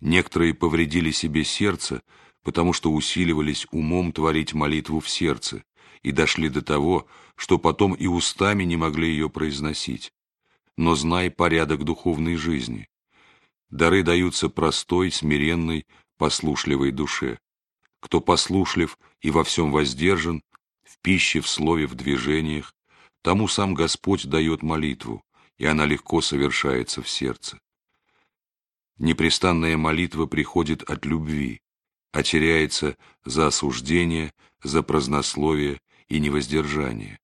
Некоторые повредили себе сердце, потому что усиливались умом творить молитву в сердце, и дошли до того, что потом и устами не могли ее произносить. Но знай порядок духовной жизни. Дары даются простой, смиренной, послушливой душе. Кто послушлив и во всем воздержан, в пище, в слове, в движениях, тому сам Господь дает молитву, и она легко совершается в сердце. Непрестанная молитва приходит от любви, а теряется за осуждение, за празднословие и невоздержание.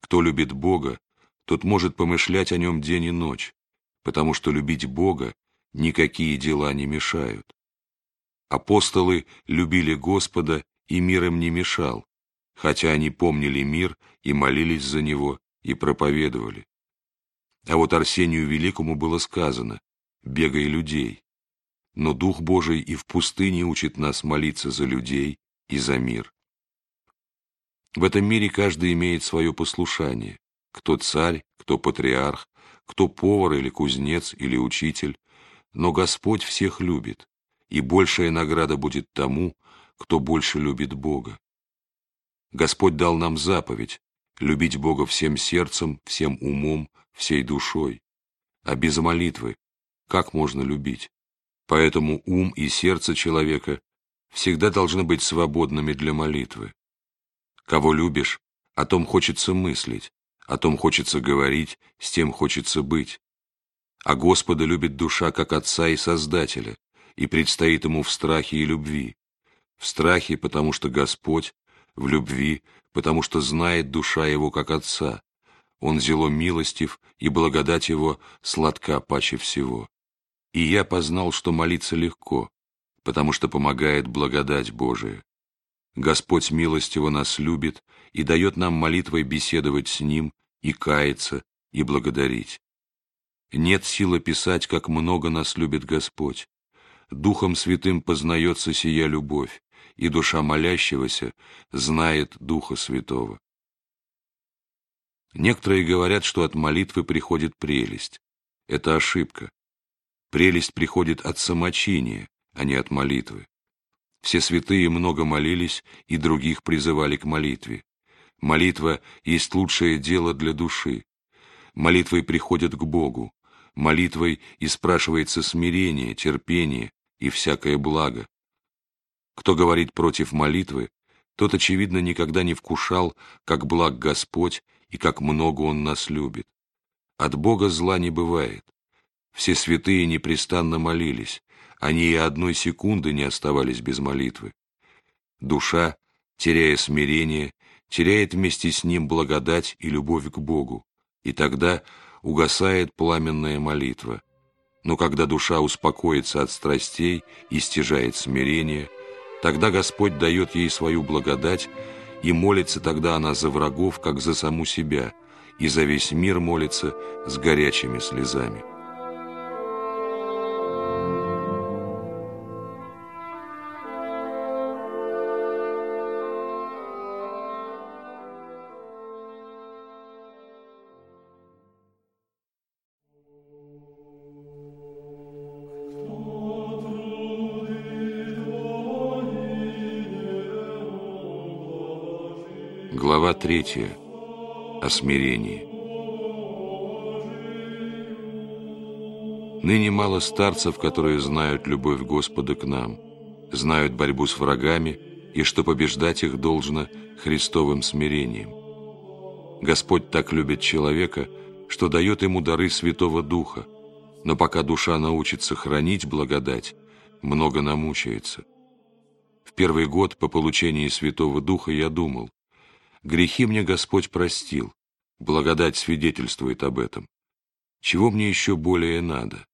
Кто любит Бога, тот может помышлять о нем день и ночь, потому что любить Бога никакие дела не мешают. Апостолы любили Господа, и мир им не мешал, хотя они помнили мир и молились за него, и проповедовали. А вот Арсению Великому было сказано «бегай людей». Но Дух Божий и в пустыне учит нас молиться за людей и за мир. В этом мире каждый имеет свое послушание. Кто царь, кто патриарх, кто повар или кузнец или учитель. Но Господь всех любит, и большая награда будет тому, кто больше любит Бога. Господь дал нам заповедь любить Бога всем сердцем, всем умом, всей душой. А без молитвы как можно любить? Поэтому ум и сердце человека всегда должны быть свободными для молитвы. Кого любишь, о том хочется мыслить, о том хочется говорить, с тем хочется быть. А Господа любит душа как Отца и Создателя, и предстоит ему в страхе и любви. В страхе, потому что Господь, в любви, потому что знает душа его как Отца. Он зело милостив, и благодать его сладка паче всего. И я познал, что молиться легко, потому что помогает благодать Божия. Господь милостиво нас любит и дает нам молитвой беседовать с Ним и каяться, и благодарить. Нет силы писать, как много нас любит Господь. Духом Святым познается сия любовь, и душа молящегося знает Духа Святого. Некоторые говорят, что от молитвы приходит прелесть. Это ошибка. Прелесть приходит от самочиния, а не от молитвы. Все святые много молились и других призывали к молитве. Молитва есть лучшее дело для души. Молитвой приходят к Богу. Молитвой и спрашивается смирение, терпение и всякое благо. Кто говорит против молитвы, тот, очевидно, никогда не вкушал, как благ Господь и как много Он нас любит. От Бога зла не бывает. Все святые непрестанно молились, они и одной секунды не оставались без молитвы. Душа, теряя смирение, теряет вместе с ним благодать и любовь к Богу, и тогда угасает пламенная молитва. Но когда душа успокоится от страстей и стяжает смирение, тогда Господь дает ей свою благодать, и молится тогда она за врагов, как за саму себя, и за весь мир молится с горячими слезами. Третья. О смирении. Ныне мало старцев, которые знают любовь Господа к нам, знают борьбу с врагами и что побеждать их должно Христовым смирением. Господь так любит человека, что дает ему дары Святого Духа, но пока душа научится хранить благодать, много намучается. В первый год по получении Святого Духа я думал, грехи мне Господь простил, благодать свидетельствует об этом. Чего мне еще более надо?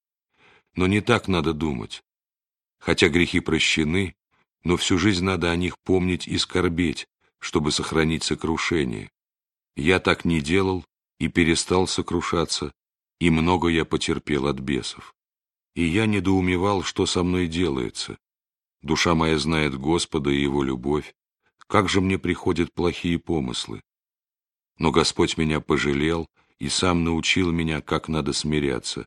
Но не так надо думать. Хотя грехи прощены, но всю жизнь надо о них помнить и скорбеть, чтобы сохранить сокрушение. Я так не делал и перестал сокрушаться, и много я потерпел от бесов. И я недоумевал, что со мной делается. Душа моя знает Господа и Его любовь. Как же мне приходят плохие помыслы? Но Господь меня пожалел и сам научил меня, как надо смиряться.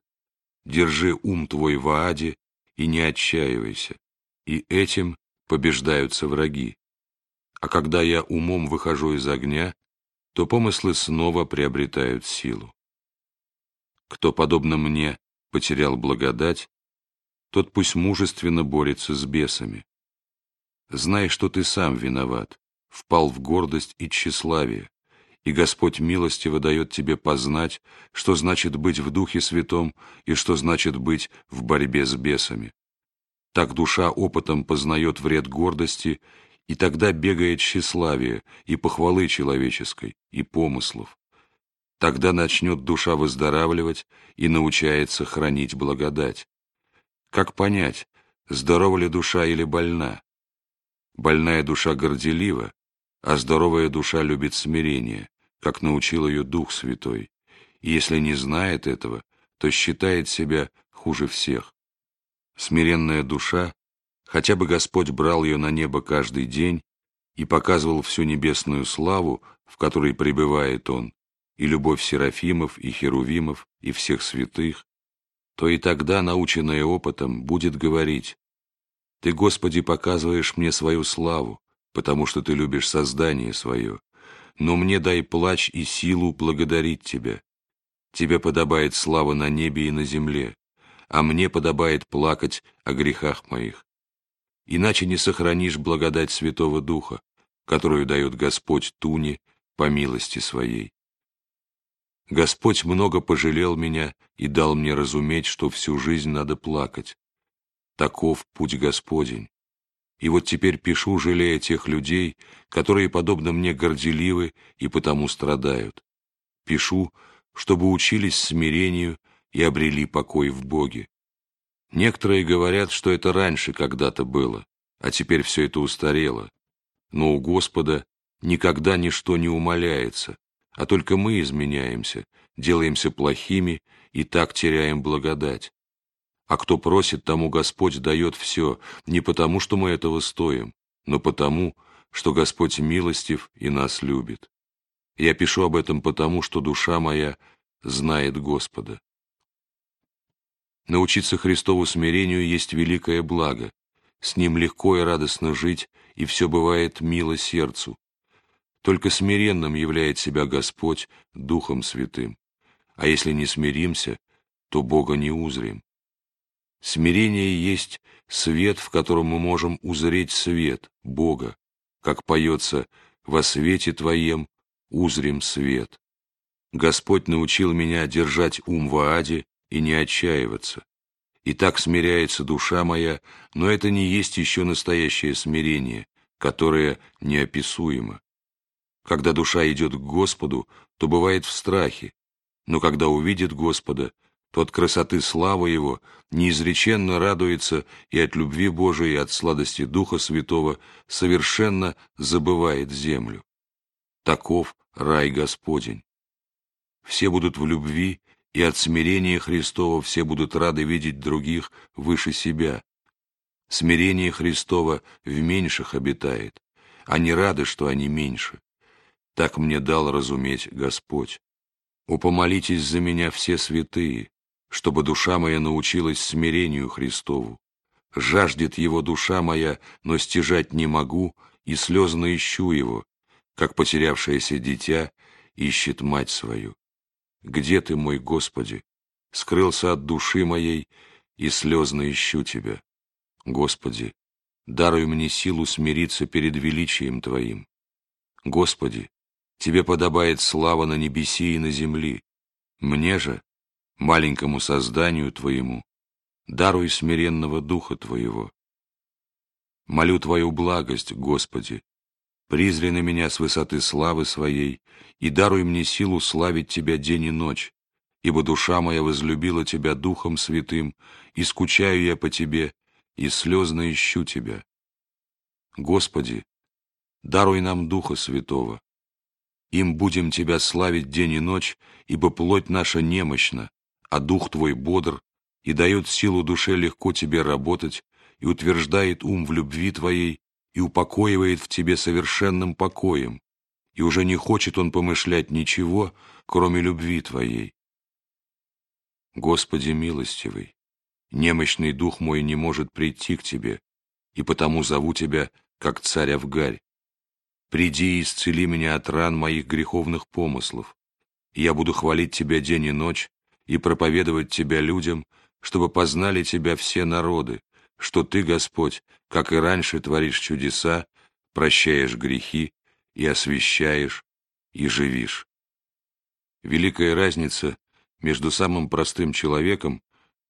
Держи ум твой в Ааде и не отчаивайся, и этим побеждаются враги. А когда я умом выхожу из огня, то помыслы снова приобретают силу. Кто, подобно мне, потерял благодать, тот пусть мужественно борется с бесами. Знай, что ты сам виноват, впал в гордость и тщеславие, и Господь милостиво дает тебе познать, что значит быть в Духе Святом и что значит быть в борьбе с бесами. Так душа опытом познает вред гордости, и тогда бегает тщеславие и похвалы человеческой, и помыслов. Тогда начнет душа выздоравливать и научается хранить благодать. Как понять, здорова ли душа или больна? Больная душа горделива, а здоровая душа любит смирение, как научил ее Дух Святой. И если не знает этого, то считает себя хуже всех. Смиренная душа, хотя бы Господь брал ее на небо каждый день и показывал всю небесную славу, в которой пребывает Он, и любовь Серафимов и Херувимов и всех святых, то и тогда, наученная опытом, будет говорить, «Ты, Господи, показываешь мне свою славу, потому что Ты любишь создание свое, но мне дай плач и силу благодарить Тебя. Тебе подобает слава на небе и на земле, а мне подобает плакать о грехах моих. Иначе не сохранишь благодать Святого Духа, которую дает Господь Туне по милости своей. Господь много пожалел меня и дал мне разуметь, что всю жизнь надо плакать. Таков путь Господень. И вот теперь пишу, жалея тех людей, которые, подобно мне, горделивы и потому страдают. Пишу, чтобы учились смирению и обрели покой в Боге. Некоторые говорят, что это раньше когда-то было, а теперь все это устарело. Но у Господа никогда ничто не умаляется, а только мы изменяемся, делаемся плохими и так теряем благодать. А кто просит, тому Господь дает все, не потому, что мы этого стоим, но потому, что Господь милостив и нас любит. Я пишу об этом потому, что душа моя знает Господа. Научиться Христову смирению есть великое благо, с ним легко и радостно жить, и все бывает мило сердцу, только смиренным являет себя Господь Духом Святым. А если не смиримся, то Бога не узрим. Смирение есть свет, в котором мы можем узреть свет, Бога, как поется «Во свете Твоем узрим свет». Господь научил меня держать ум в Ааде и не отчаиваться. И так смиряется душа моя, но это не есть еще настоящее смирение, которое неописуемо. Когда душа идет к Господу, то бывает в страхе, но когда увидит Господа, то от красоты славы Его неизреченно радуется и от любви Божией и от сладости Духа Святого совершенно забывает землю. Таков рай Господень. Все будут в любви, и от смирения Христова все будут рады видеть других выше себя. Смирение Христова в меньших обитает, они рады, что они меньше. Так мне дал разуметь Господь. Упомолитесь за меня все святые, чтобы душа моя научилась смирению Христову. Жаждет его душа моя, но стяжать не могу, и слезно ищу его. как потерявшееся дитя ищет мать свою. Где ты, мой Господи? Скрылся от души моей, и слезно ищу Тебя. Господи, даруй мне силу смириться перед величием Твоим. Господи, Тебе подобает слава на небеси и на земли. Мне же, маленькому созданию Твоему, даруй смиренного духа Твоего. Молю Твою благость, Господи, призри на меня с высоты славы Своей и даруй мне силу славить Тебя день и ночь, ибо душа моя возлюбила Тебя Духом Святым, и скучаю я по Тебе, и слезно ищу Тебя. Господи, даруй нам Духа Святого. Им будем Тебя славить день и ночь, ибо плоть наша немощна, а Дух Твой бодр, и дает силу душе легко Тебе работать, и утверждает ум в любви Твоей, и упокоивает в Тебе совершенным покоем, и уже не хочет он помышлять ничего, кроме любви Твоей. Господи милостивый, немощный дух мой не может прийти к Тебе, и потому зову Тебя, как царя в гарь. Приди и исцели меня от ран моих греховных помыслов. Я буду хвалить Тебя день и ночь и проповедовать Тебя людям, чтобы познали Тебя все народы, что Ты, Господь, как и раньше творишь чудеса, прощаешь грехи и освящаешь, и живишь. Великая разница между самым простым человеком,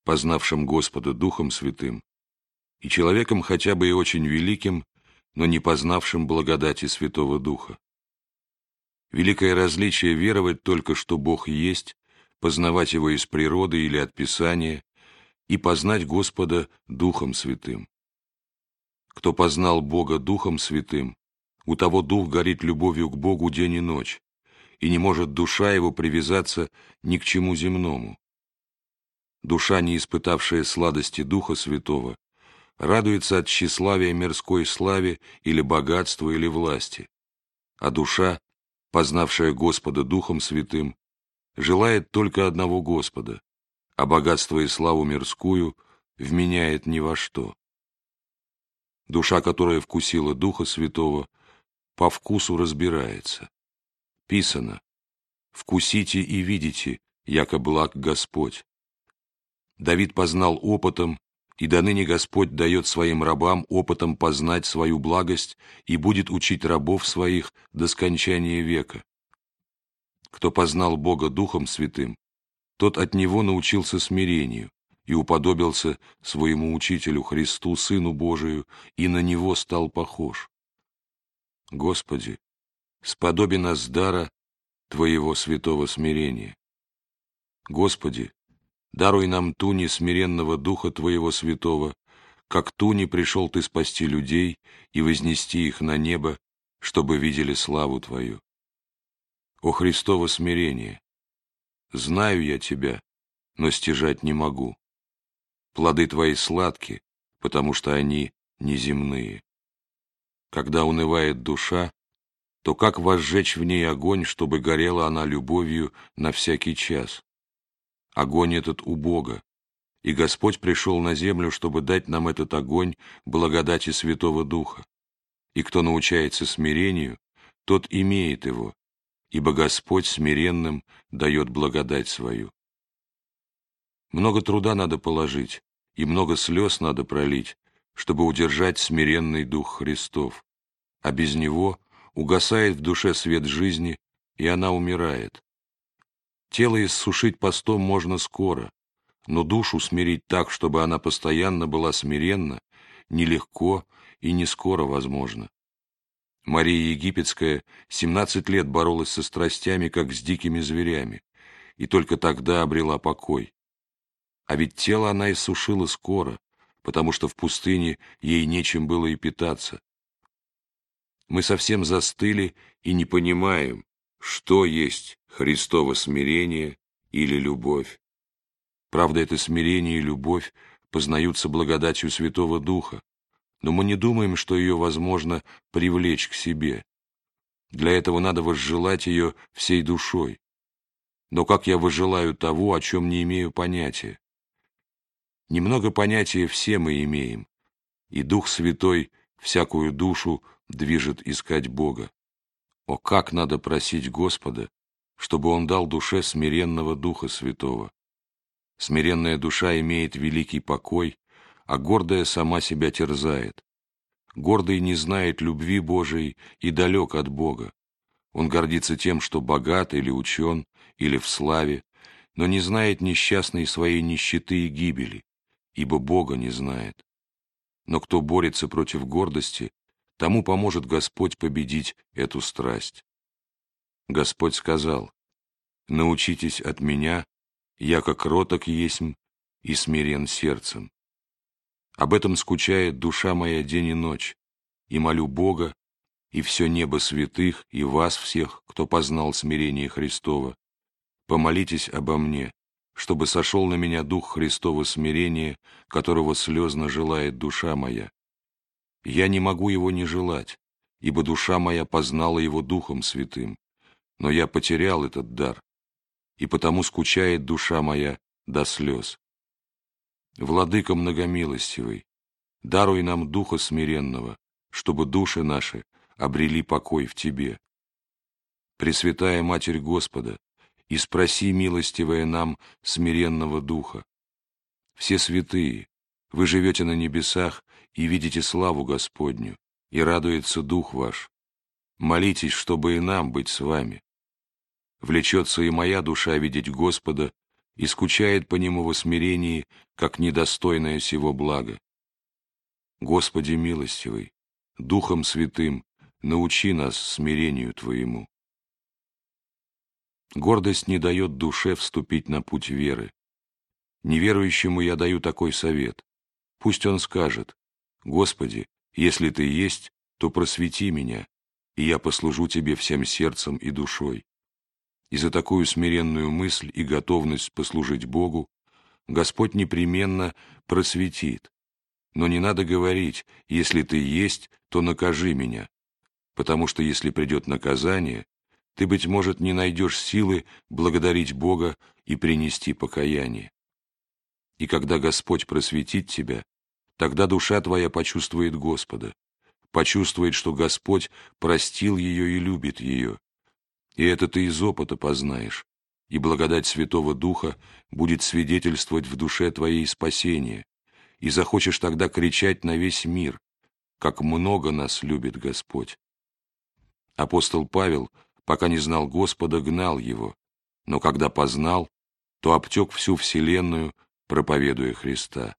познавшим Господа Духом Святым, и человеком хотя бы и очень великим, но не познавшим благодати Святого Духа. Великое различие веровать только, что Бог есть, познавать Его из природы или от Писания, и познать Господа Духом Святым. Кто познал Бога Духом Святым, у того Дух горит любовью к Богу день и ночь, и не может душа его привязаться ни к чему земному. Душа, не испытавшая сладости Духа Святого, радуется от тщеславия мирской славе или богатства или власти, а душа, познавшая Господа Духом Святым, желает только одного Господа, а богатство и славу мирскую вменяет ни во что. Душа, которая вкусила Духа Святого, по вкусу разбирается. Писано, «Вкусите и видите, яко благ Господь». Давид познал опытом, и до ныне Господь дает своим рабам опытом познать свою благость и будет учить рабов своих до скончания века. Кто познал Бога Духом Святым, тот от Него научился смирению и уподобился своему учителю Христу, Сыну Божию, и на Него стал похож. Господи, сподоби нас дара Твоего святого смирения. Господи, даруй нам туни смиренного Духа Твоего святого, как туни пришел Ты спасти людей и вознести их на небо, чтобы видели славу Твою. О Христово смирение! Знаю я Тебя, но стяжать не могу. Плоды Твои сладки, потому что они неземные. Когда унывает душа, то как возжечь в ней огонь, чтобы горела она любовью на всякий час? Огонь этот у Бога, и Господь пришел на землю, чтобы дать нам этот огонь благодати Святого Духа. И кто научается смирению, тот имеет его, ибо Господь смиренным дает благодать свою. Много труда надо положить, и много слез надо пролить, чтобы удержать смиренный дух Христов, а без него угасает в душе свет жизни, и она умирает. Тело иссушить постом можно скоро, но душу смирить так, чтобы она постоянно была смиренна, нелегко и не скоро возможно. Мария Египетская 17 лет боролась со страстями, как с дикими зверями, и только тогда обрела покой. А ведь тело она иссушила скоро, потому что в пустыне ей нечем было и питаться. Мы совсем застыли и не понимаем, что есть Христово смирение или любовь. Правда, это смирение и любовь познаются благодатью Святого Духа, но мы не думаем, что ее возможно привлечь к себе. Для этого надо возжелать ее всей душой. Но как я выжелаю того, о чем не имею понятия? Немного понятия все мы имеем, и Дух Святой всякую душу движет искать Бога. О, как надо просить Господа, чтобы Он дал душе смиренного Духа Святого. Смиренная душа имеет великий покой, а гордая сама себя терзает. Гордый не знает любви Божией и далек от Бога. Он гордится тем, что богат или учен, или в славе, но не знает несчастной своей нищеты и гибели, ибо Бога не знает. Но кто борется против гордости, тому поможет Господь победить эту страсть. Господь сказал, «Научитесь от меня, я как роток есмь и смирен сердцем. Об этом скучает душа моя день и ночь, и молю Бога, и все небо святых, и вас всех, кто познал смирение Христова. Помолитесь обо мне, чтобы сошел на меня дух Христова смирения, которого слезно желает душа моя. Я не могу его не желать, ибо душа моя познала его Духом Святым, но я потерял этот дар, и потому скучает душа моя до слез. Владыка многомилостивый, даруй нам Духа смиренного, чтобы души наши обрели покой в Тебе. Пресвятая Матерь Господа, и спроси, милостивая нам, смиренного Духа. Все святые, вы живете на небесах и видите славу Господню, и радуется Дух ваш. Молитесь, чтобы и нам быть с вами. Влечется и моя душа видеть Господа, и скучает по Нему в смирении, как недостойное сего блага. Господи милостивый, Духом Святым, научи нас смирению Твоему. Гордость не дает душе вступить на путь веры. Неверующему я даю такой совет. Пусть он скажет, «Господи, если Ты есть, то просвети меня, и я послужу Тебе всем сердцем и душой». И за такую смиренную мысль и готовность послужить Богу Господь непременно просветит. Но не надо говорить, если Ты есть, то накажи меня, потому что если придет наказание, ты, быть может, не найдешь силы благодарить Бога и принести покаяние. И когда Господь просветит тебя, тогда душа твоя почувствует Господа, почувствует, что Господь простил ее и любит ее. И это ты из опыта познаешь, и благодать Святого Духа будет свидетельствовать в душе твоей спасения, и захочешь тогда кричать на весь мир, как много нас любит Господь. Апостол Павел пока не знал Господа, гнал его, но когда познал, то обтек всю вселенную, проповедуя Христа.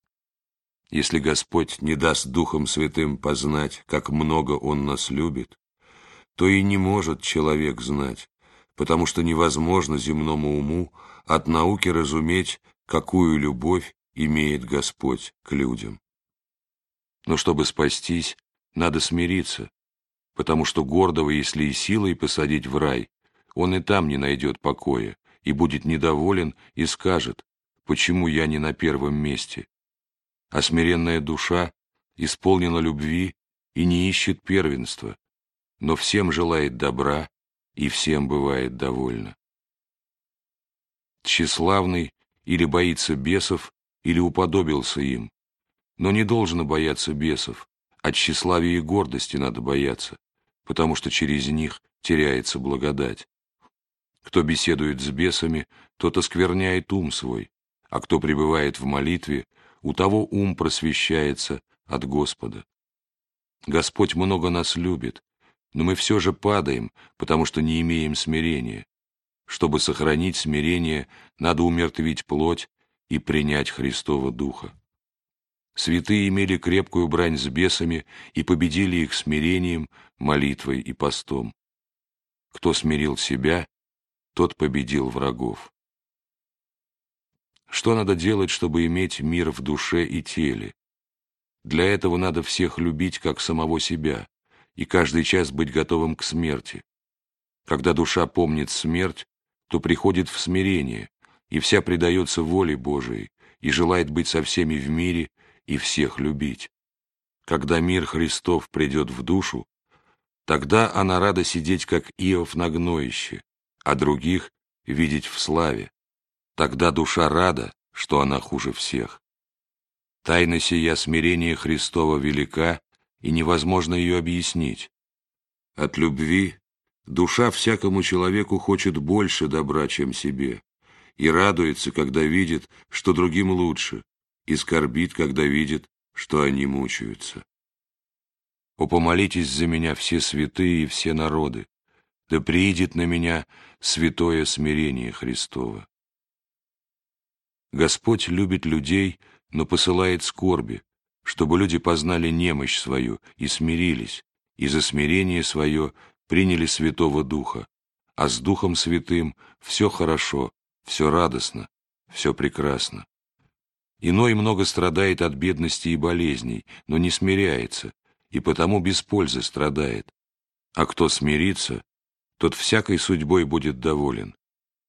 Если Господь не даст Духом Святым познать, как много Он нас любит, то и не может человек знать, потому что невозможно земному уму от науки разуметь, какую любовь имеет Господь к людям. Но чтобы спастись, надо смириться, потому что гордого, если и силой посадить в рай, он и там не найдет покоя, и будет недоволен и скажет, почему я не на первом месте. А смиренная душа исполнена любви и не ищет первенства, но всем желает добра и всем бывает довольна. Тщеславный или боится бесов, или уподобился им, но не должно бояться бесов, от тщеславия и гордости надо бояться, потому что через них теряется благодать. Кто беседует с бесами, тот оскверняет ум свой, а кто пребывает в молитве, у того ум просвещается от Господа. Господь много нас любит, но мы все же падаем, потому что не имеем смирения. Чтобы сохранить смирение, надо умертвить плоть и принять Христова Духа. Святые имели крепкую брань с бесами и победили их смирением, молитвой и постом. Кто смирил себя, тот победил врагов. Что надо делать, чтобы иметь мир в душе и теле? Для этого надо всех любить, как самого себя, и каждый час быть готовым к смерти. Когда душа помнит смерть, то приходит в смирение, и вся предается воле Божией, и желает быть со всеми в мире и всех любить. Когда мир Христов придет в душу, тогда она рада сидеть, как Иов на гноище, а других видеть в славе. Тогда душа рада, что она хуже всех. Тайна сия смирения Христова велика, и невозможно ее объяснить. От любви Душа всякому человеку хочет больше добра, чем себе, и радуется, когда видит, что другим лучше, и скорбит, когда видит, что они мучаются. О, помолитесь за меня все святые и все народы, да приидет на меня святое смирение Христово. Господь любит людей, но посылает скорби, чтобы люди познали немощь свою и смирились, и за смирение свое приняли Святого Духа, а с Духом Святым все хорошо, все радостно, все прекрасно. Иной много страдает от бедности и болезней, но не смиряется, и потому без пользы страдает. А кто смирится, тот всякой судьбой будет доволен,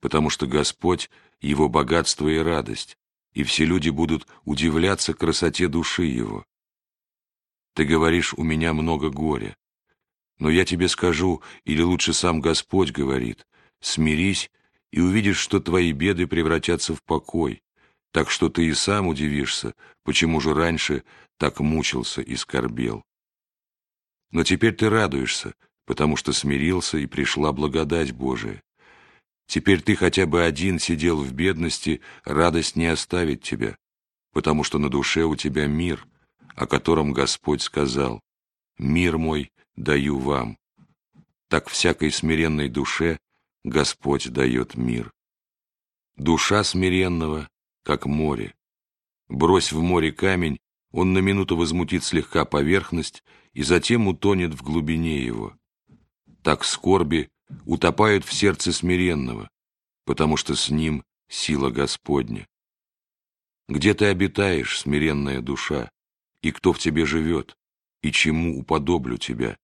потому что Господь — его богатство и радость, и все люди будут удивляться красоте души его. Ты говоришь, у меня много горя. Но я тебе скажу, или лучше сам Господь говорит, смирись и увидишь, что твои беды превратятся в покой, так что ты и сам удивишься, почему же раньше так мучился и скорбел. Но теперь ты радуешься, потому что смирился и пришла благодать Божия. Теперь ты хотя бы один сидел в бедности, радость не оставит тебя, потому что на душе у тебя мир, о котором Господь сказал, «Мир мой даю вам». Так всякой смиренной душе Господь дает мир. Душа смиренного, как море. Брось в море камень, он на минуту возмутит слегка поверхность и затем утонет в глубине его. Так скорби утопают в сердце смиренного, потому что с ним сила Господня. Где ты обитаешь, смиренная душа, и кто в тебе живет, и чему уподоблю тебя?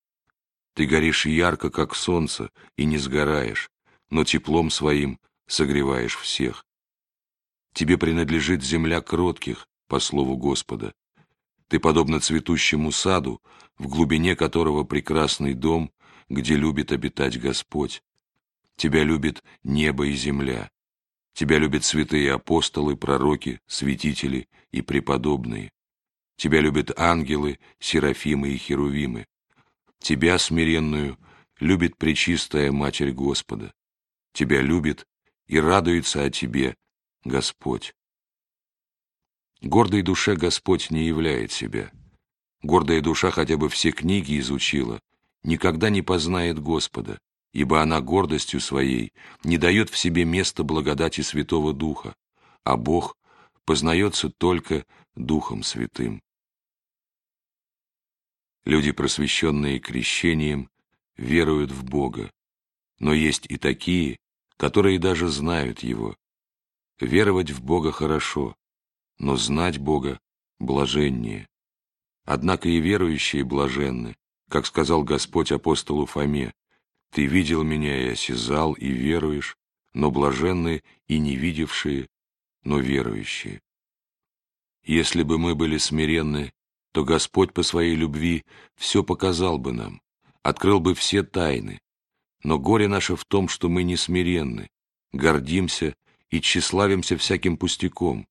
Ты горишь ярко, как солнце, и не сгораешь, но теплом своим согреваешь всех. Тебе принадлежит земля кротких, по слову Господа. Ты подобно цветущему саду, в глубине которого прекрасный дом, где любит обитать Господь. Тебя любит небо и земля. Тебя любят святые апостолы, пророки, святители и преподобные. Тебя любят ангелы, серафимы и херувимы. Тебя, смиренную, любит Пречистая Матерь Господа. Тебя любит и радуется о тебе Господь. Гордой душе Господь не являет себя. Гордая душа хотя бы все книги изучила, никогда не познает Господа, ибо она гордостью своей не дает в себе места благодати Святого Духа, а Бог познается только Духом Святым. Люди, просвещенные крещением, веруют в Бога, но есть и такие, которые даже знают Его. Веровать в Бога хорошо, но знать Бога блаженнее. Однако и верующие блаженны, как сказал Господь апостолу Фоме, «Ты видел меня и осязал, и веруешь, но блаженны и не видевшие, но верующие». Если бы мы были смиренны, то Господь по своей любви все показал бы нам, открыл бы все тайны. Но горе наше в том, что мы не смиренны, гордимся и тщеславимся всяким пустяком,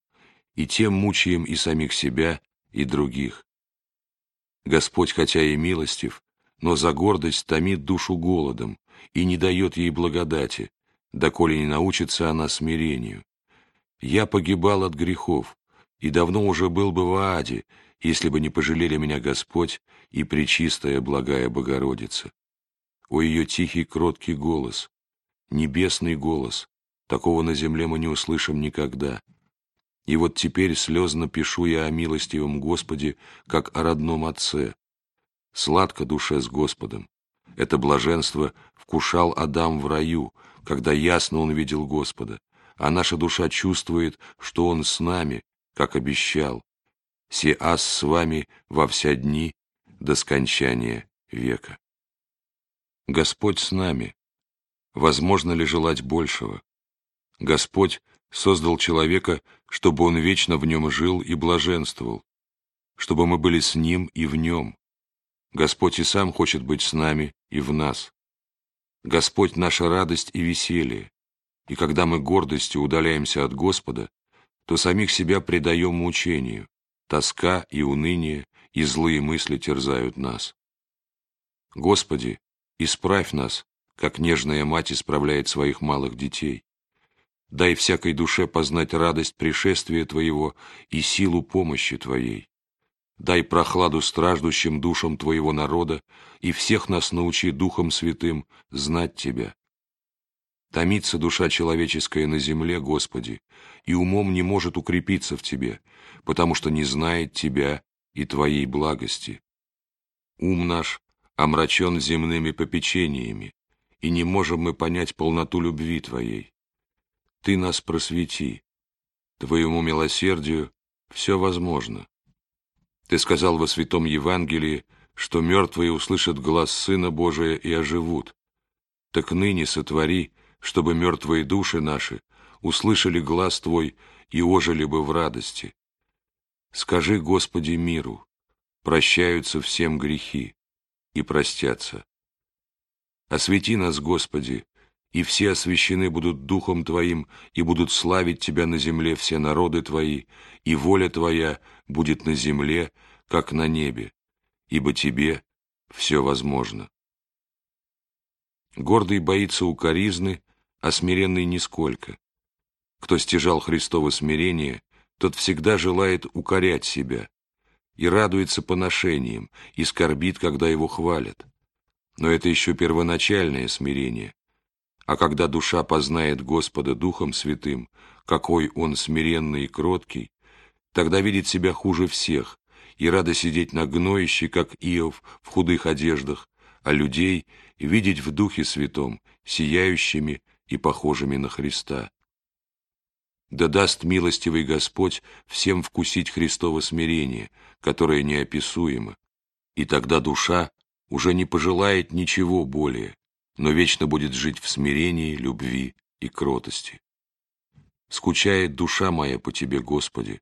и тем мучаем и самих себя, и других. Господь, хотя и милостив, но за гордость томит душу голодом и не дает ей благодати, доколе не научится она смирению. Я погибал от грехов, и давно уже был бы в аде, если бы не пожалели меня Господь и Пречистая Благая Богородица. О ее тихий кроткий голос, небесный голос, такого на земле мы не услышим никогда. И вот теперь слезно пишу я о милостивом Господе, как о родном Отце. Сладко душе с Господом. Это блаженство вкушал Адам в раю, когда ясно он видел Господа, а наша душа чувствует, что Он с нами, как обещал. Се ас с вами во вся дни до скончания века. Господь с нами. Возможно ли желать большего? Господь создал человека, чтобы он вечно в нем жил и блаженствовал, чтобы мы были с ним и в нем. Господь и сам хочет быть с нами и в нас. Господь — наша радость и веселье, и когда мы гордостью удаляемся от Господа, то самих себя предаем мучению, тоска и уныние и злые мысли терзают нас. Господи, исправь нас, как нежная мать исправляет своих малых детей. Дай всякой душе познать радость пришествия Твоего и силу помощи Твоей. Дай прохладу страждущим душам Твоего народа и всех нас научи Духом Святым знать Тебя. Томится душа человеческая на земле, Господи, и умом не может укрепиться в Тебе, потому что не знает Тебя и Твоей благости. Ум наш омрачен земными попечениями, и не можем мы понять полноту любви Твоей. Ты нас просвети. Твоему милосердию все возможно. Ты сказал во Святом Евангелии, что мертвые услышат глаз Сына Божия и оживут. Так ныне сотвори, чтобы мертвые души наши услышали глаз Твой и ожили бы в радости. Скажи, Господи, миру, прощаются всем грехи и простятся. Освети нас, Господи, и все освящены будут Духом Твоим, и будут славить Тебя на земле все народы Твои, и воля Твоя будет на земле, как на небе, ибо Тебе все возможно. Гордый боится укоризны, а смиренный нисколько. Кто стяжал Христово смирение, тот всегда желает укорять себя и радуется поношениям, и скорбит, когда его хвалят. Но это еще первоначальное смирение. А когда душа познает Господа Духом Святым, какой Он смиренный и кроткий, тогда видит себя хуже всех, и рада сидеть на гноище, как Иов, в худых одеждах, а людей видеть в Духе Святом, сияющими и похожими на Христа. Да даст милостивый Господь всем вкусить Христово смирение, которое неописуемо, и тогда душа уже не пожелает ничего более, но вечно будет жить в смирении, любви и кротости. Скучает душа моя по Тебе, Господи.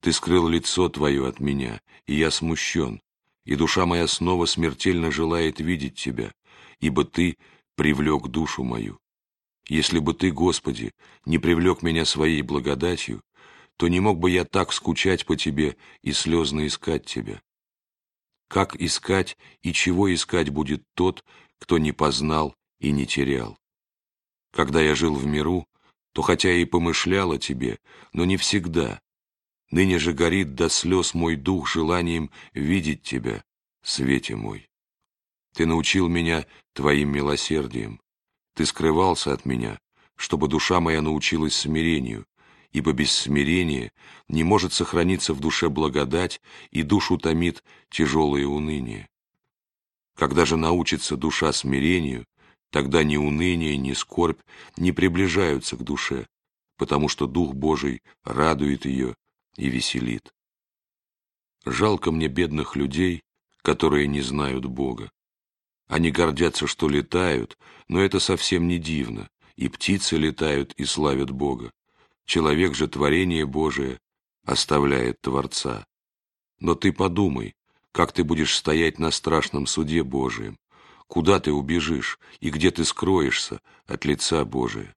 Ты скрыл лицо Твое от меня, и я смущен, и душа моя снова смертельно желает видеть Тебя, ибо Ты привлек душу мою. Если бы Ты, Господи, не привлек меня своей благодатью, то не мог бы я так скучать по Тебе и слезно искать Тебя. Как искать и чего искать будет тот, кто не познал и не терял? Когда я жил в миру, то хотя и помышлял о Тебе, но не всегда. Ныне же горит до слез мой дух желанием видеть Тебя, свете мой. Ты научил меня Твоим милосердием. Ты скрывался от меня, чтобы душа моя научилась смирению, ибо без смирения не может сохраниться в душе благодать, и душу томит тяжелое уныние. Когда же научится душа смирению, тогда ни уныние, ни скорбь не приближаются к душе, потому что Дух Божий радует ее и веселит. Жалко мне бедных людей, которые не знают Бога. Они гордятся, что летают, но это совсем не дивно, и птицы летают и славят Бога. Человек же творение Божие оставляет Творца. Но ты подумай, как ты будешь стоять на страшном суде Божием, куда ты убежишь и где ты скроешься от лица Божия.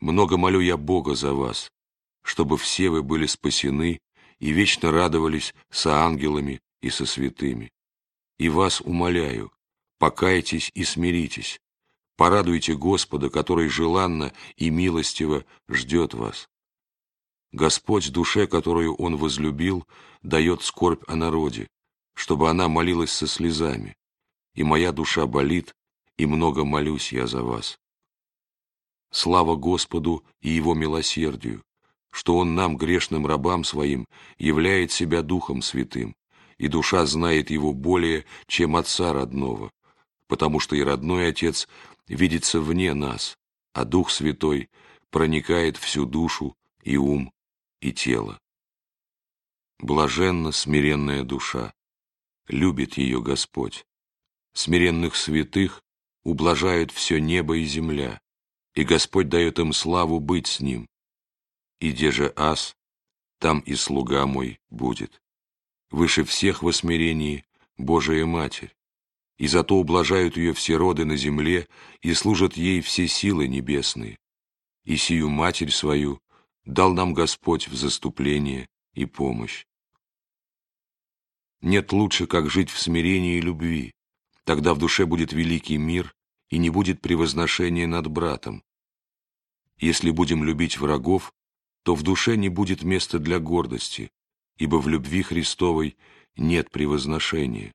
Много молю я Бога за вас, чтобы все вы были спасены и вечно радовались со ангелами и со святыми. И вас умоляю, покайтесь и смиритесь, порадуйте Господа, который желанно и милостиво ждет вас. Господь душе, которую Он возлюбил, дает скорбь о народе, чтобы она молилась со слезами, и моя душа болит, и много молюсь я за вас. Слава Господу и Его милосердию, что Он нам, грешным рабам Своим, являет себя Духом Святым, и душа знает его более, чем отца родного, потому что и родной отец видится вне нас, а Дух Святой проникает всю душу и ум и тело. Блаженна смиренная душа, любит ее Господь. Смиренных святых ублажают все небо и земля, и Господь дает им славу быть с ним. И где же ас, там и слуга мой будет выше всех во смирении Божия Матерь, и зато ублажают ее все роды на земле и служат ей все силы небесные. И сию Матерь свою дал нам Господь в заступление и помощь. Нет лучше, как жить в смирении и любви, тогда в душе будет великий мир и не будет превозношения над братом. Если будем любить врагов, то в душе не будет места для гордости, ибо в любви Христовой нет превозношения.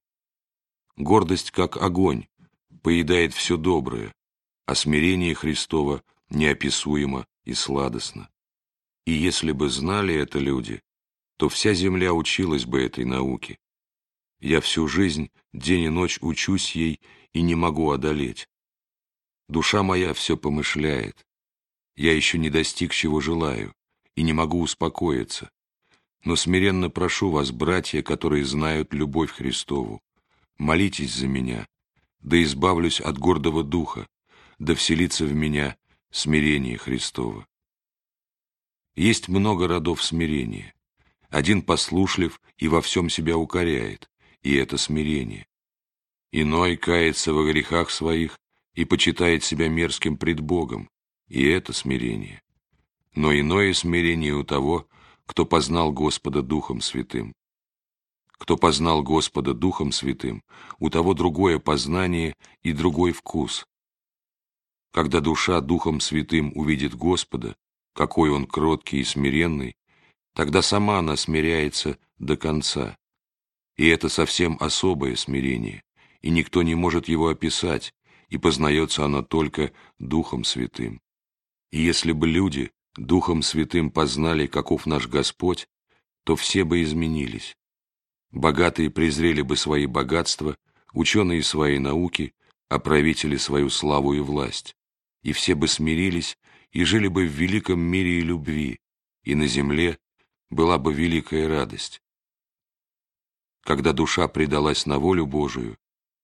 Гордость, как огонь, поедает все доброе, а смирение Христово неописуемо и сладостно. И если бы знали это люди, то вся земля училась бы этой науке. Я всю жизнь, день и ночь учусь ей и не могу одолеть. Душа моя все помышляет. Я еще не достиг, чего желаю, и не могу успокоиться. Но смиренно прошу вас, братья, которые знают любовь Христову, молитесь за меня, да избавлюсь от гордого духа, да вселится в меня смирение Христово. Есть много родов смирения. Один послушлив и во всем себя укоряет, и это смирение. Иной кается во грехах своих и почитает себя мерзким пред Богом, и это смирение. Но иное смирение у того, кто познал Господа Духом Святым. Кто познал Господа Духом Святым, у того другое познание и другой вкус. Когда душа Духом Святым увидит Господа, какой он кроткий и смиренный, тогда сама она смиряется до конца. И это совсем особое смирение, и никто не может его описать, и познается оно только Духом Святым. И если бы люди Духом Святым познали, каков наш Господь, то все бы изменились. Богатые презрели бы свои богатства, ученые свои науки, а правители свою славу и власть, и все бы смирились и жили бы в великом мире и любви, и на земле была бы великая радость. Когда душа предалась на волю Божию,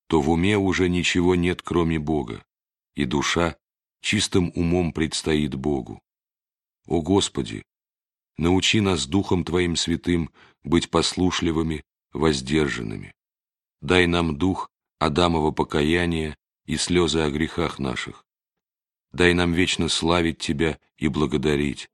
то в уме уже ничего нет, кроме Бога, и душа чистым умом предстоит Богу. О Господи, научи нас Духом Твоим святым быть послушливыми, воздержанными. Дай нам дух Адамова покаяния и слезы о грехах наших, Дай нам вечно славить Тебя и благодарить.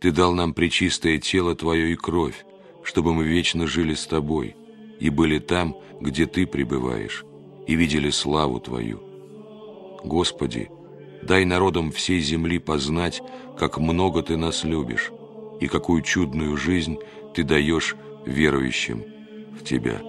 Ты дал нам причистое тело Твое и кровь, чтобы мы вечно жили с Тобой и были там, где Ты пребываешь, и видели славу Твою. Господи, дай народам всей земли познать, как много Ты нас любишь и какую чудную жизнь Ты даешь верующим в Тебя.